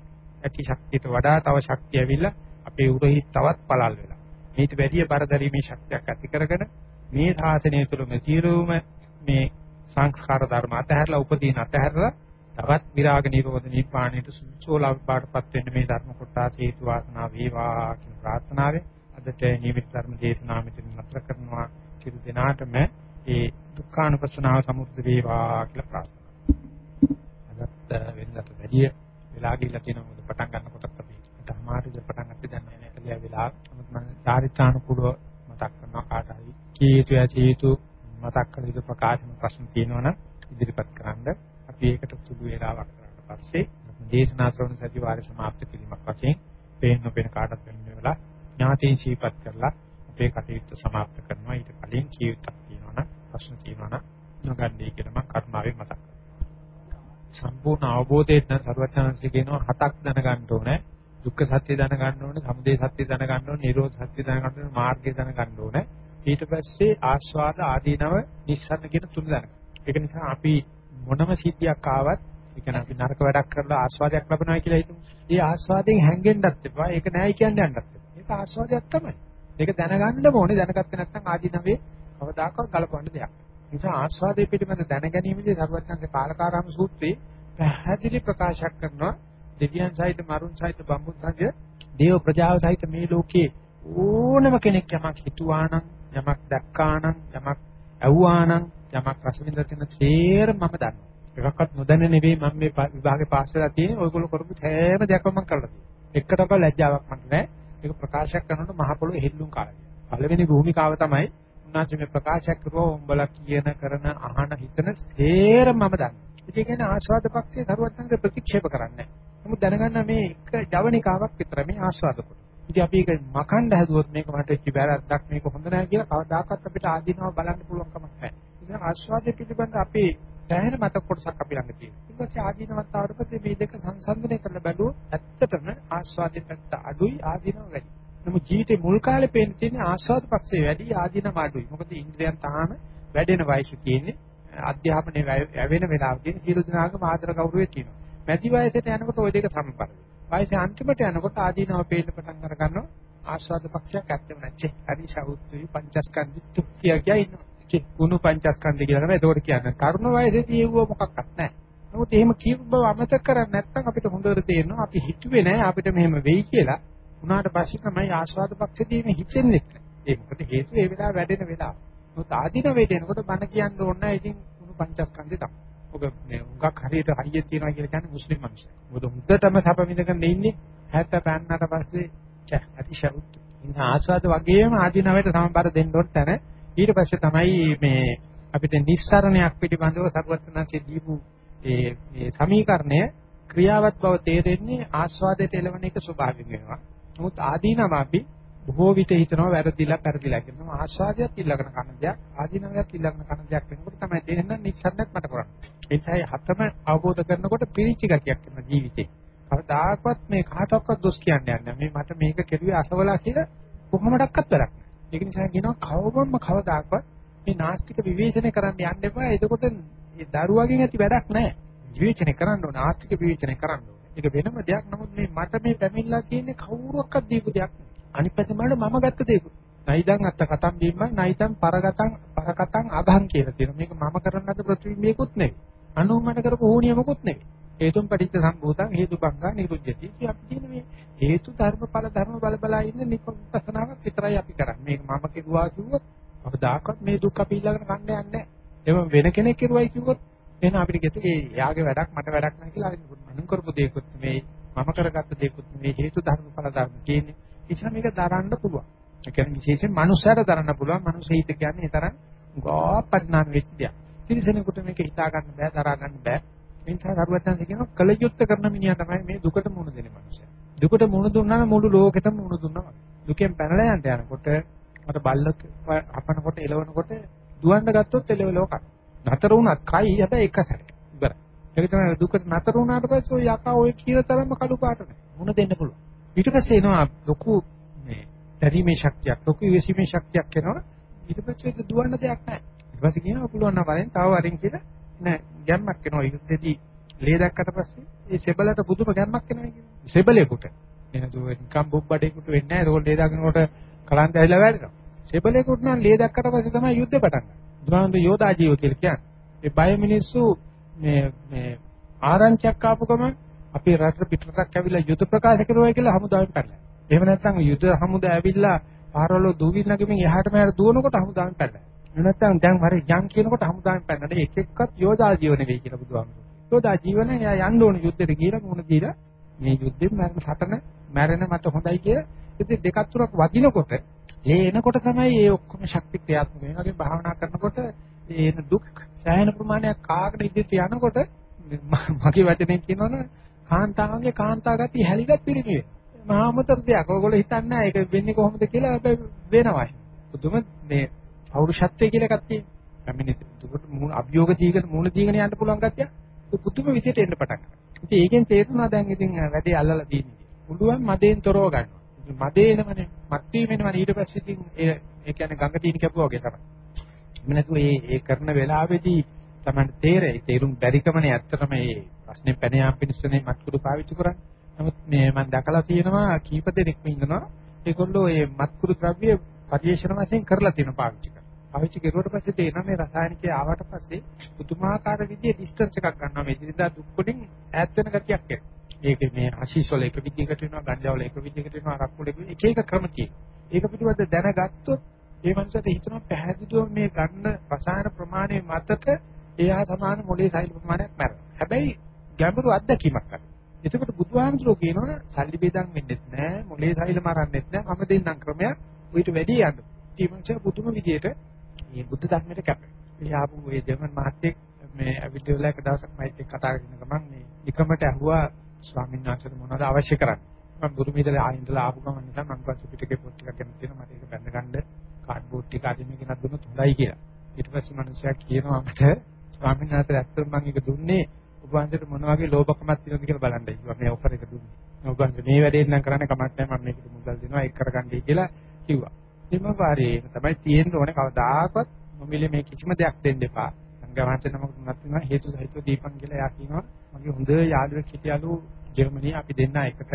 ඇති ශක්තියට වඩා තව ශක්තිය ඇවිල්ලා අපේ උරහි තවත් පළල් වෙලා. මේට වැඩිය බරදරීමේ ශක්තියක් ඇති කරගෙන මේ ශාසනය තුළ මෙතිරුම මේ සංස්කාර ධර්ම අතහැරලා උපදීන අතහැරලා තවත් විරාග නිරෝධ නිපාණයට සුසෝලා පාඩපත් වෙන්න මේ ධර්ම කොටස හේතු වාසනා වේවා කියන ප්‍රාර්ථනාවෙන් අදට නියමිත ධර්ම දේශනාව මෙතන නතර කරනවා සියලු දෙනාටම ඒ දුක්ඛානුපස්සනාව සමුද්ද වේවා කියලා ප්‍රාර්ථනා අදත් වෙනදට වැඩිය වෙලා ගිහිල්ලා තියෙනවා මොකද පටන් ගන්නකොටත් අපි ධර්මාර්ගය පටන් ගත්තේ දැන් නෑ කියලා වෙලා නමුත් මම චාරිත්‍රානුකූලව මතක් කරනවා කාට හරි කීයතු යචීතු මතක් කළ යුතු ප්‍රකාශන ප්‍රශ්න තියෙනවනම් ඉදිරිපත් කරන්න අපි ඒකට සුදු වේලාවක් කරාට පස්සේ දේශනා ශ්‍රවණ සතිවාරය સમાપ્ત කිරීමක් වශයෙන් පේන්න පේන කාටත් වෙන වෙලා ඥාතීන් ශීපත් කරලා අපේ කටයුත්ත સમાપ્ત කරනවා ඊට කලින් කීයුත්තක් තියෙනවනම් ප්‍රශ්න තියෙනවනම් නොගන්නේ කියලා මම කර්මාවෙන් මතක් සම්පූර්ණ අවබෝධයෙන් නම් සර්වඥාන්සේ කියනවා හතක් දැනගන්න ඕනේ දුක්ඛ සත්‍ය දැනගන්න ඕනේ සමුදය සත්‍ය දැනගන්න ඕනේ නිරෝධ සත්‍ය දැනගන්න ඕනේ මාර්ගය දැනගන්න ඕනේ ඊට පස්සේ ආස්වාද ආදීනව නිස්සන්න කියන තුන දැනගන්න. ඒක නිසා අපි මොනම සිද්ධියක් ආවත් ඒ කියන්නේ අපි නරක වැඩක් කරලා ආස්වාදයක් ලබනවා කියලා හිතමු. ඒ ආස්වාදයෙන් හැංගෙන්නත් එපා. ඒක නෑයි කියන්නේ යන්නත් එපා. ඒක ආස්වාදයක් තමයි. ඒක දැනගන්න ඕනේ. දැනගත්තේ නැත්නම් ආදීනවේ කවදාකවත් ගලපන්න දෙයක්. නිසා ආස්වාදයේ පිටිමද දැනගැනීමේදී සර්වඥාන්සේ කාලකාරාම සූත්‍රයේ පැහැදිලි ප්‍රකාශයක් කරනවා දෙවියන් සහිත මරුන් සහිත බඹුන් සහිත දේව ප්‍රජාව සහිත මේ ලෝකේ ඕනම කෙනෙක් යමක් හිතුවා නම් යමක් දැක්කා නම් යමක් ඇහුවා නම් යමක් රස විඳලා තියෙන තේරම මම දන්නවා. එකක්වත් නොදැන නෙවෙයි මම මේ විභාගේ පාස් වෙලා තියෙන්නේ. ඔයගොල්ලෝ කරපු හැම දෙයක්ම මම කරලා තියෙනවා. එකටක ලැජ්ජාවක් මට නැහැ. ඒක ප්‍රකාශයක් කරනකොට මහ පොළොවේ හෙල්ලුම් කාලය. පළවෙනි භූමිකාව තමයි උන්වහන්සේ මේ ප්‍රකාශයක් කරුවා උඹලා කියන කරන අහන හිතන තේරම මම දන්නවා. ඒ කියන්නේ ආස්වාද පක්ෂයේ දරුවත්න්ගේ ප්‍රතික්ෂේප කරන්නේ නැහැ. නමුත් දැනගන්න මේ එක ජවනිකාවක් විතර මේ ආස්වාද කොට. ඉතින් අපි ඒක මකන්න හැදුවොත් මේක මට වෙච්ච වැරද්දක් මේක හොඳ නැහැ කියලා කවදාකවත් අපිට ආදීනව බලන්න පුළුවන් කමක් නැහැ. ඉතින් ආස්වාදයේ පිළිබඳ අපේ සෑහෙන මත කොටසක් අපි ළඟ තියෙනවා. ඊට පස්සේ ආදීනවත් ආවට පස්සේ මේ දෙක සංසන්දනය කරලා බැලුවොත් ඇත්තටම ආස්වාදයේ පැත්ත අඩුයි ආදීනව වැඩි. නමුත් ජීවිතේ මුල් කාලේ පේන තියෙන ආස්වාද පක්ෂේ වැඩි ආදීනව අඩුයි. මොකද ඉන්ද්‍රියන් තාම වැඩෙන වයස තියෙන්නේ. අධ්‍යාපනයේ වැවෙන වෙලාවදී සියලු දෙනාගම ආදර ගෞරවය තියෙනවා. මැදි වයසට යනකොට ওই දෙක සමබර වෙනවා. වයසේ අන්තිමට යනකොට ආදීනව පේන්න පටන් අර ගන්නවා ආස්වාද පක්ෂයක් ඇත්තම නැච්චේ හරි සෞත්තුයි පංචස්කන්ධ තුක්තිය කිය ඉන්නවා චේ කුණු පංචස්කන්ධ කියලා තමයි ඒකට කියන්නේ. තරුණ වයසේදී ඒව මොකක්වත් නැහැ. නමුත් එහෙම කියපු බව අමතක කරන්නේ නැත්නම් අපිට හොඳට තේරෙනවා අපි හිතුවේ නැහැ අපිට මෙහෙම වෙයි කියලා. උනාට පස්සේ තමයි ආස්වාද පක්ෂදී මේ හිතෙන්නේ. ඒ මොකද හේතුව ඒ වෙලාව වැඩෙන වෙලාව. මොකද ආදීන වේදෙනකොට බණ කියන්න ඕන නැහැ. ඉතින් කුණු පංචස්කන්ධය තමයි. ඔබ මේ උඟක් හරියට හයිය තියනවා කියලා කියන්නේ මුස්ලිම් මිනිස්සු. මොකද හුද්දටම සැප විඳගෙන ඉන්නේ. 70 පෑන්නට පස්සේ ච අතිශයුත්. ඉන්න ආස්වාද වගේම ආධිනවයට සමබර දෙන්න ඕන තැන. ඊට පස්සේ තමයි මේ අපිට නිස්සරණයක් පිටිබඳව සර්වඥාන්සේ දීපු ඒ මේ සමීකරණය ක්‍රියාවත් බව තේරෙන්නේ ආස්වාදයට එළවෙන එක ස්වභාවික වෙනවා. නමුත් ආදීනම අපි බොහෝ විට හිතනවා වැරදිලා පෙරදිලා කියනවා ආස්වාදයක් ඊළඟන කන දෙයක් ආදීනවයක් ඊළඟන කන දෙයක් වෙනකොට තමයි තේරෙන්නේ නිස්සරණයක් මට කරන්නේ. ඒ නිසා හතම අවබෝධ කරනකොට පිරිච්ච ගතියක් වෙන ජීවිතේ. කවදාකවත් මේ කාටවත් දොස් කියන්නේ නැහැ. මේ මට මේක කෙරුවේ අසවලා කියලා කොහොමඩක්වත් වැඩක් නැහැ. ඒක නිසා කියනවා කවවම්ම කවදාකවත් මේ නාස්තික විවේචනය කරන්න යන්න එපා. එතකොට ඒ දරුවගෙන් ඇති වැඩක් නැහැ. විවේචනය කරන්න ඕන ආර්ථික විවේචනය කරන්න ඕන. ඒක වෙනම දෙයක්. නමුත් මේ මට මේ පැමිණලා තියෙන්නේ කවුරුවක්වත් දීපු දෙයක් නෙවෙයි. අනිත් පැත්තේ මට මම ගත්ත දෙයක්. නයිදන් අත්ත කතම් බීමයි නයිතම් පරගතම් පරකතම් අගහන් කියලා තියෙනවා. මේක මම කරන ලද ප්‍රතිබිම්බයකුත් නෙවෙයි. අනුමත කරපු ඕනියමකුත් නෙවෙයි. හේතුන් පටිච්ච සම්භූතං හේතුබංගා නිරුද්ධති. ඉතින් අපි කියන මේ හේතු ධර්ම ඵල ධර්ම බල බලා ඉන්න නිපස්සනාවක් විතරයි අපි කරන්නේ. මේක මම කිව්වා කිව්වොත් අපදාකවත් මේ දුක් අපි ඊළඟට ගන්න යන්නේ නැහැ. එහම වෙන කෙනෙක් කිරුවයි කිව්වොත් එහෙනම් අපිට ගෙත ඒ යාගේ වැඩක් මට වැඩක් නැහැ කියලා අනිත් කරපු දේකුත් මේ මම කරගත්ත දේකුත් මේ හේතු ධර්ම ඵල ධර්ම කියන්නේ. ඉතින් මේක දරන්න පුළුවන්. ඒ කියන්නේ විශේෂයෙන් මනුස්සයර දරන්න පුළුවන්. මනුස්ස හිත කියන්නේ ඒ තරම් ගෝ පරිණාම වෙච්ච දෙයක්. තිරිසනෙකුට මේක හිතා ගන්න බෑ, දරා ගන්න බෑ. ඒ නිසා කරුවත්තන් කියනවා කලයුත්ත කරන මිනිහා තමයි මේ දුකට මුහුණ දෙන මනුස්සයා. දුකට මුහුණ දුන්නාම මුළු ලෝකෙටම මුහුණ දුන්නා වගේ. දුකෙන් පැනලා යන්න යනකොට අර බල්ලක අපනකොට එලවනකොට දුවන්න ගත්තොත් එලවලව කන. නතර වුණත් කයි හැබැයි එක සැරේ. ඉවරයි. ඒක තමයි දුකට නතර වුණාට පස්සේ ඔය යකා ඔය කියන තරම්ම කළු පාට නැහැ. මුණ දෙන්න පුළුවන්. ඊට පස්සේ එනවා ලොකු මේ දැරීමේ ශක්තියක්, ලොකු ඉවසීමේ ශක්තියක් එනවා. ඊට පස්සේ ඒක දුවන්න දෙයක් නැහැ. ඊට පස්සේ කියනවා පුළුවන් නම් වරෙන් තව වරෙන් කියලා නෑ ගැම්මක් එනවා යුද්ධෙදී ලේ දැක්කට පස්සේ ඒ සෙබලට පුදුම ගැම්මක් එනවා කියන්නේ සෙබලෙකුට. එනදු නිකම් බොබ්බඩේකට වෙන්නේ නෑ ඒකෝල් ලේ දාගෙනකොට කලන්ත ඇවිල්ලා වැටෙනවා. සෙබලෙකුට නම් ලේ දැක්කට පස්සේ තමයි යුද්ධ පටන් ගන්නේ. දුරාන්ත යෝධා ජීව කියලා කියන්නේ. ඒ බය මිනිස්සු මේ මේ ආරංචියක් ආපු ගමන් අපේ රට පිටරටක් ඇවිල්ලා යුද ප්‍රකාශ කරුවා කියලා හමුදාවෙන් පැනලා. එහෙම නැත්නම් යුද හමුදා ඇවිල්ලා පාරවල දූවිල් නැගෙමින් එහාට මෙහාට දුවනකොට හමුදාවෙන් පැනලා. නැත්නම් දැන් වර යන් කියනකොට හමුදාෙන් පැන්නට එක එක්කත් යෝධා ජීවන වෙයි කියලා බුදුහාමුදුරුවෝ. යෝධා ජීවන එයා යන්න ඕන යුද්ධෙට ගිහලා මුණ දීලා මේ යුද්ධෙන් මරණ සටන මැරෙන මට හොඳයි කියලා ඉතින් දෙකක් තුනක් වදිනකොට ඒ එනකොට තමයි මේ ඔක්කොම ශක්ති ක්‍රියාත්මක වෙනවා. වගේ භාවනා කරනකොට ඒ දුක් සෑහෙන ප්‍රමාණයක් කාගෙන ඉදිරියට යනකොට මගේ වචනේ කියනවනේ කාන්තාවගේ කාන්තා ගතිය හැලිගත් පිළිමිවේ. මහා අමතර දෙයක්. ඔයගොල්ලෝ හිතන්නේ නැහැ ඒක වෙන්නේ කොහොමද කියලා හැබැයි වෙනවා. පුදුම මේ පෞරුෂත්වය කියලා එකක් තියෙනවා. කමිනිස් දුකට මූණ අභියෝග දීගෙන මූණ දීගෙන යන්න පුළුවන් ගැතිය. ඒ පුදුම විදියට එන්න පටන් ගන්නවා. ඉතින් ඒකෙන් තේරුණා දැන් ඉතින් වැඩේ අල්ලලා තියෙන්නේ. පුළුවන් මදයෙන් තොරව ගන්නවා. මදේ එනවනේ මත් වීම එනවනේ ඊට පස්සේ ඉතින් ඒ ඒ කියන්නේ ගඟ තීන කැපුවා වගේ තමයි. එහෙම නැතුව මේ ඒ කරන වෙලාවේදී තමයි තේරෙයි තේරුම් බැරිකමනේ ඇත්තටම මේ ප්‍රශ්නේ පැන යාම් පිණිසනේ මත්කුඩු පාවිච්චි කරන්නේ. නමුත් මේ මම දැකලා තියෙනවා කීප දෙනෙක්ම ඉන්නවා ඒගොල්ලෝ මේ මත්කුඩු ද්‍රව්‍ය පරිේශන වශයෙන් කරලා තියෙන පාවිච්චි කරනවා. පාවිච්චි කරුවට පස්සේ තේරෙනවා මේ රසායනිකය ආවට පස්සේ පුදුමාකාර විදිහේ ඩිස්ටන්ස් එකක් ගන්නවා මේ දිනදා දුක් වලින් ඈත් වෙන ගතියක් එනවා. ඒක මේ ආශීස් වල එක විදිහකට වෙනවා, ගංජා වල එක විදිහකට වෙනවා, අරක් වල එක එක ක්‍රම තියෙනවා. ඒක පිටුවද්ද දැනගත්තොත් ඒ මනුස්සයාට හිතනවා පැහැදිලිව මේ ගන්න රසායන ප්‍රමාණය මතක එයා සමාන මොලේ සෛල ප්‍රමාණයක් මරනවා. හැබැයි ගැඹුරු අත්දැකීමක් ගන්න. එතකොට බුදුහාමුදුරුවෝ කියනවනේ සල්ලි බෙදන් වෙන්නෙත් නෑ, මොලේ සෛල මරන්නෙත් නෑ, මම දෙන්නම් ක්‍රමයක් ඌට වැඩි යන්න. ඊමණච පුදුම විදියට මේ බුද්ධ ධර්මයට කැප. ඒ ආපු ඒ ජර්මන් මහත්තයෙක් මේ ඇවිල්ලා එක දවසක් මයිත් එක්ක කතා කරන ගමන් මේ නිකමට ඇහුවා ස්වාමීන් වහන්සේට මොනවද අවශ්‍ය කරන්නේ? මම බුරුමීදලා ආයෙන්දලා ආපු ගමන් නිසා මම පස්සේ පිටකේ පොත් ටිකක් ගෙන තියෙනවා මට ඒක බැඳ ගන්න කාඩ්බෝඩ් ටික අදින්න ගෙනත් දුන්නොත් හොඳයි කියලා. ඊට පස්සේ මිනිස්සයා කියනවා මට ස්වාමීන් වහන්සේ ඇත්තටම මම ඒක දුන්නේ ඔබ වහන්සේට මොන වගේ ලෝභකමක් තියෙනවද කියලා බලන්නයි කිව්වා. මේ ඔෆර් එක දුන්නේ. ඔබ වහන්සේ මේ වැඩේ නම් කරන්නේ කමක් නැහැ මම මේකට මුදල් දෙනවා ඒක කරගන්නයි කියලා කිව්වා. එම වාරයේ තමයි තියෙන්න ඕනේ කවදාකවත් නොමිලේ මේ කිසිම දෙයක් දෙන්න එපා. සංගමහන්ත නමක් තුනක් වෙනවා හේතු සහිතව දීපන් කියලා එයා කියනවා. මගේ හොඳ යාළුවෙක් හිටියලු ජර්මනියේ අපි දෙන්න එකට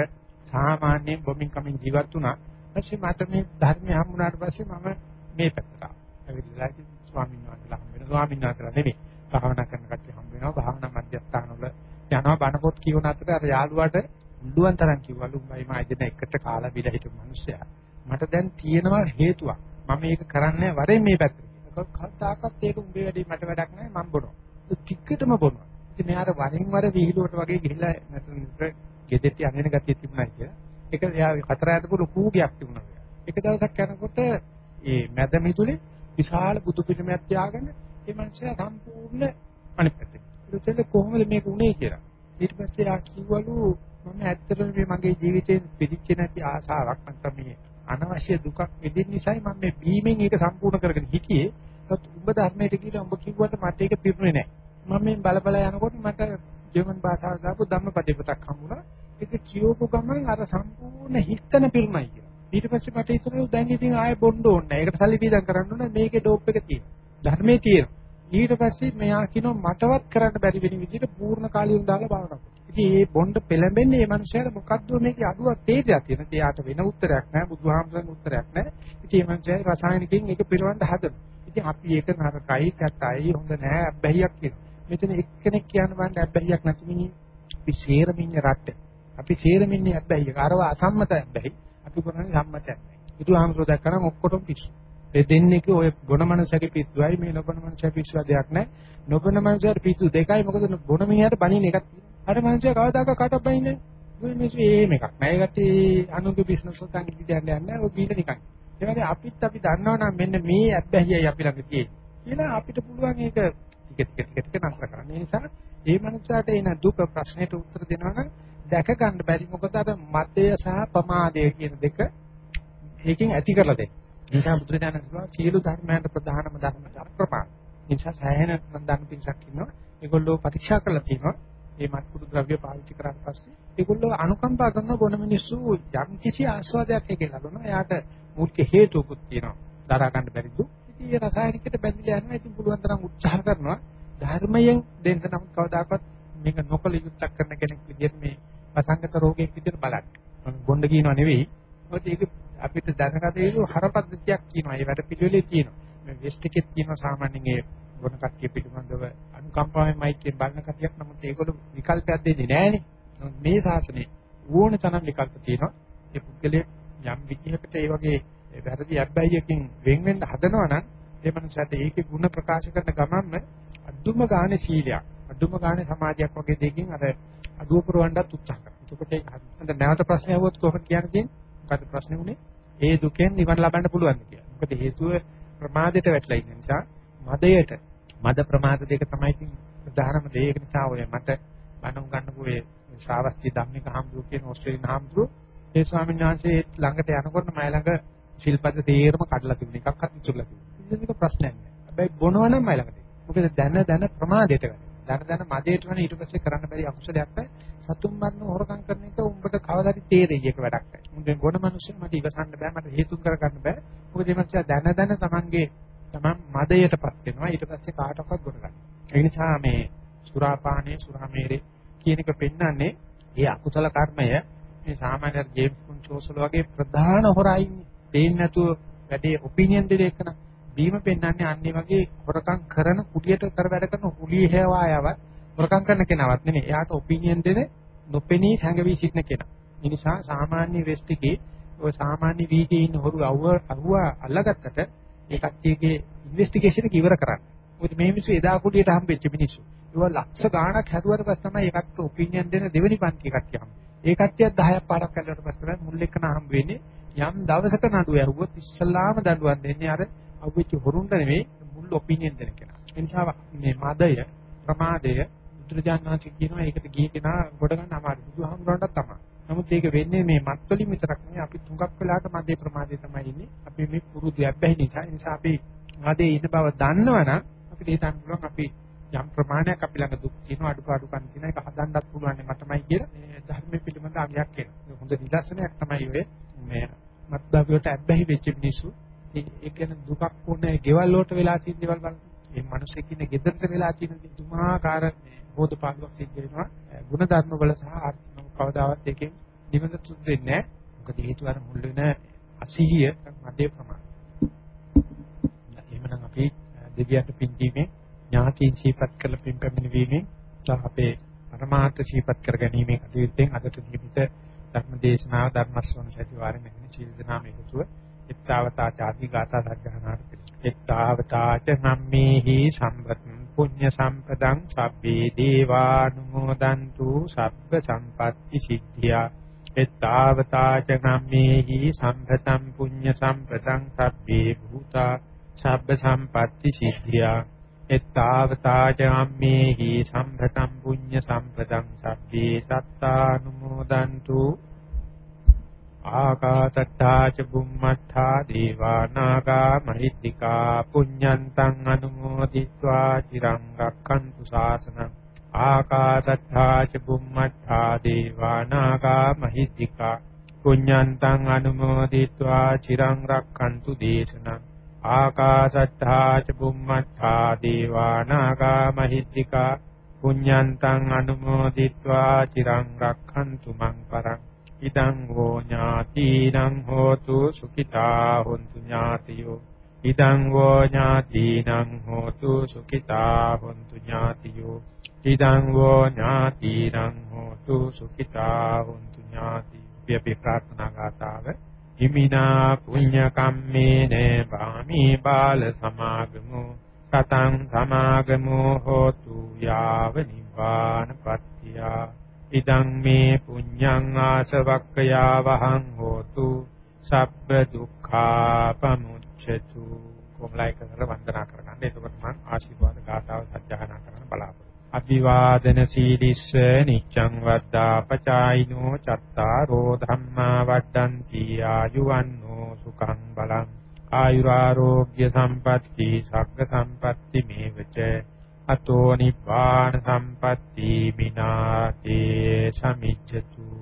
සාමාන්‍යයෙන් බොමින් කමින් ජීවත් වුණා. ඊපස්සේ මට මේ ධර්මය හම්බුනාට පස්සේ මම මේ පැත්තට ආවා. ස්වාමීන් වහන්සේලා හම්බ වෙනවා. ස්වාමීන් වහන්සේලා නෙමෙයි. භාවනා කරන කට්ටිය හම්බ වෙනවා. භාවනා මධ්‍යස්ථාන වල යනවා බණ පොත් කියවන අතර අර යාළුවාට මුඩුවන් තරම් කිව්වලු උඹයි මා ඉදෙන එකට කාලා බිලා හිටපු මිනිස්සයා. මට දැන් තියෙනවා හේතුවක්. මම මේක කරන්නේ වරෙන් මේ පැත්තට. කවදාකවත් ඒක උඹේ වැඩේ මට වැඩක් නැහැ මම බොනවා. ටිකටම බොනවා. ඉතින් මෙයාට වරින් වර විහිළුවට වගේ ගිහිල්ලා නැත්නම් ගෙදෙට්ටි අනින ගතිය තිබුණා කියලා. ඒක එයා හතර යටපු ලොකු ගයක් තිබුණා. එක දවසක් යනකොට මේ මැද මිදුලේ විශාල බුදු පිළිමයක් තියාගෙන ඒ මනුස්සයා සම්පූර්ණ අනිත් පැත්තේ. ඒක කොහොමද මේක උනේ කියලා. ඊට පස්සේ ආ කිව්වලු මම ඇත්තටම මේ මගේ ජීවිතේ පිළිච්ච නැති ආසාවක් නැත්නම් මේ අනවශ්‍ය දුකක් විඳින්න නිසායි මම මේ බීමෙන් ඒක සම්පූර්ණ කරගෙන හිටියේ. ඒත් උඹ ධර්මයට කියලා උඹ කිව්වට මට ඒක පිරුනේ නැහැ. මම මේ බල බල යනකොට මට ජර්මන් භාෂාව දාපු ධම්මපදේ පොතක් හම්බුණා. ඒක කියවපු ගමන් අර සම්පූර්ණ හිතන පිරුණයි කියලා. ඊට පස්සේ මට හිතුණා දැන් ඉතින් ආයෙ බොන්න ඕනේ නැහැ. ඒකට සල්ලි දීලා කරන්න ඕනේ. මේකේ ඩෝප් එක තියෙනවා. ධර්මයේ තියෙනවා. ඊට පස්සේ මෙයා කියනවා මටවත් කරන්න බැරි වෙන විදිහට පූර්ණ කාලියුම් දාලා භාවනා කරනවා. ඉතින් මේ බොණ්ඩ පෙළඹෙන්නේ මේ මනුස්සයාට මොකද්ද මේකේ අඩුවක් තේජයක් තියෙන. එයාට වෙන උත්තරයක් නැහැ. බුදුහාමුදුරන් උත්තරයක් නැහැ. ඉතින් මේ මනුස්සයා රසායනිකයෙන් ඒක පිරවන්න හදනවා. ඉතින් අපි ඒක නරකයි, කැතයි, හොඳ නැහැ, අබ්බැහියක් කියනවා. මෙතන එක්කෙනෙක් කියන්න බෑ අබ්බැහියක් නැති මිනිහ. අපි සේරමින්නේ රට්ට. අපි සේරමින්නේ අබ්බැහියක්. අරව අසම්මත අබ්බැහි. අපි කරන්නේ සම්මත අබ්බැහි. බුදුහාමුදුරුවෝ දැක්කම ඔක්කොටම පිස්සු. ඒ දෙන්නේක ඔය බොන මනුස්සයගේ පිස්සුවයි මේ නොබොන මනුස්සය පිස්සුව දෙයක් නැහැ. නොබොන මනුස්සයාට පිස්සු දෙකයි මොකද බොන මිනිහට බණින එකක් තියෙනවා. අර මනුස්සයා කවදාක කාටවත් බයින්නේ නැහැ. මේ මිනිස්සු ඒම එකක් නෑ. ඒකට අනුගේ බිස්නස් වලට ඉදිරියට යන්න යන්නේ නැහැ. ඔය බීල නිකන්. ඒ වගේ අපිත් අපි දන්නවනම් මෙන්න මේ අත්බැහියයි අපි ළඟ තියෙන්නේ. කියලා අපිට පුළුවන් ඒක ටික ටික ටික ටික නතර කරන්න. ඒ නිසා මේ මනුස්සයාට එන දුක ප්‍රශ්නෙට උත්තර දෙනවනම් දැක ගන්න බැරි මොකද අර මතය සහ ප්‍රමාදය කියන දෙක ඒකෙන් ඇති කරලා දෙන්න. නිසා බුදුරජාණන් වහන්සේ සියලු ධර්මයන්ට ප්‍රධානම ධර්ම අප්‍රමාණ. නිසා සෑහෙන සම්දාන පිටසක් ඉන්නවා. ඒගොල්ලෝ පරීක්ෂා කරලා තියෙනවා. මේ මත්කුඩු ද්‍රව්‍ය පාවිච්චි කරාට පස්සේ ඒගොල්ලෝ අනුකම්පා කරන බොන මිනිස්සු යම් කිසි ආස්වාදයක් එකේ ලබනවා. එයාට මූලික හේතුකුත් තියෙනවා. දරා ගන්න බැරි දුක්. ඉතින් ඒ රසායනිකයට බැඳිලා යනවා. ඉතින් පුළුවන් තරම් උත්සාහ කරනවා. ධර්මයෙන් දෙන්න නම් කවදාකවත් මේක නොකල යුක්තක් කරන කෙනෙක් විදිහට මේ වසංගත රෝගයක් විදිහට බලන්න. බොණ්ඩ කියනවා නෙවෙයි. මොකද ඒක අපිට දැනගත යුතු හරපද්ධතියක් කියනවා. ඒ වැඩ පිළිවෙලේ තියෙනවා. මේ වෙස්ට් එකෙත් කියනවා සාමාන්‍යයෙන් ඒ ගොන කට්ටිය පිටුමන්දව අනුකම්පාවෙන් මයිකෙන් බලන කතියක් නමුත් ඒගොල්ලෝ විකල්පයක් දෙන්නේ නැහනේ. මේ ශාසනයේ ඕන තරම් විකල්ප තියෙනවා. ඒ පුද්ගලයේ යම් විදිහකට ඒ වගේ වැරදි අබ්බැහියකින් වෙන් වෙන්න හදනවා නම් ඒ මනුස්සයාට ඒකේ ಗುಣ ප්‍රකාශ කරන ගමන්ම අදුම ගානේ සීලයක්, අදුම ගානේ සමාජයක් වගේ දෙකින් අර අදුව පුරවන්නත් උත්සාහ කරනවා. එතකොට ඒක නැවත ප්‍රශ්නයක් වුණොත් කොහොමද කියන්නේ? මොකද ප්‍රශ්නේ උනේ? ඒ දුකෙන් නිවන් ලබන්න පුළුවන් කියලා. මොකද හේතුව ප්‍රමාදයට වැටලා ඉන්න නිසා මදයට මද ප්‍රමාද දෙක තමයි ඉතින් උදාහරණ දෙක ඒක නිසා ඔය මට බණ උගන්නපු ඒ ශ්‍රාවස්ති ධම්මික හාමුදුරුවෝ කියන ඕස්ට්‍රේලියානු හාමුදුරුවෝ ඒ ස්වාමීන් වහන්සේ ළඟට යනකොට මම ළඟ ශිල්පද තේරම කඩලා තිබුණ එකක්වත් ඉතුරුලා තිබුණා. ඒක ප්‍රශ්නයක් නෑ. හැබැයි බොනවනම් මම ළඟට. මොකද දැන දැන ප්‍රමාදයට වැඩ. දැන දැන මදයට වෙන ඊට පස්සේ කරන්න බැරි අකුසලයක් සතුන් මරන හොරකම් කරන එක උඹට කවදාද තේරෙයි ඒක වැඩක් නැහැ. මුන්ගේ ගොන මිනිස්සු මට ඉවසන්න බෑ මට හේතු කරගන්න බෑ. මොකද මේ මිනිස්සු දැන දැන තමන්ගේ තමන් මදයටපත් වෙනවා ඊට පස්සේ කාටවත් ගොඩ ගන්න. ඒ නිසා මේ සුරාපානයේ සුරාමේරේ කියන එක පෙන්වන්නේ ඒ අකුසල කර්මය මේ සාමාන්‍ය ජේම්ස් පුන්චෝසල වගේ ප්‍රධාන හොරා ඉන්නේ. දෙන්නේ නැතුව වැඩේ ඔපිනියන් දෙක එකන බීම පෙන්වන්නේ අන්නේ වගේ හොරකම් කරන කුටියට කර වැඩ කරන හුලිය හේවායවත් හොරකම් කරන කෙනාවත් නෙමෙයි. එයාට ඔපිනියන් දෙන නොපෙනී සංගවි සිටින කෙනා. ඒ නිසා සාමාන්‍ය වෙස්ට් එකේ ඔය සාමාන්‍ය වීගේ ඉන්න හොරු අවුව අහුව අල්ලගත්තට ඒ කට්ටියගේ ඉන්වෙස්ටිගේෂන් එක ඉවර කරන්න. මොකද මේ මිනිස්සු එදා කුඩියට හම්බෙච්ච මිනිස්සු. ඒවා ලක්ෂ ගාණක් හැදුවට පස්සේ තමයි ඒකට ඔපිනියන් දෙන දෙවෙනි පන්ති කට්ටිය හම්බෙන්නේ. ඒ කට්ටියත් 10ක් පාඩක් කළාට පස්සේ මුල් එක්කන හම්බ වෙන්නේ යම් දවසක නඩුව ඇහුවොත් ඉස්සලාම දඬුවම් දෙන්නේ අර අවුච්ච හොරුන්ට නෙමෙයි මුල් ඔපිනියන් දෙන කෙනා. ඒ නිසා මේ මදය ප්‍රමාදය බුදුරජාණන්සේ කියනවා ඒකට ගිය කෙනා ගොඩ ගන්න අමාරු. බුදුහාමුදුරන්ටත් තමයි. නමුත් ඒක වෙන්නේ මේ මත්වලින් විතරක් නෙවෙයි අපි තුඟක් වෙලාට මදේ ප්‍රමාදේ තමයි ඉන්නේ. අපි මේ පුරුදු යැබ්බැහි නිසා. ඒ නිසා අපි මදේ ඉන්න බව දන්නවනම් අපිට හිතන්න පුළුවන් අපි යම් ප්‍රමාණයක් අපි ළඟ දුක් තියෙනවා අඩුපාඩුකම් තියෙනවා ඒක හදන්නත් පුළුවන් මටමයි කියලා මේ ධර්මයේ පිළිබඳ අගයක් වෙනවා. හොඳ නිදර්ශනයක් තමයි ඔය මේ මත්භාවයට ඇබ්බැහි වෙච්ච මිනිස්සු. ඒ කියන්නේ දුකක් ඕනේ ගෙවල් වලට වෙලා තියෙන දේවල් බලන්න. මේ මිනිස්සෙක් ඉන්නේ ගෙදරට වෙලා තියෙන දුමාකාර මේ බෝධපාලුවක් සිද්ධ වෙනවා. ಗುಣධර්ම වල සහ ආර්ථික කවදාවත් එකෙන් නිවන තුත් වෙන්නේ නැහැ. මොකද හේතුව අර මුල් වෙන අසීහිය මැදේ ප්‍රමාණය. එහෙමනම් අපි දෙවියන්ට පින් දීමේ ඥාතීන් සීපත් කළ පින් පැමිණීමේ සහ අපේ පරමාර්ථ සීපත් කර ගැනීමේ කටයුත්තෙන් අදට නිමිත ධර්ම දේශනාව ධර්ම ශ්‍රවණ සතිවාරෙන් මෙන්න සීල දනාම එකතුව එත්තාවතා ചാති ගාථා සජ්ජහනාට එත්තාවතා ච නම්මේහි සම්පත් පුඤ්ඤ සම්පදං සබ්බේ දේවානුමෝදන්තු සබ්බ සම්පatti සිද්ධියා. එත්තාවතා ච නම්මේහි සම්පතං පුඤ්ඤ සම්පතං සබ්බේ භූතා සබ්බ සම්පatti සිද්ධියා. එත්තාවතා ච අම්මේහි සම්පතං පුඤ්ඤ සම්පතං සබ්බේ සත්තානුමෝදන්තු ආකාශට්ටා ච බුම්මට්ටා දේවා නාග මහිත්‍තිකා පුඤ්ඤන්තං අනුමෝදිත්වා චිරං රක්ඛන්තු ශාසනං ආකාශට්ටා ච බුම්මට්ටා දේවා නාග මහිත්‍තිකා පුඤ්ඤන්තං අනුමෝදිත්වා චිරං රක්ඛන්තු දේශනං ආකාශට්ටා ච බුම්මට්ටා දේවා නාග මහිත්‍තිකා පුඤ්ඤන්තං අනුමෝදිත්වා චිරං රක්ඛන්තු මං පරං ඉදං හෝ ඥාතිනං හෝතු සුඛිතා හොන්තු ඥාතියෝ. ඉදං වෝ ඥාතිනං හෝතු සුඛිතා හොන්තු ඥාතියෝ. ඉදං වෝ ඥාතිනං හෝතු සුඛිතා හොන්තු ඥාති අපි ප්‍රාර්ථනා ගාතාව හිමිනා පුඤ්ඤ කම්මේන බාමි බාල සමාගමෝ. සතං සමාගමෝ හෝතු යාව නිවාන පත්‍තියා. ඉදං මේ පුඤ්ඤං ආසවක්ඛයා වහං හෝතු සබ්බ දුක්ඛා පමුච්ඡතු කොම්ලයි කරලා වන්දනා කරගන්න. එතකොට මම ආශිර්වාද ගාථාව සජ්ජහනා කරන්න බලාපොරොත්තු. අභිවාදන සීලිස්ස නිච්ඡං වද්දා පචායිනෝ චත්තාරෝ ධම්මා වඩ්ඩಂತಿ ආයුවන්නෝ සුඛං බලං ආයුරාෝග්‍ය සම්පatti සග්ග සම්පatti මේවච අතෝ නිබ්බාන සම්පatti මිනාතේ සමිච්ඡතු